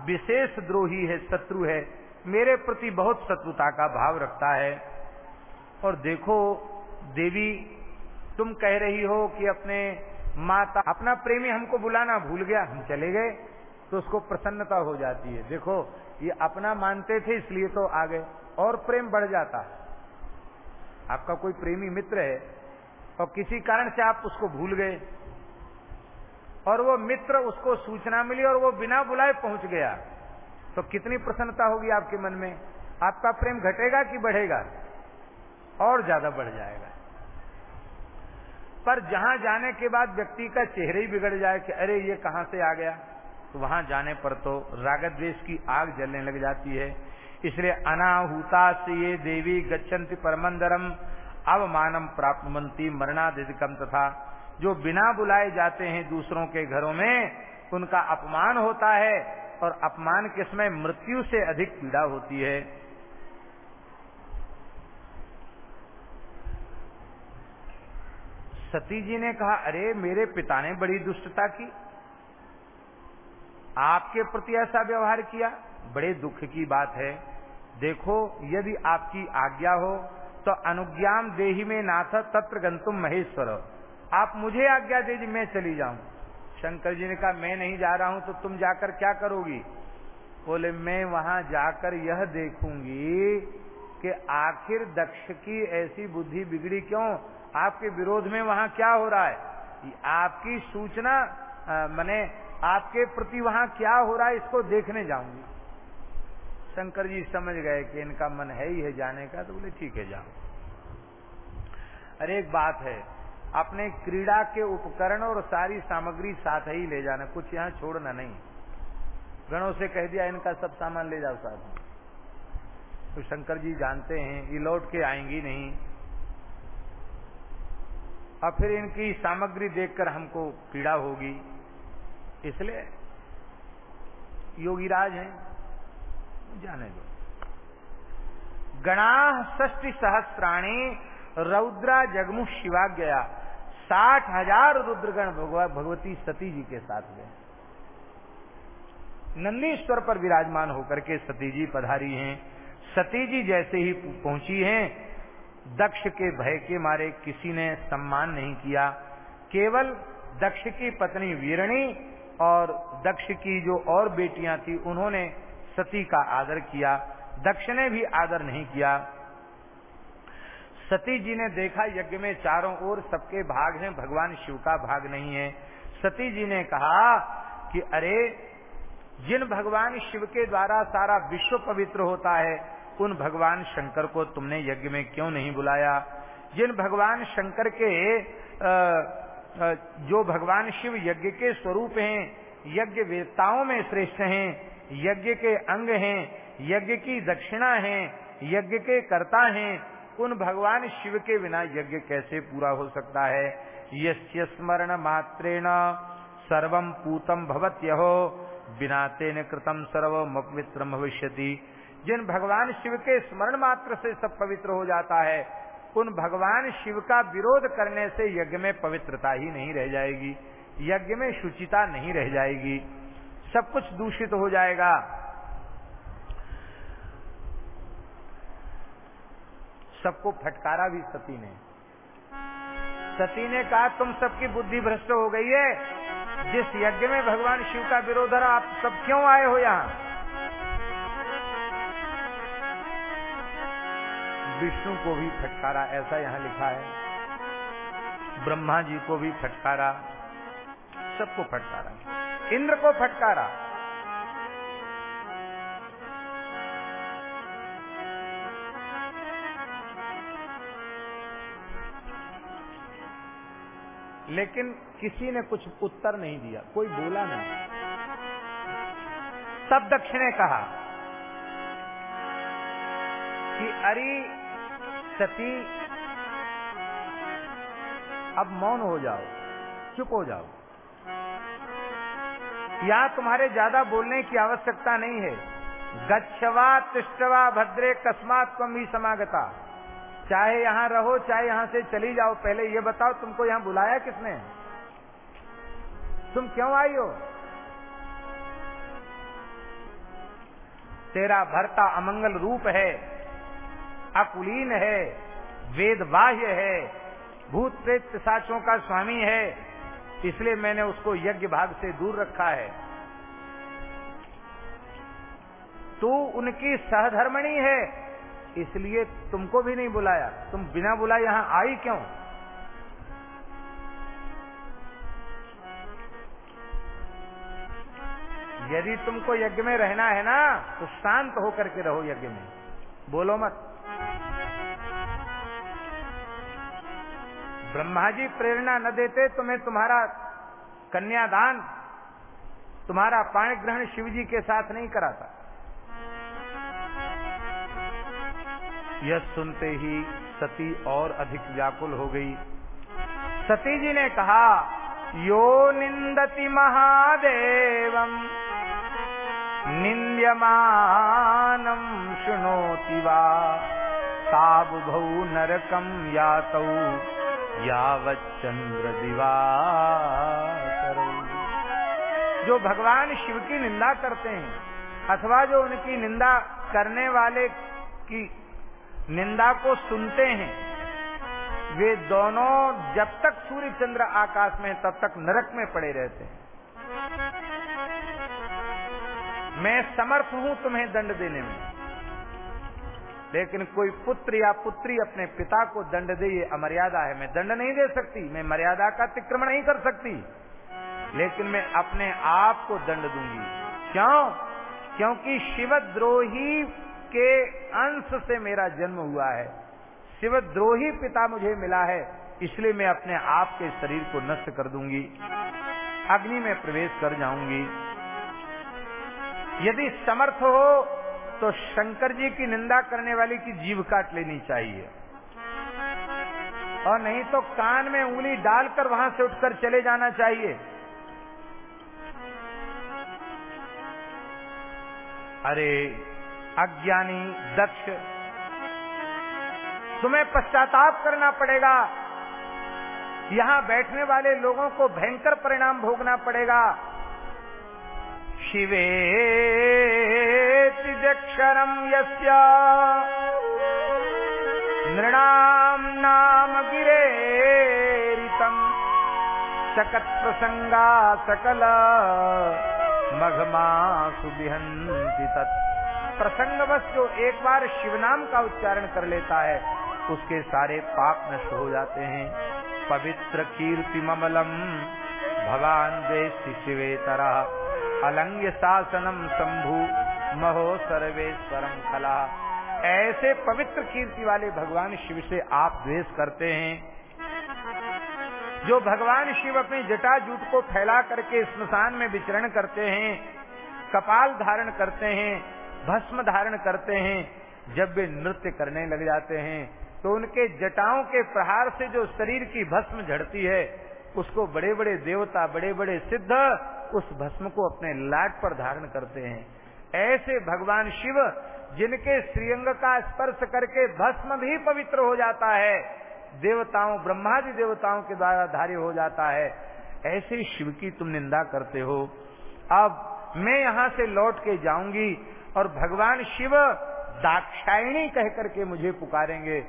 विशेष द्रोही है, शत्रु है। मेरे प्रति बहुत शत्रुता का भाव रखता है। और देखो, देवी, तुम कह रही हो कि अपने माता, अपना प्रेमी हमको बुलाना भूल गया, हम चले गए तो उसको प्रसन्नता हो जाती है। देखो ये अपना मानते थे, इसलिए तो आ गए। और प्रेम बढ़ जाता है। आपका कोई प्रेमी मित्र है और किसी कारण से आप उसको भूल गए। और वो मित्र उसको सूचना मिली और वो बिना बुलाए पहुँच गया। तो कितनी प्रसन्नता होगी आपके मन में। आपका प्रेम घटेगा कि बढ़ेगा? और ज़्यादा बढ़ जाएगा। पर जहाँ जाने के बाद व्यक्ति का चेहरे ही बिगड़ जाए कि, अरे, ये कहाँ से आ गया? तो वहाँ जाने पर तो रागत देश की आग जलने लग जाती है। इसलिए अनाहुता से ये देवी गच्छन्ति परमंदरम, अवमानम प्राप्त मंती मरणादिकम तथा। जो बिना बुलाए जाते हैं दूसरों के घरों में, उनका अपमान होता है और अपमान के समय मृत्यु से अधिक पीड़ा होती है। सती जी ने कहा, अरे, मेरे पिता ने बड़ी दुष्टता की। आपके प्रति ऐसा व्यवहार किया? बड़े दुख की बात है। देखो, यदि आपकी आज्ञा हो तो अनुज्ञाम देही में नाथ तत्र गंतुम महेश्वर। आप मुझे आज्ञा दे दीजिए मैं चली जाऊँ। शंकर जी ने कहा, मैं नहीं जा रहा हूँ तो तुम जाकर क्या करोगी? बोले, मैं वहाँ जाकर यह देखूँगी कि आखिर दक्ष की ऐसी बुद्धि बिगड़ी क्यों? आपके विरोध में वहाँ क्या हो रहा है? आपकी सूचना मैंने आपके प्रति वहाँ क्या हो रहा है, इसको देखने जाऊँगी। शंकर जी समझ गए कि इनका मन है ही है जाने का तो बोले, ठीक है, जाओ। अरे, एक बात है, अपने क्रीड़ा के उपकरण और सारी सामग्री साथ ही ले जाना, कुछ यहाँ छोड़ना नहीं। गणों से कह दिया, इनका सब सामान ले जाओ साथ में। तो शंकर जी जानते हैं, ये लौट के आएँगी नहीं। और फिर इनकी सामग्री देखकर हमको पीड़ा होगी। इसलिए योगीराज हैं जाने दो। गणा षष्टि सहस्त्राणी रौद्रा जगमु शिवा गया साठ हज़ार रुद्रगण भगवती सती जी के साथ गए नंदीश्वर पर विराजमान होकर के सती जी पधारी हैं। सती जी जैसे ही पहुँची हैं, दक्ष के भय के मारे किसी ने सम्मान नहीं किया। केवल दक्ष की पत्नी वीरणी और दक्ष की जो और बेटियाँ थी, उन्होंने सती का आदर किया। दक्ष ने भी आदर नहीं किया। सती जी ने देखा, यज्ञ में चारों ओर सबके भाग हैं, भगवान शिव का भाग नहीं है। सती जी ने कहा कि, अरे, जिन भगवान शिव के द्वारा सारा विश्व पवित्र होता है, उन भगवान शंकर को तुमने यज्ञ में क्यों नहीं बुलाया? जिन भगवान शंकर के जो भगवान शिव यज्ञ के स्वरूप हैं, यज्ञ वेदताओं में श्रेष्ठ हैं, यज्ञ के अंग हैं, यज्ञ की दक्षिणा हैं, यज्ञ के कर्ता हैं, उन भगवान शिव के बिना यज्ञ कैसे पूरा हो सकता है? यस्य स्मरण मात्रेण सर्वम पूतम भवत्यहो, बिना तेन कृतम सर्वम अपवित्रम भविष्यति। जिन भगवान शिव के स्मरण मात्र से सब पवित्र हो जाता है उन भगवान शिव का विरोध करने से यज्ञ में पवित्रता ही नहीं रह जाएगी, यज्ञ में शुचिता नहीं रह जाएगी, सब कुछ दूषित हो जाएगा। सबको फटकारा भी सती ने। सती ने कहा, तुम सबकी बुद्धि भ्रष्ट हो गई है। जिस यज्ञ में भगवान शिव का विरोध रहा, आप सब क्यों आए हो यहाँ? विष्णु को भी फटकारा, ऐसा यहाँ लिखा है। ब्रह्मा जी को भी फटकारा, सबको फटकारा। इंद्र को फटकारा। लेकिन किसी ने कुछ उत्तर नहीं दिया, कोई बोला नहीं। तब दक्ष ने कहा कि अरे सती। अब मौन हो जाओ, चुप हो जाओ। यहाँ तुम्हारे ज़्यादा बोलने की आवश्यकता नहीं है। गच्छवा तिष्टवा भद्रे, कस्मात कम ही समागता। चाहे यहाँ रहो, चाहे यहाँ से चली जाओ, पहले ये बताओ, तुमको यहाँ बुलाया किसने? तुम क्यों आई हो? तेरा भरता अमंगल रूप है। अकुलीन है वेद बाह्य है भूत प्रेत साचों का स्वामी है, इसलिए मैंने उसको यज्ञ भाग से दूर रखा है। तू उनकी सहधर्मणी है, इसलिए तुमको भी नहीं बुलाया। तुम बिना बुलाए यहाँ आई क्यों? यदि तुमको यज्ञ में रहना है ना तो शांत होकर के रहो यज्ञ में। बोलो मत। ब्रह्मा जी प्रेरणा न देते तो मैं तुम्हारा कन्यादान, तुम्हारा पाणी ग्रहण शिव जी के साथ नहीं कराता। यह सुनते ही सती और अधिक व्याकुल हो गई। सती जी ने कहा, यो निंदति महादेवम निंद्यमानम शुणोति वा। ताबुभौ नरकम यातौ यावच्चंद्र दिवाकर जो भगवान शिव की निंदा करते हैं, अथवा जो उनकी निंदा करने वाले की निंदा को सुनते हैं, वे दोनों जब तक सूर्य चंद्र आकाश में तब तक नरक में पड़े रहते हैं। मैं समर्थ हूँ तुम्हें दंड देने में। लेकिन कोई पुत्र या पुत्री अपने पिता को दंड दे, ये अमर्यादा है। मैं दंड नहीं दे सकती, मैं मर्यादा का अतिक्रमण नहीं कर सकती। लेकिन मैं अपने आप को दंड दूँगी। क्यों? क्योंकि शिवद्रोही के अंश से मेरा जन्म हुआ है। शिवद्रोही पिता मुझे मिला है, इसलिए मैं अपने आप के शरीर को नष्ट कर दूँगी। अग्नि में प्रवेश कर जाऊँगी। यदि समर्थ हो तो शंकर जी की निंदा करने वाले की जीव काट लेनी चाहिए। और नहीं तो कान में उंगली डालकर वहाँ से उठकर चले जाना चाहिए। अरे, अज्ञानी, दक्ष, तुम्हें पश्चाताप करना पड़ेगा। यहाँ बैठने वाले लोगों को भयंकर परिणाम भोगना पड़ेगा। शिवे क्षरम यस्या नृणाम नाम प्रसंगा सकल मघमा सुबिहंति तत्। प्रसंगवश जो एक बार शिव नाम का उच्चारण कर लेता है, उसके सारे पाप नष्ट हो जाते हैं। पवित्र कीर्ति ममलम भगवान शिवे तरह अलंग्य शासनम शंभु महो सर्वेश्वरम कला ऐसे पवित्र कीर्ति वाले भगवान शिव से आप द्वेष करते हैं। जो भगवान शिव अपनी जटा जूट को फैला करके स्मशान में विचरण करते हैं, कपाल धारण करते हैं, भस्म धारण करते हैं, जब वे नृत्य करने लग जाते हैं तो उनके जटाओं के प्रहार से जो शरीर की भस्म झड़ती है, उसको बड़े बड़े देवता बड़े बड़े सिद्ध उस भस्म को अपने लाट पर धारण करते हैं। ऐसे भगवान शिव जिनके श्रीअंग का स्पर्श करके भस्म भी पवित्र हो जाता है, देवताओं, ब्रह्मादि देवताओं के द्वारा धार्य हो जाता है। ऐसे शिव की तुम निंदा करते हो। अब मैं यहाँ से लौट के जाऊँगी और भगवान शिव दाक्षायणी कह करके मुझे पुकारेंगे।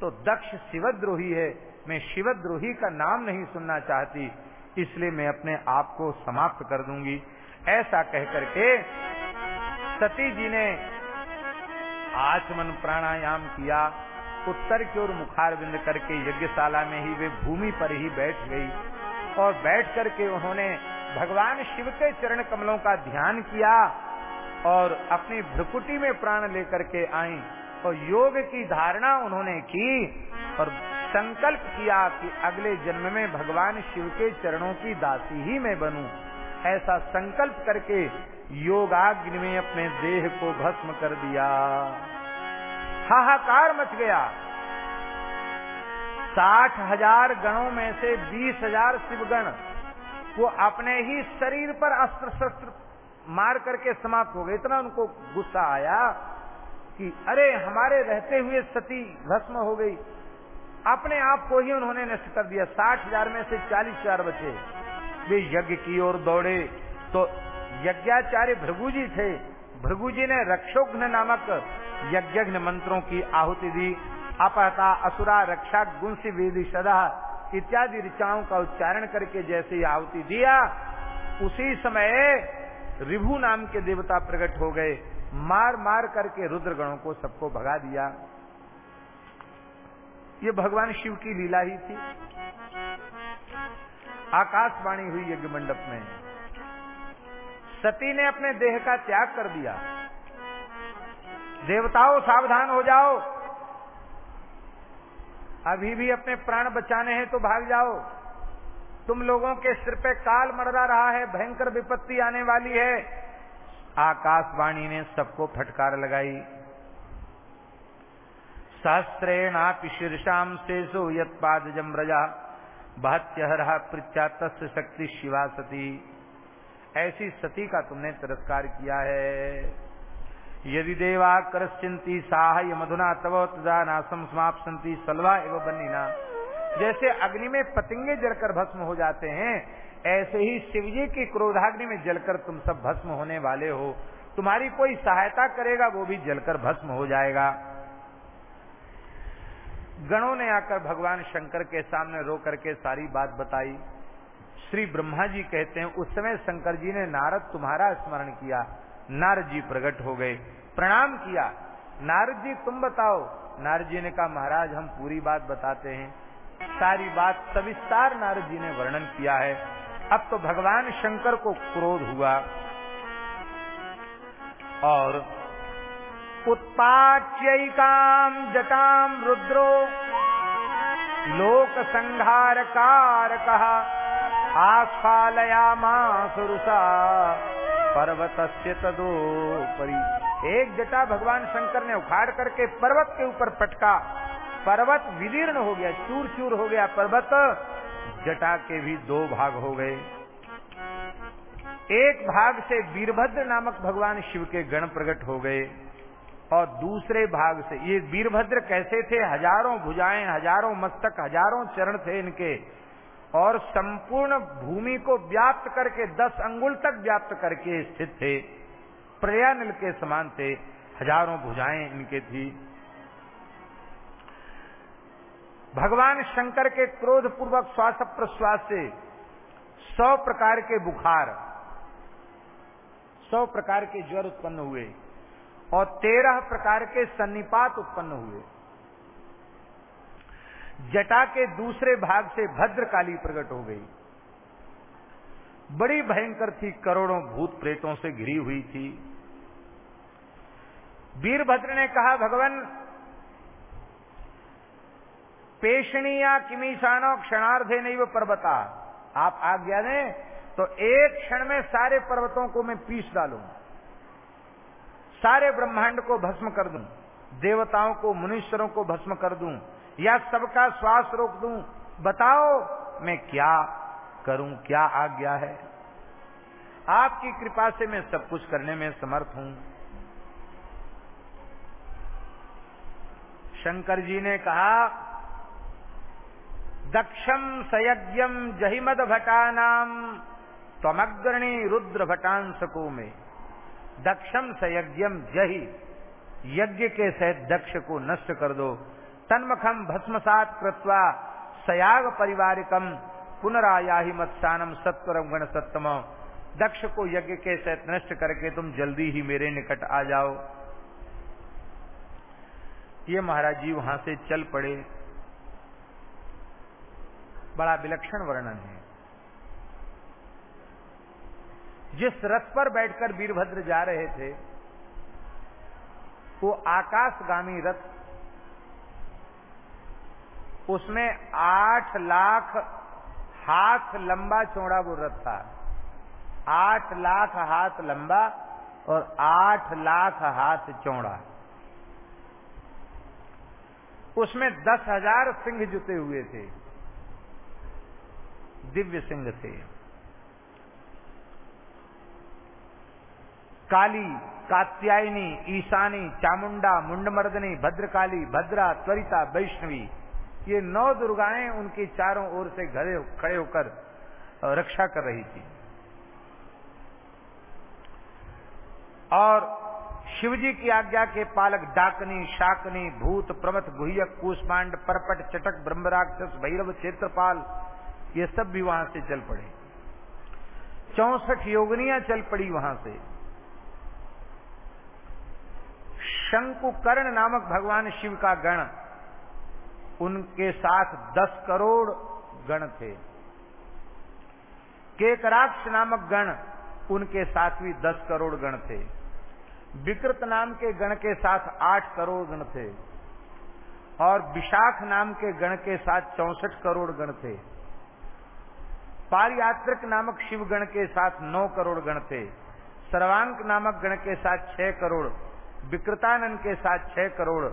तो दक्ष शिवद्रोही है। मैं शिवद्रोही का नाम नहीं सुनना चाहती, इसलिए मैं अपने आप को समाप्त कर दूँगी। ऐसा कह करके सती जी ने आचमन प्राणायाम किया, उत्तर की ओर मुखारविंद करके यज्ञशाला में ही वे भूमि पर ही बैठ गई और बैठ करके उन्होंने भगवान शिव के चरण कमलों का ध्यान किया और अपनी भ्रकुटी में प्राण लेकर के आई और योग की धारणा उन्होंने की और संकल्प किया कि अगले जन्म में भगवान शिव के चरणों की दासी ही मैं बनूं। ऐसा संकल्प करके योगाग्नि में अपने देह को भस्म कर दिया। हाहाकार मच गया। साठ हज़ार गणों में से बीस हज़ार शिवगण, वो अपने ही शरीर पर अस्त्र शस्त्र मार करके समाप्त हो गए। इतना उनको गुस्सा आया कि, अरे, हमारे रहते हुए सती भस्म हो गई। अपने आप को ही उन्होंने नष्ट कर दिया। साठ हज़ार में से चालीस हज़ार बचे। वे यज्ञ की ओर दौड़े तो यज्ञाचार्य भृगु जी थे। भृगु जी ने रक्षोघ्न नामक यज्ञ मंत्रों की आहुति दी। अपहता, असुरा, रक्षा गुंसी वेदी, सदा इत्यादि ऋचाओं का उच्चारण करके जैसे आहुति दिया, उसी समय रिभु नाम के देवता प्रकट हो गए। मार मार करके रुद्रगणों को सबको भगा दिया। ये भगवान शिव की लीला ही थी। आकाशवाणी हुई यज्ञ मंडप में। सती ने अपने देह का त्याग कर दिया। देवताओं, सावधान हो जाओ। अभी भी अपने प्राण बचाने हैं तो भाग जाओ। तुम लोगों के सिर पे काल मरदा रहा है, भयंकर विपत्ति आने वाली है। आकाशवाणी ने सबको फटकार लगाई। सहस्रेणापि शीर्षाम शेषो यत्पादजम रजा बहत्यहरा पृथ्या तस्य शक्ति शिवा सती। ऐसी सती का तुमने तिरस्कार किया है। यदि देवा करश्चिंती साहय मधुना तव तदानासम समाप्संती सलवा एवं बनीना जैसे अग्नि में पतंगे जलकर भस्म हो जाते हैं, ऐसे ही शिवजी की क्रोधाग्नि में जलकर तुम सब भस्म होने वाले हो। तुम्हारी कोई सहायता करेगा, वो भी जलकर भस्म हो जाएगा। गणों ने आकर भगवान शंकर के सामने रो करके सारी बात बताई। श्री ब्रह्मा जी कहते हैं, उस समय शंकर जी ने नारद तुम्हारा स्मरण किया, नारद जी प्रकट हो गए, प्रणाम किया। नारद जी, तुम बताओ। नारद जी ने कहा, महाराज, हम पूरी बात बताते हैं। सारी बात सविस्तार नारद जी ने वर्णन किया है। अब तो भगवान शंकर को क्रोध हुआ। और उत्पाच्यकाम जटाम रुद्रो लोक संहार कार कहा आस्फालयामासुरुषा पर्वत से तदो परी एक जटा भगवान शंकर ने उखाड़ करके पर्वत के ऊपर पटका। पर्वत विदीर्ण हो गया चूर चूर हो गया पर्वत। जटा के भी दो भाग हो गए। एक भाग से वीरभद्र नामक भगवान शिव के गण प्रकट हो गए और दूसरे भाग से, ये वीरभद्र कैसे थे? हज़ारों भुजाएँ, हज़ारों मस्तक, हज़ारों चरण थे इनके। और संपूर्ण भूमि को व्याप्त करके दस अंगुल तक व्याप्त करके स्थित थे। प्रयानिल के समान थे। हज़ारों भुजाएँ इनके थी। भगवान शंकर के क्रोध पूर्वक श्वास प्रश्वास से सौ प्रकार के बुखार, सौ प्रकार के ज्वर उत्पन्न हुए और तेरह प्रकार के सन्निपात उत्पन्न हुए। जटा के दूसरे भाग से भद्रकाली प्रकट हो गई। बड़ी भयंकर थी, करोड़ों भूत प्रेतों से घिरी हुई थी। वीरभद्र ने कहा, भगवान पेशणी पेशणिया किमीशानो क्षणार्धे नहीं वो पर्वता। आप आज्ञा दें तो एक क्षण में सारे पर्वतों को मैं पीस डालू, सारे ब्रह्मांड को भस्म कर दूँ, देवताओं को मनुष्यरों को भस्म कर दूँ या सबका श्वास रोक दूँ? बताओ, मैं क्या करूँ, क्या आज्ञा है? आपकी कृपा से मैं सब कुछ करने में समर्थ हूँ। शंकर जी ने कहा दक्षम सयज्ञम जहिमद भटानाम तमग्रणी रुद्र भटांसको में। दक्षम सयज्ञम जही यज्ञ के सहित दक्ष को नष्ट कर दो। तन्मखम भस्मसात कृत्वा सयाग परिवारिकम पुनरायाही मत्सानम सत्वरम गण सत्तम दक्ष को यज्ञ के सहित नष्ट करके तुम जल्दी ही मेरे निकट आ जाओ। ये महाराज जी वहाँ से चल पड़े। बड़ा विलक्षण वर्णन है। जिस रथ पर बैठकर वीरभद्र जा रहे थे, वो आकाशगामी रथ उसमें आठ लाख हाथ लंबा चौड़ा वो रथ था। आठ लाख हाथ लंबा और आठ लाख हाथ चौड़ा। उसमें दस हज़ार सिंह जुते हुए थे। दिव्य सिंह थे। काली, कात्यायनी, ईशानी, चामुंडा, मुंडमर्दनी, भद्रकाली, भद्रा, त्वरिता, वैष्णवी ये नौ दुर्गाएँ उनकी चारों ओर से घरे खड़े होकर रक्षा कर रही थी। और शिवजी की आज्ञा के पालक डाकनी, शाकनी, भूत, प्रमथ, गुहयक कूष्मांड परपट, चटक, ब्रह्मराक्षस, भैरव, क्षेत्रपाल, ये सब भी वहाँ से चल पड़े। चौसठ योगनियाँ चल पड़ी वहाँ से। शंकुकर्ण नामक भगवान शिव का गण उनके साथ दस करोड़ गण थे। केकराक्ष नामक गण उनके साथ भी दस करोड़ गण थे। विकृत नाम के गण के साथ आठ करोड़ गण थे। और विशाख नाम के गण के साथ चौसठ करोड़ गण थे। पारियात्रिक नामक शिव गण के साथ नौ करोड़ गण थे। सर्वांक नामक गण के साथ छह करोड़, विकृतानंद के साथ छह करोड़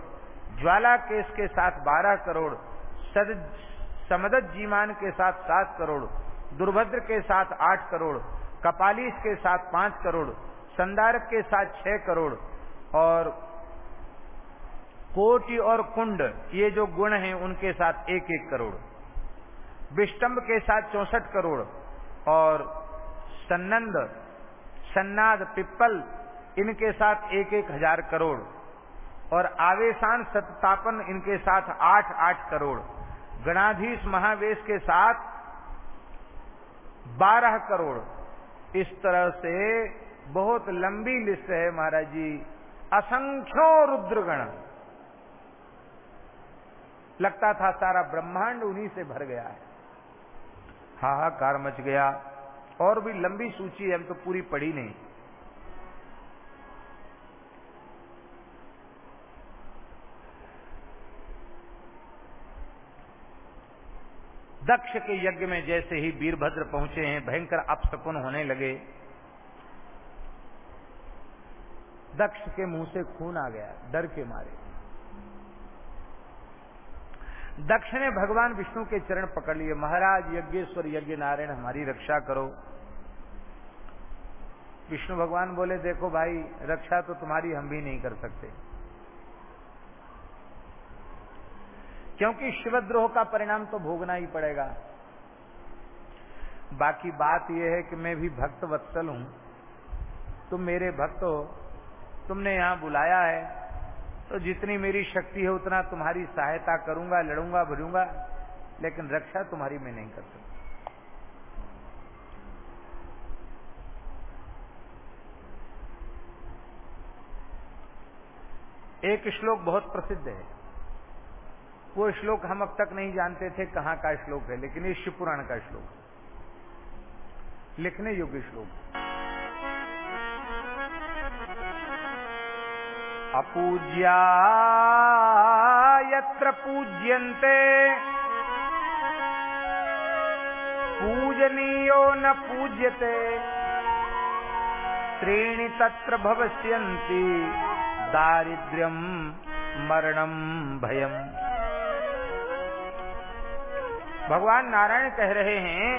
ज्वाला केस के साथ बारह करोड़, सद समदत जीमान के साथ सात करोड़, दुर्भद्र के साथ आठ करोड़, कपालीस के साथ पाँच करोड़, संदारक के साथ छह करोड़ और कोटि और कुंड, ये जो गुण हैं, उनके साथ एक एक करोड़। विष्टम्ब के साथ चौसठ करोड़ और सन्नंद, सन्नाद, पिप्पल, इनके साथ एक एक हज़ार करोड़। और आवेशान सत्तापन इनके साथ आठ आठ करोड़। गणाधीश महावेश के साथ बारह करोड़। इस तरह से बहुत लंबी लिस्ट है महाराज। जी असंख्यो रुद्रगण। लगता था सारा ब्रह्मांड उन्हीं से भर गया है। हाहाकार मच गया। और भी लंबी सूची है, हम तो पूरी पढ़ी नहीं। दक्ष के यज्ञ में जैसे ही वीरभद्र पहुँचे हैं, भयंकर अपशकुन होने लगे। दक्ष के मुँह से खून आ गया, डर के मारे। दक्ष ने भगवान विष्णु के चरण पकड़ लिए, महाराज, यज्ञेश्वर यज्ञ नारायण हमारी रक्षा करो। विष्णु भगवान बोले, देखो भाई, रक्षा तो तुम्हारी हम भी नहीं कर सकते। क्योंकि शिवद्रोह का परिणाम तो भोगना ही पड़ेगा। बाकी बात यह है कि मैं भी भक्त वत्सल हूँ। तुम मेरे भक्त हो। तुमने यहाँ बुलाया है। तो जितनी मेरी शक्ति है, उतना तुम्हारी सहायता करूँगा, लड़ूँगा, भरूँगा। लेकिन रक्षा तुम्हारी मैं नहीं कर सकता। एक श्लोक बहुत प्रसिद्ध है। वो श्लोक हम अब तक नहीं जानते थे कहाँ का श्लोक है, लेकिन ये शिवपुराण का श्लोक लिखने योग्य श्लोक अपूज्या यत्र पूज्यन्ते, पूजनीयो न पूज्यते, त्रीणि तत्र भवस्यन्ति दारिद्र्यम मरणम भयम। भगवान नारायण कह रहे हैं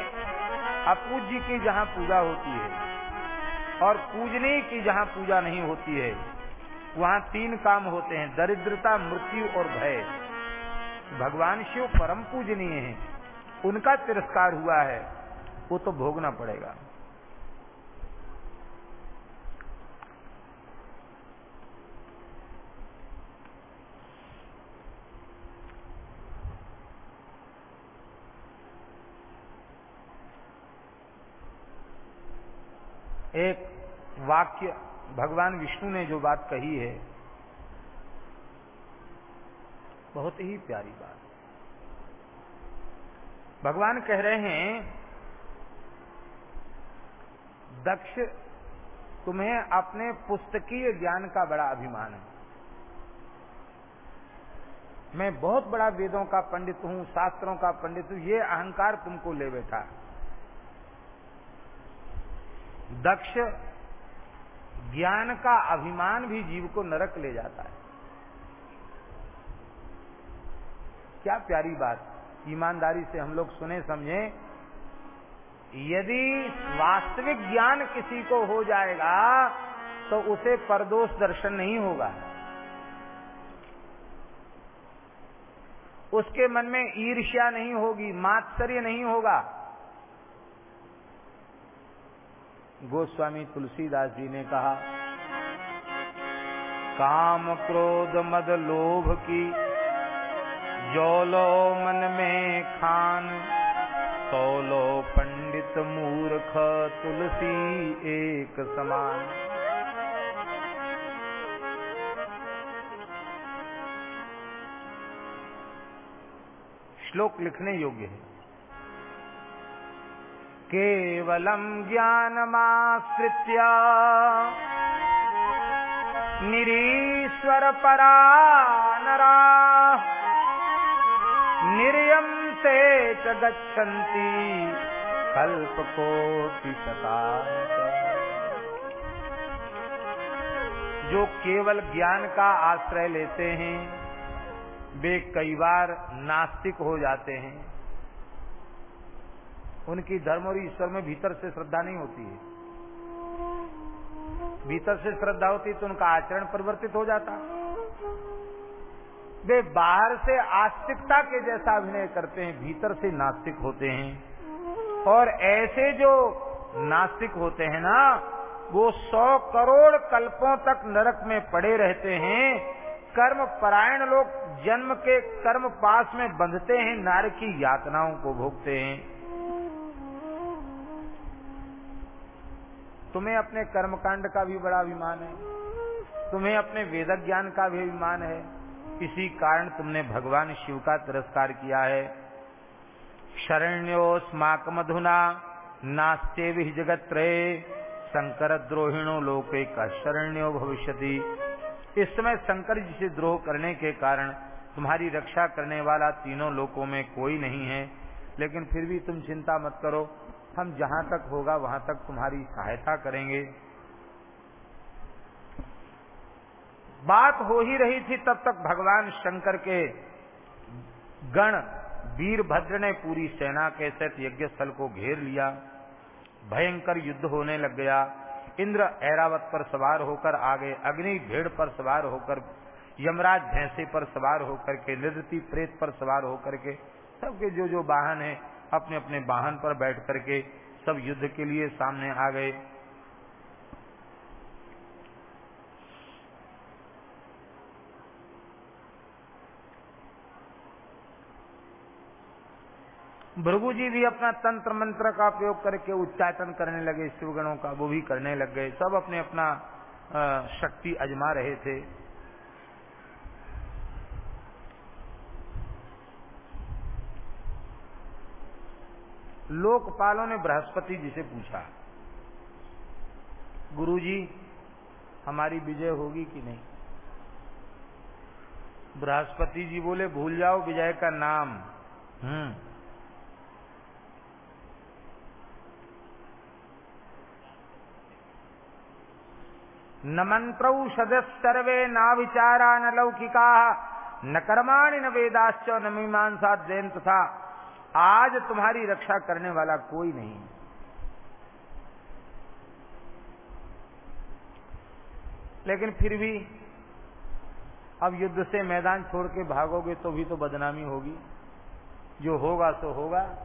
अपूज्य की जहाँ पूजा होती है और पूजने की जहाँ पूजा नहीं होती है, वहाँ तीन काम होते हैं, दरिद्रता, मृत्यु और भय। भगवान शिव परम पूजनीय हैं, उनका तिरस्कार हुआ है, वो तो भोगना पड़ेगा। एक वाक्य भगवान विष्णु ने जो बात कही है, बहुत ही प्यारी बात। भगवान कह रहे हैं, दक्ष, तुम्हें अपने पुस्तकीय ज्ञान का बड़ा अभिमान है। मैं बहुत बड़ा वेदों का पंडित हूँ, शास्त्रों का पंडित हूँ, ये अहंकार तुमको ले बैठा दक्ष ज्ञान का अभिमान भी जीव को नरक ले जाता है। क्या प्यारी बात। ईमानदारी से हम लोग सुने समझे। यदि वास्तविक ज्ञान किसी को हो जाएगा तो उसे परदोष दर्शन नहीं होगा। उसके मन में ईर्ष्या नहीं होगी, मात्सर्य नहीं होगा। गोस्वामी तुलसीदास जी ने कहा, काम क्रोध मद लोभ की जोलो मन में खान तोलो पंडित मूर्ख तुलसी एक समान। श्लोक लिखने योग्य है। केवलम ज्ञानमाश्रित्य। निरीश्वर परा नरा निर्यम से च गच्छन्ति कल्पकोटि जो केवल ज्ञान का आश्रय लेते हैं, वे कई बार नास्तिक हो जाते हैं। उनकी धर्म और ईश्वर में भीतर से श्रद्धा नहीं होती है। भीतर से श्रद्धा होती तो उनका आचरण परिवर्तित हो जाता। वे बाहर से आस्तिकता के जैसा अभिनय करते हैं, भीतर से नास्तिक होते हैं। और ऐसे जो नास्तिक होते हैं ना, वो सौ करोड़ कल्पों तक नरक में पड़े रहते हैं। कर्म परायण लोग जन्म के कर्म पास में बंधते हैं, नार की यातनाओं को भोगते हैं। तुम्हें अपने कर्मकांड का भी बड़ा अभिमान है। तुम्हें अपने वेद ज्ञान का भी अभिमान है। इसी कारण तुमने भगवान शिव का तिरस्कार किया है। शरण्योस्माक मधुना नास्ते भी जगत रहे शंकर द्रोहिणो लोके का शरण्यो भविष्यति। इस समय शंकर जी से द्रोह करने के कारण तुम्हारी रक्षा करने वाला तीनों लोकों में कोई नहीं है। लेकिन फिर भी तुम चिंता मत करो। हम जहाँ तक होगा, वहाँ तक तुम्हारी सहायता करेंगे। बात हो ही रही थी तब तक भगवान शंकर के गण वीरभद्र ने पूरी सेना के सहित यज्ञ स्थल को घेर लिया। भयंकर युद्ध होने लग गया। इंद्र ऐरावत पर सवार होकर आगे, अग्नि भेड़ पर सवार होकर, यमराज भैंसे पर सवार होकर के निवृत्ति प्रेत पर सवार होकर के, सबके जो जो वाहन है अपने अपने वाहन पर बैठ करके सब युद्ध के लिए सामने आ गए। भृगु जी भी अपना तंत्र मंत्र का प्रयोग करके उच्चाटन करने लगे, शिवगणों का वो भी करने लग गए। सब अपने अपना शक्ति अजमा रहे थे। लोकपालों ने बृहस्पति जी से पूछा, गुरुजी, हमारी विजय होगी कि नहीं? बृहस्पति जी बोले, भूल जाओ, विजय का नाम। हम्म। न मंत्रौषधस्सर्वे न विचारा न लौकिका, न कर्माणि न वेदाश्च न मीमांसा जैन तथा आज तुम्हारी रक्षा करने वाला कोई नहीं। लेकिन फिर भी अब युद्ध से मैदान छोड़ के भागोगे तो भी तो बदनामी होगी। जो होगा सो होगा।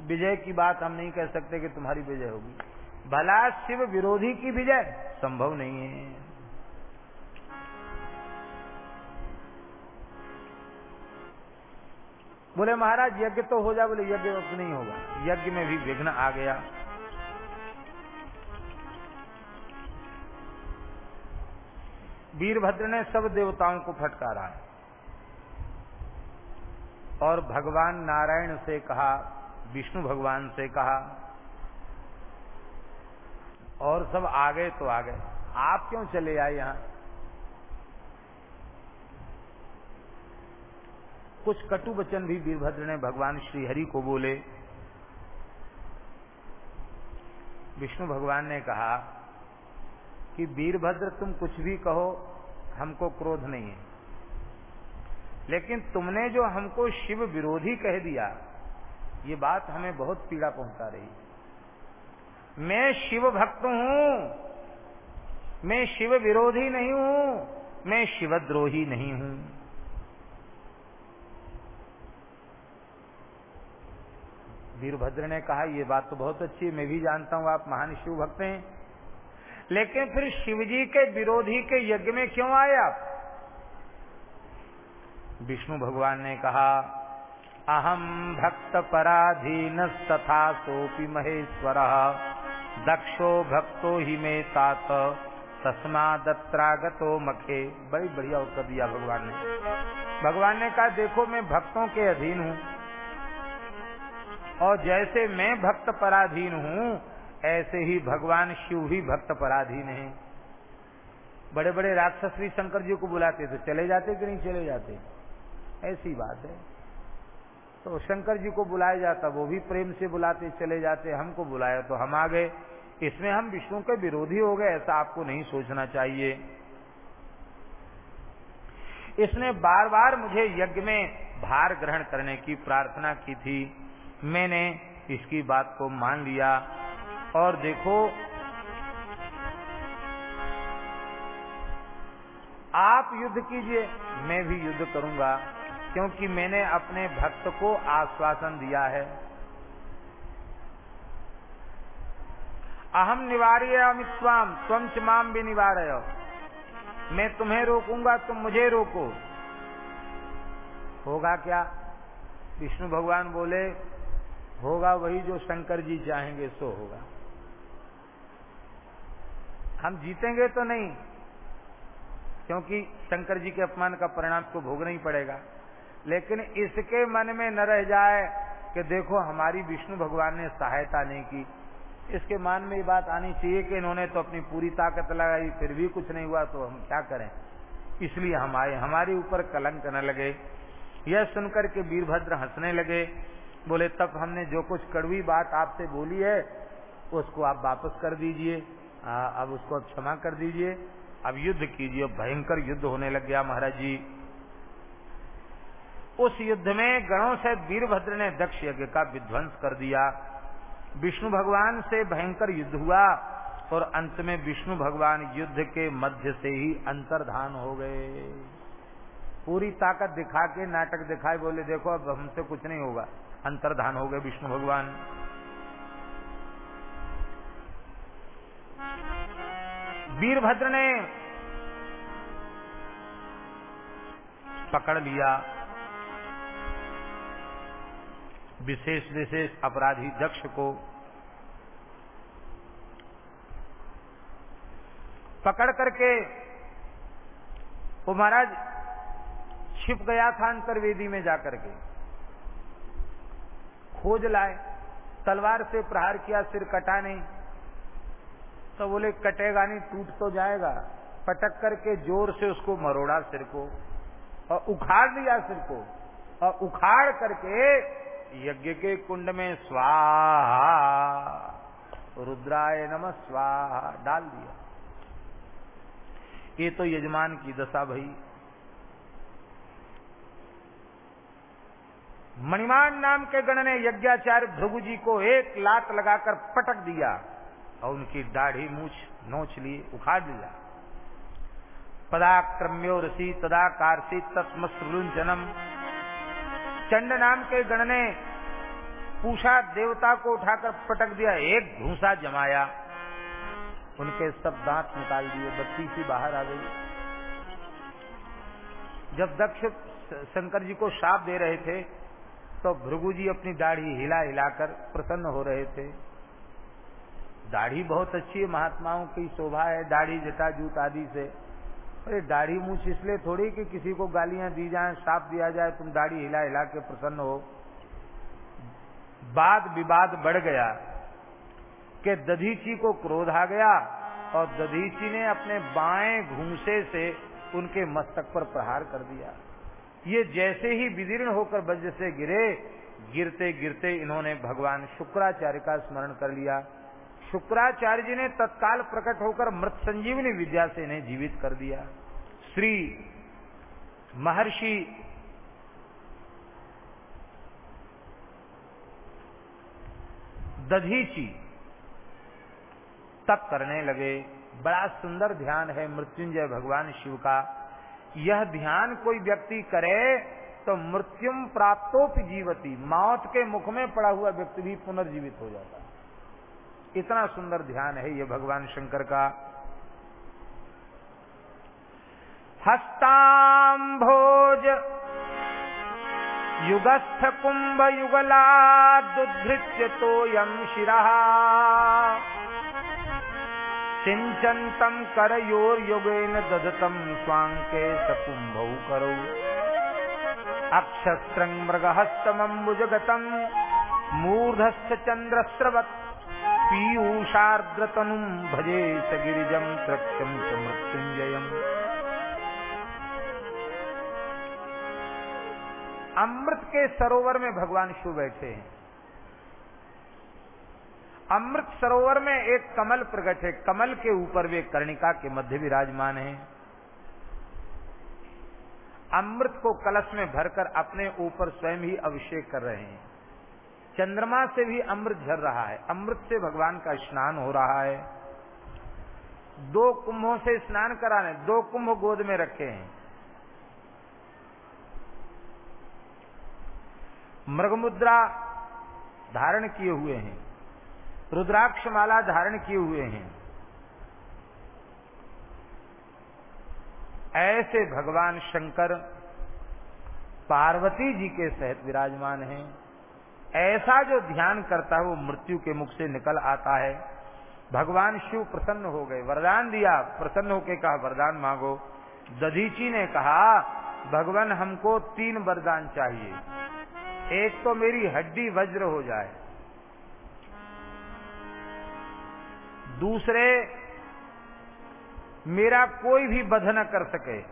विजय की बात हम नहीं कह सकते कि तुम्हारी विजय होगी। भला शिव विरोधी की विजय संभव नहीं है। बोले, महाराज, यज्ञ तो हो जाए। बोले, यज्ञ नहीं होगा। यज्ञ में भी विघ्न आ गया। वीरभद्र ने सब देवताओं को फटकारा। है और भगवान नारायण से कहा, विष्णु भगवान से कहा, और सब आ गए तो आ गए। आप क्यों चले आए यहाँ? कुछ कटु वचन भी वीरभद्र ने भगवान श्रीहरि को बोले। विष्णु भगवान ने कहा कि वीरभद्र तुम कुछ भी कहो, हमको क्रोध नहीं है। लेकिन तुमने जो हमको शिव विरोधी कह दिया, ये बात हमें बहुत पीड़ा पहुँचा रही। मैं शिव भक्त हूँ, मैं शिव विरोधी नहीं हूँ, मैं शिवद्रोही नहीं हूँ। वीरभद्र ने कहा, ये बात तो बहुत अच्छी है, मैं भी जानता हूँ, आप महान शिव भक्त हैं। लेकिन फिर शिवजी के विरोधी के यज्ञ में क्यों आए आप? विष्णु भगवान ने कहा अहम भक्त पराधीन तथा सोपी महेश्वर। दक्षो भक्तो ही में तात। तस्मा दत्रागतो मखे। बड़ी बढ़िया उत्तर दिया भगवान ने। भगवान ने कहा, देखो, मैं भक्तों के अधीन हूँ। और जैसे मैं भक्त पराधीन हूँ, ऐसे ही भगवान शिव भी भक्त पराधीन है। बड़े बड़े राक्षस भी शंकर जी को बुलाते तो चले जाते कि नहीं चले जाते? ऐसी बात है। तो शंकर जी को बुलाया जाता, वो भी प्रेम से बुलाते, चले जाते, हमको बुलाया तो हम आ गए। इसमें हम विष्णु के विरोधी हो गए, ऐसा आपको नहीं सोचना चाहिए। इसने बार बार मुझे यज्ञ में भार ग्रहण करने की प्रार्थना की थी। मैंने इसकी बात को मान लिया। और देखो, आप युद्ध कीजिए, मैं भी युद्ध करूँगा, क्योंकि मैंने अपने भक्त को आश्वासन दिया है। अहम निवार्य स्वाम स्वम च माम भी निवारय। मैं तुम्हें रोकूँगा, तुम मुझे रोको। होगा क्या? विष्णु भगवान बोले होगा वही जो शंकर जी चाहेंगे, सो होगा। हम जीतेंगे तो नहीं, क्योंकि शंकर जी के अपमान का परिणाम को भोगना ही पड़ेगा। लेकिन इसके मन में न रह जाए कि देखो, हमारी विष्णु भगवान ने सहायता नहीं की। इसके मन में ये बात आनी चाहिए कि इन्होंने तो अपनी पूरी ताकत लगाई, फिर भी कुछ नहीं हुआ तो हम क्या करें? इसलिए हम आए। हमारे ऊपर कलंक न लगे। यह सुनकर के वीरभद्र हंसने लगे। बोले, तब हमने जो कुछ कड़वी बात आपसे बोली है, उसको आप वापस कर दीजिए। अब उसको अब क्षमा कर दीजिए। अब युद्ध कीजिए। भयंकर युद्ध होने लग गया महाराज जी। उस युद्ध में गणों से वीरभद्र ने दक्ष यज्ञ का विध्वंस कर दिया। विष्णु भगवान से भयंकर युद्ध हुआ और अंत में विष्णु भगवान युद्ध के मध्य से ही अंतर्धान हो गए। पूरी ताकत दिखा के, नाटक दिखाए, बोले, देखो, अब हमसे कुछ नहीं होगा। अंतर्धान हो गए विष्णु भगवान। वीरभद्र ने पकड़ लिया। विशेष विशेष अपराधी दक्ष को पकड़ करके वो महाराज छिप गया था अंतर्वेदी में जाकर के। खोज लाए, तलवार से प्रहार किया, सिर कटा नहीं। तो बोले, कटेगा नहीं, टूट तो जाएगा। पटक करके ज़ोर से उसको मरोड़ा सिर को, और उखाड़ लिया सिर को, और उखाड़ करके यज्ञ के कुंड में स्वाहा, रुद्राय नम स्वाहा, डाल दिया। ये तो यजमान की दशा भई। मणिमान नाम के गण ने यज्ञाचार्य भृगु जी को एक लात लगाकर पटक दिया और उनकी दाढ़ी मूछ नोच ली उखाड़ लिया। पदाक्रम्यो रसी तदा कारसी तस्मसृंजनम चंड नाम के गण ने पूषा देवता को उठाकर पटक दिया, एक घूसा जमाया। उनके सब दांत निकाल दिए, बत्ती सी बाहर आ गई। जब दक्ष शंकर जी को श्राप दे रहे थे तो भृगु जी अपनी दाढ़ी हिला हिलाकर प्रसन्न हो रहे थे। दाढ़ी बहुत अच्छी है, महात्माओं की शोभा है, दाढ़ी जटा जूत आदि से। अरे दाढ़ी मूछ इसलिए थोड़ी कि किसी को गालियाँ दी जाए, साफ़ दिया जाए, तुम दाढ़ी हिला हिला के प्रसन्न हो। वाद विवाद बढ़ गया कि दधीची को क्रोध आ गया और दधीची ने अपने बाएँ घूसे से उनके मस्तक पर प्रहार कर दिया। ये जैसे ही विदीर्ण होकर वज्र से गिरे, गिरते गिरते इन्होंने भगवान शुक्राचार्य का स्मरण कर लिया। शुक्राचार्य जी ने तत्काल प्रकट होकर मृत संजीवनी विद्या से इन्हें जीवित कर दिया। श्री महर्षि दधीची तप करने लगे। बड़ा सुंदर ध्यान है मृत्युंजय भगवान शिव का। यह ध्यान कोई व्यक्ति करे तो मृत्युम प्राप्तोपि जीवती। मौत के मुख में पड़ा हुआ व्यक्ति भी पुनर्जीवित हो जाता है। इतना सुंदर ध्यान है यह भगवान शंकर का। हस्ताम्भोज युगस्थ कुंभ युगलादुधृत्य तोयम शिरा। सिंचन्तम् करयोर्युगेन ददतम् स्वाङ्के सकुम्भौ करौ। अक्षस्रम् मृगहस्तमम्बुजगतम् मूर्धश्च चन्द्रस्रवत् पीयूषार्द्रतनुम् भजे स गिरिजम् त्रक्षम् च मृत्युञ्जयम्। अमृत के सरोवर में भगवान शिव बैठे हैं। अमृत सरोवर में एक कमल प्रकट है। कमल के ऊपर वे कर्णिका के मध्य विराजमान है। अमृत को कलश में भरकर अपने ऊपर स्वयं ही अभिषेक कर रहे हैं। चंद्रमा से भी अमृत झर रहा है। अमृत से भगवान का स्नान हो रहा है। दो कुंभों से स्नान कराने दो कुंभ गोद में रखे हैं। मृगमुद्रा धारण किए हुए हैं। रुद्राक्ष माला धारण किए हुए हैं। ऐसे भगवान शंकर पार्वती जी के सहित विराजमान हैं। ऐसा जो ध्यान करता है, वो मृत्यु के मुख से निकल आता है। भगवान शिव प्रसन्न हो गए। वरदान दिया, प्रसन्न होके कहा, वरदान मांगो। दधीची ने कहा, भगवान, हमको तीन वरदान चाहिए। एक तो मेरी हड्डी वज्र हो जाए दूसरे मेरा कोई भी बध न कर सके।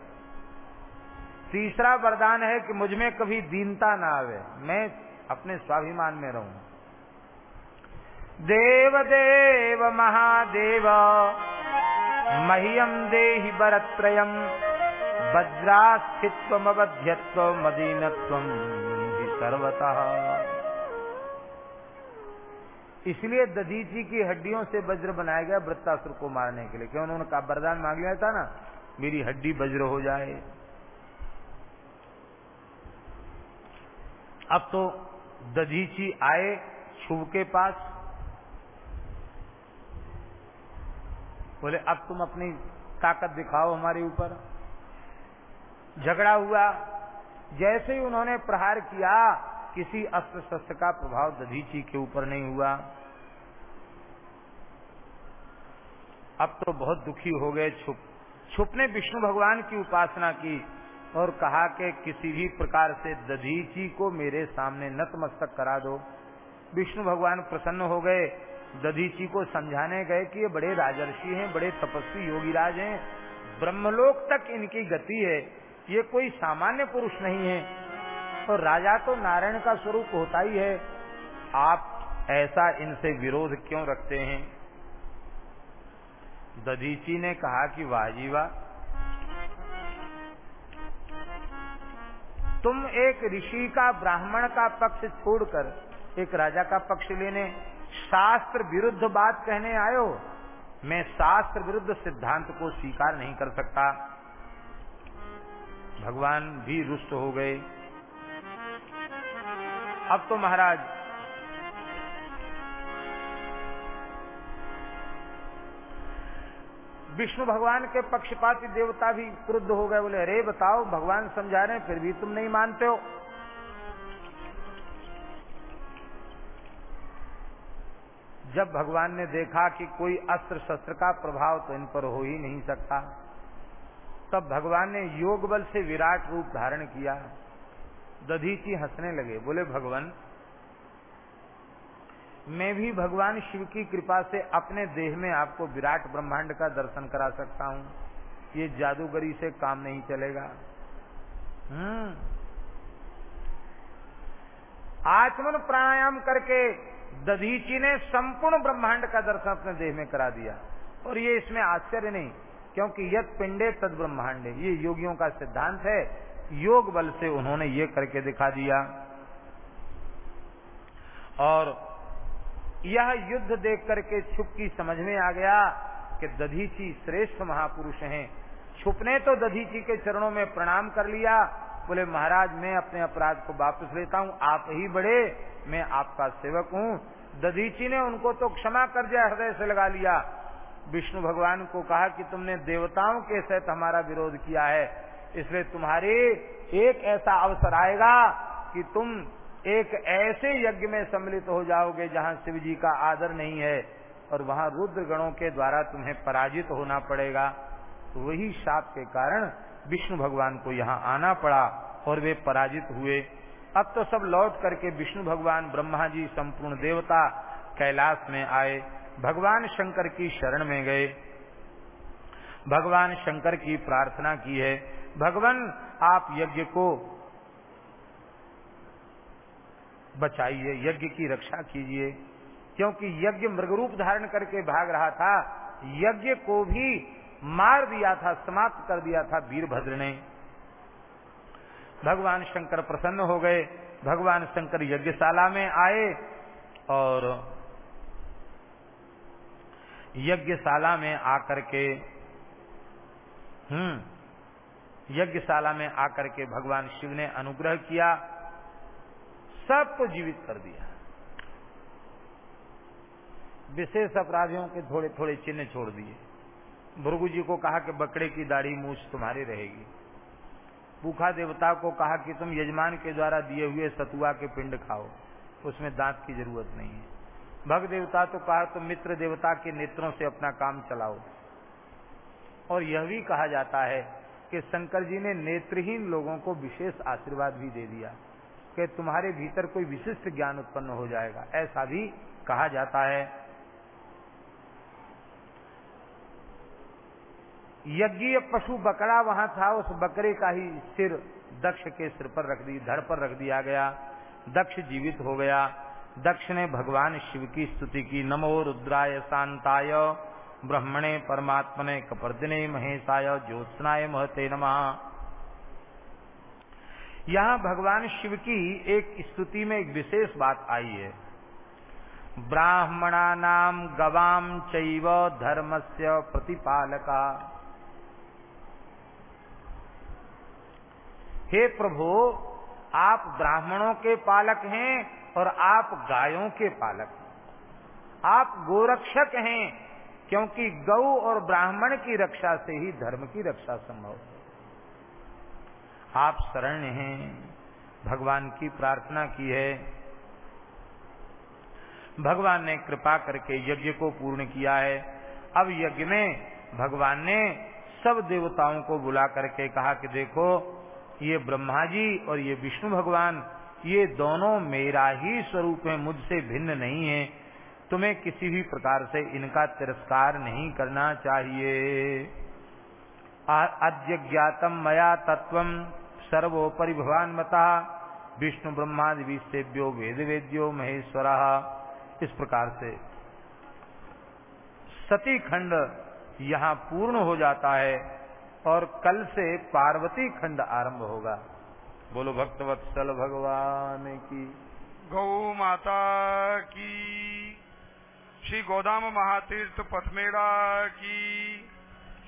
तीसरा वरदान है कि मुझमें कभी दीनता ना आवे। मैं अपने स्वाभिमान में रहूँ। देव देव महादेव मह्यम देहि बरत्रयम वज्रास्थित्वमवध्यत्व मदीनत्व सर्वतः इसलिए दधीची की हड्डियों से वज्र बनाया गया वृत्तासुर को मारने के लिए। क्यों? उन्होंने कहा, वरदान मांग लिया था ना? मेरी हड्डी वज्र हो जाए। अब तो दधीची आए शुभ के पास। बोले, अब तुम अपनी ताकत दिखाओ हमारे ऊपर। झगड़ा हुआ। जैसे ही उन्होंने प्रहार किया, किसी अस्त्र शस्त्र का प्रभाव दधीची के ऊपर नहीं हुआ। अब तो बहुत दुखी हो गए, छुप। छुप ने विष्णु भगवान की उपासना की और कहा कि किसी भी प्रकार से दधीची को मेरे सामने नतमस्तक करा दो। विष्णु भगवान प्रसन्न हो गए। दधीची को समझाने गए कि ये बड़े राजर्षि हैं, बड़े तपस्वी योगीराज हैं। ब्रह्मलोक तक इनकी गति है। ये कोई सामान्य पुरुष नहीं है। तो राजा तो नारायण का स्वरूप होता ही है। आप ऐसा इनसे विरोध क्यों रखते हैं? दधीची ने कहा कि वाह तुम एक ऋषि का, ब्राह्मण का पक्ष छोड़कर एक राजा का पक्ष लेने शास्त्र विरुद्ध बात कहने आयो मैं शास्त्र विरुद्ध सिद्धांत को स्वीकार नहीं कर सकता। भगवान भी रुष्ट हो गए। अब तो महाराज विष्णु भगवान के पक्षपाती देवता भी क्रुद्ध हो गए, बोले, अरे, बताओ, भगवान समझा रहे हैं, फिर भी तुम नहीं मानते हो। जब भगवान ने देखा कि कोई अस्त्र शस्त्र का प्रभाव तो इन पर हो ही नहीं सकता, तब भगवान ने योग बल से विराट रूप धारण किया। दधीची हंसने लगे, बोले, भगवान मैं भी भगवान शिव की कृपा से अपने देह में आपको विराट ब्रह्मांड का दर्शन करा सकता हूँ। ये जादूगरी से काम नहीं चलेगा। हम्म। आचमन प्राणायाम करके दधीची ने संपूर्ण ब्रह्मांड का दर्शन अपने देह में करा दिया। और ये इसमें आश्चर्य नहीं, क्योंकि यद पिंडे तद ब्रह्मांड। ये योगियों का सिद्धांत है। योग बल से उन्होंने ये करके दिखा दिया। और यह युद्ध देख करके छुप की समझ में आ गया कि दधीची श्रेष्ठ महापुरुष हैं। छुप ने तो दधीची के चरणों में प्रणाम कर लिया। बोले, महाराज, मैं अपने अपराध को वापस लेता हूँ। आप ही बड़े, मैं आपका सेवक हूँ। दधीची ने उनको तो क्षमा कर दिया, हृदय से लगा लिया। विष्णु भगवान को कहा कि तुमने देवताओं के सहित हमारा विरोध किया है। इसलिए तुम्हारे एक ऐसा अवसर आएगा कि तुम एक ऐसे यज्ञ में सम्मिलित हो जाओगे जहाँ शिव जी का आदर नहीं है और वहाँ रुद्र गणों के द्वारा तुम्हें पराजित होना पड़ेगा। तो वही शाप के कारण विष्णु भगवान को यहाँ आना पड़ा और वे पराजित हुए। अब तो सब लौट करके विष्णु भगवान ब्रह्मा जी संपूर्ण देवता कैलाश में आए। भगवान शंकर की शरण में गए। भगवान शंकर की प्रार्थना की है, भगवान, आप यज्ञ को बचाइए, यज्ञ की रक्षा कीजिए। क्योंकि यज्ञ मृगरूप धारण करके भाग रहा था, यज्ञ को भी मार दिया था, समाप्त कर दिया था वीरभद्र ने। भगवान शंकर प्रसन्न हो गए। भगवान शंकर यज्ञशाला में आए और यज्ञशाला में आकर के हम्म यज्ञशाला में आकर के भगवान शिव ने अनुग्रह किया। सबको जीवित कर दिया। विशेष अपराधियों के थोड़े थोड़े चिन्ह छोड़ दिए। भृगु जी को कहा कि बकरे की दाढ़ी मूछ तुम्हारी रहेगी। भूखा देवता को कहा कि तुम यजमान के द्वारा दिए हुए सतुआ के पिंड खाओ, उसमें दांत की ज़रूरत नहीं है। भग देवता तो कहा, तुम मित्र देवता के नेत्रों से अपना काम चलाओ। और यह भी कहा जाता है कि शंकर जी ने नेत्रहीन लोगों को विशेष आशीर्वाद भी दे दिया। कि तुम्हारे भीतर कोई विशिष्ट ज्ञान उत्पन्न हो जाएगा। ऐसा भी कहा जाता है। यज्ञीय पशु बकरा वहाँ था, उस बकरे का ही सिर दक्ष के सिर पर रख दी, धड़ पर रख दिया गया। दक्ष जीवित हो गया। दक्ष ने भगवान शिव की स्तुति की। नमो रुद्राय शांताय, ब्रह्मणे परमात्मने कपर्दिने महेशाय, ज्योत्सनाय महते नमः। यहाँ भगवान शिव की एक स्तुति में एक विशेष बात आई है। ब्राह्मणा नाम गवाम चैव धर्मस्य प्रतिपालका। हे प्रभु, आप ब्राह्मणों के पालक हैं और आप गायों के पालक हैं। आप गोरक्षक हैं, क्योंकि गौ और ब्राह्मण की रक्षा से ही धर्म की रक्षा संभव है। आप शरण हैं, भगवान की प्रार्थना की है। भगवान ने कृपा करके यज्ञ को पूर्ण किया है। अब यज्ञ में भगवान ने सब देवताओं को बुला करके कहा कि देखो, ये ब्रह्मा जी और ये विष्णु भगवान, ये दोनों मेरा ही स्वरूप है, मुझसे भिन्न नहीं है। तुम्हें किसी भी प्रकार से इनका तिरस्कार नहीं करना चाहिए। अद्य ज्ञातम मया तत्व सर्वोपरि भगवान मता विष्णु ब्रह्मादि विषेव्यो वेद वेद्यो महेश्वर। इस प्रकार से सती खंड यहाँ पूर्ण हो जाता है और कल से पार्वती खंड आरंभ होगा। बोलो भक्तवत्सल भगवान की। गौ माता की। श्री गोदाम महातीर्थ पथमेड़ा की।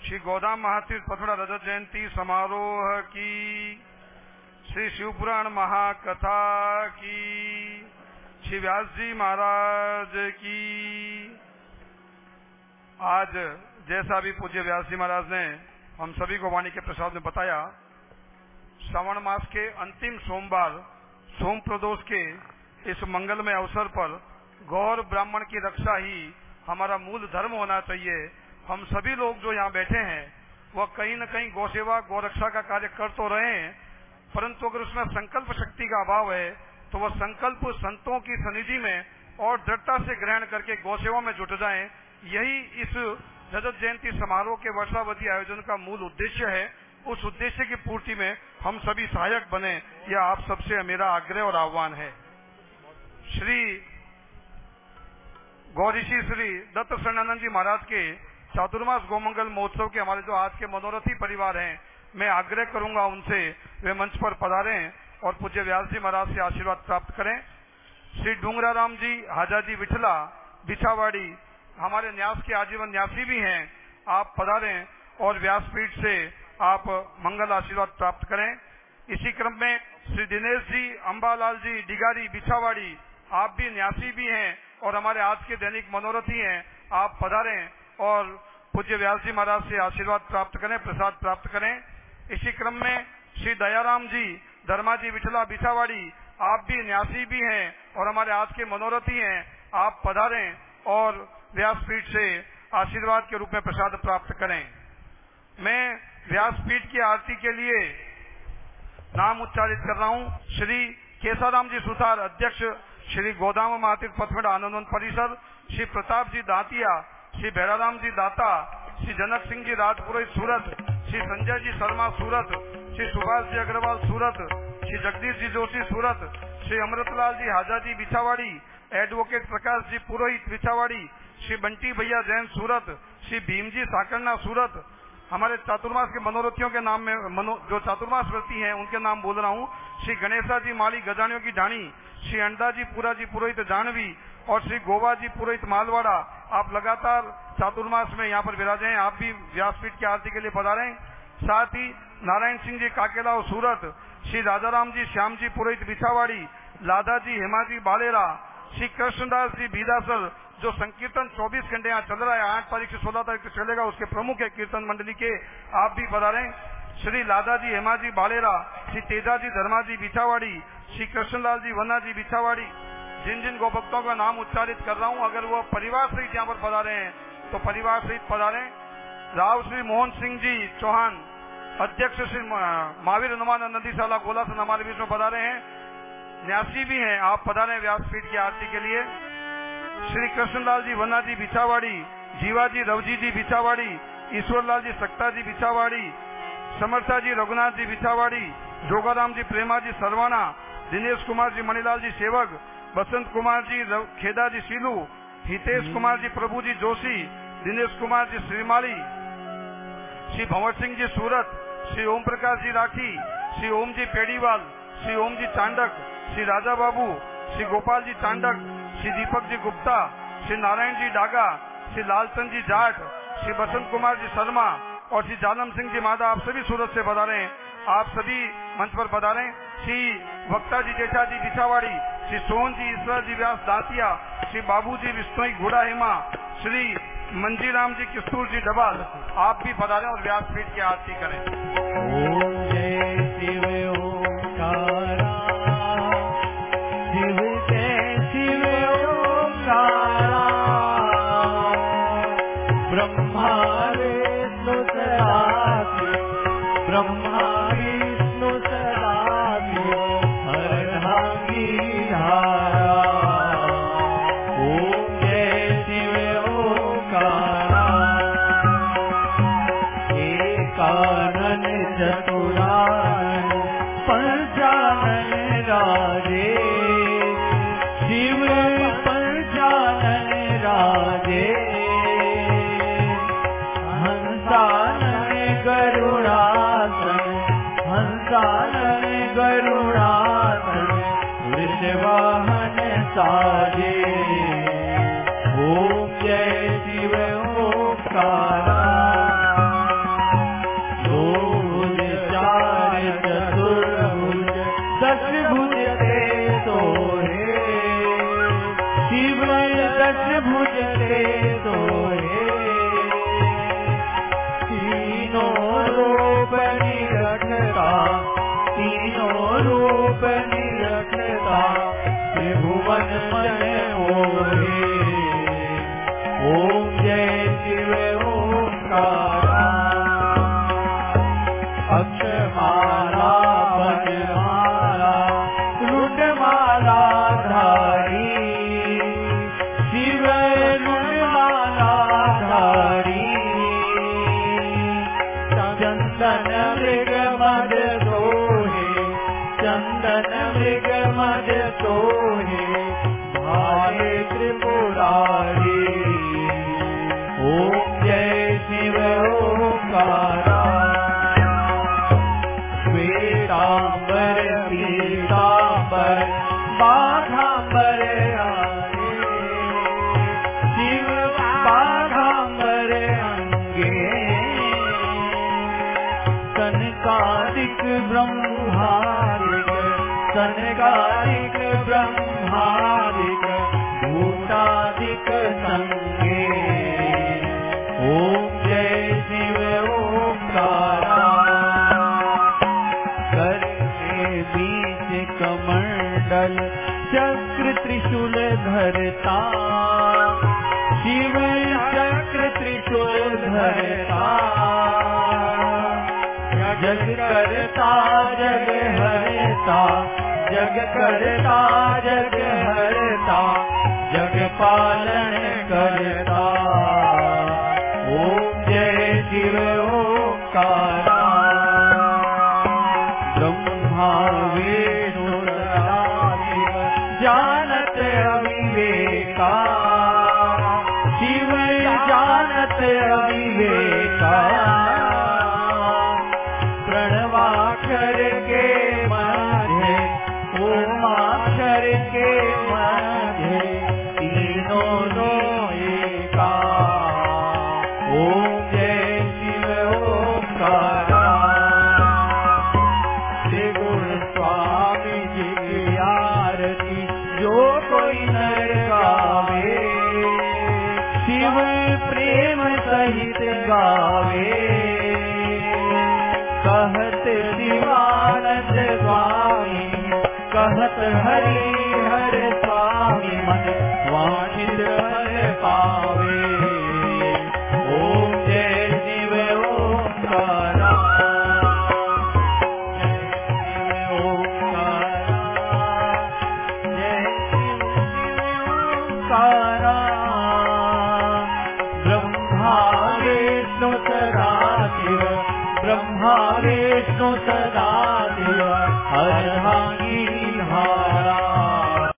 श्री गोदाम महातीर्थ पथमेड़ा रजत जयंती समारोह की। श्री शिवपुराण महाकथा की। श्री व्यास जी महाराज की। आज जैसा भी पूज्य व्यास जी महाराज ने हम सभी को वाणी के प्रसाद में बताया, श्रवण मास के अंतिम सोमवार, सोम प्रदोष के इस मंगलमय अवसर पर गौर ब्राह्मण की रक्षा ही हमारा मूल धर्म होना चाहिए। हम सभी लोग जो यहाँ बैठे हैं, वह कहीं न कहीं गौ सेवा, गौ रक्षा का कार्य कर तो रहे हैं परंतु अगर उसमें संकल्प शक्ति का अभाव है तो वह संकल्प संतों की सनिधि में और दृढ़ता से ग्रहण करके गौ सेवा में जुट जाए। यही इस रजत जयंती समारोह के वर्षावधि आयोजन का मूल उद्देश्य है। उस उद्देश्य की पूर्ति में हम सभी सहायक बने, यह आप सबसे मेरा आग्रह और आह्वान है। श्री गौरीशी श्री दत्त शरणानंद जी महाराज के चातुर्मास गोमंगल महोत्सव के हमारे जो आज के मनोरथी परिवार हैं मैं आग्रह करूँगा उनसे, वे मंच पर पधारें और पूज्य व्यास जी महाराज से आशीर्वाद प्राप्त करें। श्री डूंगरा राम जी, हाजा जी विठला, बिछावाड़ी, हमारे न्यास के आजीवन न्यासी भी हैं, आप पधारें और व्यासपीठ से आप मंगल आशीर्वाद प्राप्त करें। इसी क्रम में श्री दिनेश जी अम्बालाल जी, डिगारी, बिछावाड़ी, आप भी न्यासी भी हैं और हमारे आज के दैनिक मनोरथी हैं, आप पधारें और पूज्य व्यास जी महाराज से आशीर्वाद प्राप्त करें, प्रसाद प्राप्त करें। इसी क्रम में श्री दयाराम जी धर्मा जी विठला बिछावाड़ी आप भी न्यासी भी हैं और हमारे आज के मनोरथी हैं। आप पधारें और व्यासपीठ से आशीर्वाद के रूप में प्रसाद प्राप्त करें। मैं व्यासपीठ की आरती के लिए नाम उच्चारित कर रहा हूँ। श्री केसाराम जी सुथार अध्यक्ष, श्री गोदाम महातीर्थ पथमेड़ आनंद परिसर, श्री प्रताप जी दातिया, श्री भैराराम जी दाता, श्री जनक सिंह जी राजपुरोहित सूरत श्री संजय जी शर्मा सूरत श्री सुभाष जी अग्रवाल सूरत श्री जगदीश जी जोशी सूरत श्री अमृतलाल जी हाजा जी बिछावाड़ी एडवोकेट प्रकाश जी पुरोहित बिछावाड़ी श्री बंटी भैया जैन सूरत श्री भीम जी साकरना सूरत। हमारे चातुर्मास के मनोरथियों के नाम में मनो, जो चातुर्मास व्रती हैं उनके नाम बोल रहा हूँ। श्री गणेशा जी माली गजानियों की ढाणी श्री अंडा जी पूरा जी पुरोहित जानवी और श्री गोवा जी पुरोहित मालवाड़ा, आप लगातार चातुर्मास में यहाँ पर विराजे हैं, आप भी व्यासपीठ की आरती के लिए पधारे साथ ही नारायण सिंह जी काकेला और सूरत, श्री राजाराम जी, श्याम जी पुरोहित बिछावाड़ी, लादा जी हेमाजी बालेरा, श्री कृष्णदास जी बीदासर जो संकीर्तन 24 घंटे यहाँ चल रहा है, आठ तारीख से सोलह तारीख तक चलेगा, उसके प्रमुख है कीर्तन मंडली के, आप भी पधारे श्री लादा जी, हेमा जी बालेरा, श्री तेजा जी, धर्मा जी बिछावाड़ी, श्री कृष्णलाल जी, वन्ना जी बिछावाड़ी जिन जिन गोभक्तों का नाम उच्चारित कर रहा हूँ, अगर वो परिवार सहित यहाँ पर पधारे हैं तो परिवार सहित पधारे। राव श्री मोहन सिंह जी चौहान, अध्यक्ष श्री महावीर हनुमान नदीशाला गोलासन हमारे बीच में पधारे हैं। न्यासी भी हैं, आप पधारे व्यासपीठ की आरती के लिए। श्री कृष्णलाल जी वन्ना जी बिछावाड़ी जीवाजी रवजी जी बिछावाड़ी, ईश्वरलाल जी सक्ता जी बिछावाड़ी समर्था जी रघुनाथ जी बिछावाड़ी, जोगाराम जी प्रेमा जी सरवाना दिनेश कुमार जी मणिलाल जी सेवक बसंत कुमार जी खेदा जी सीलू हितेश कुमार जी प्रभु जी जोशी दिनेश कुमार जी श्रीमाली श्री भंवर सिंह जी सूरत श्री ओम प्रकाश जी राठी श्री ओम जी पेड़ीवाल श्री ओम जी चांडक श्री राजा बाबू श्री गोपाल जी चांडक श्री दीपक जी गुप्ता श्री नारायण जी डागा श्री लालचंद जी जाट श्री बसंत कुमार जी शर्मा और श्री जालम सिंह जी मादा आप सभी सूरत से बधा रहे हैं आप सभी मंच पर बधा रहे हैं श्री वक्ता जी जेठा जी बिछावाड़ी श्री सोहन जी ईश्वर जी व्यास दातिया, श्री बाबू जी विष्णोई घोड़ा हेमा श्री मंजीराम जी किस्तूर जी डबाल, आप भी पधारें और व्यासपीठ की आरती करें। रूप निरखता त्रिभुवन मन ओरे ओम कनकादिक ब्रह्मादिक, भूतादिक संगे। ओम जय शिव ओंकारा कर के बीच कमंडल, चक्र त्रिशूल धरता। शिव चक्र त्रिशूल धरता। जग करता, जग हरता। जग करता जग हरता जग पालन करता। ओम जय शिव ओंकारा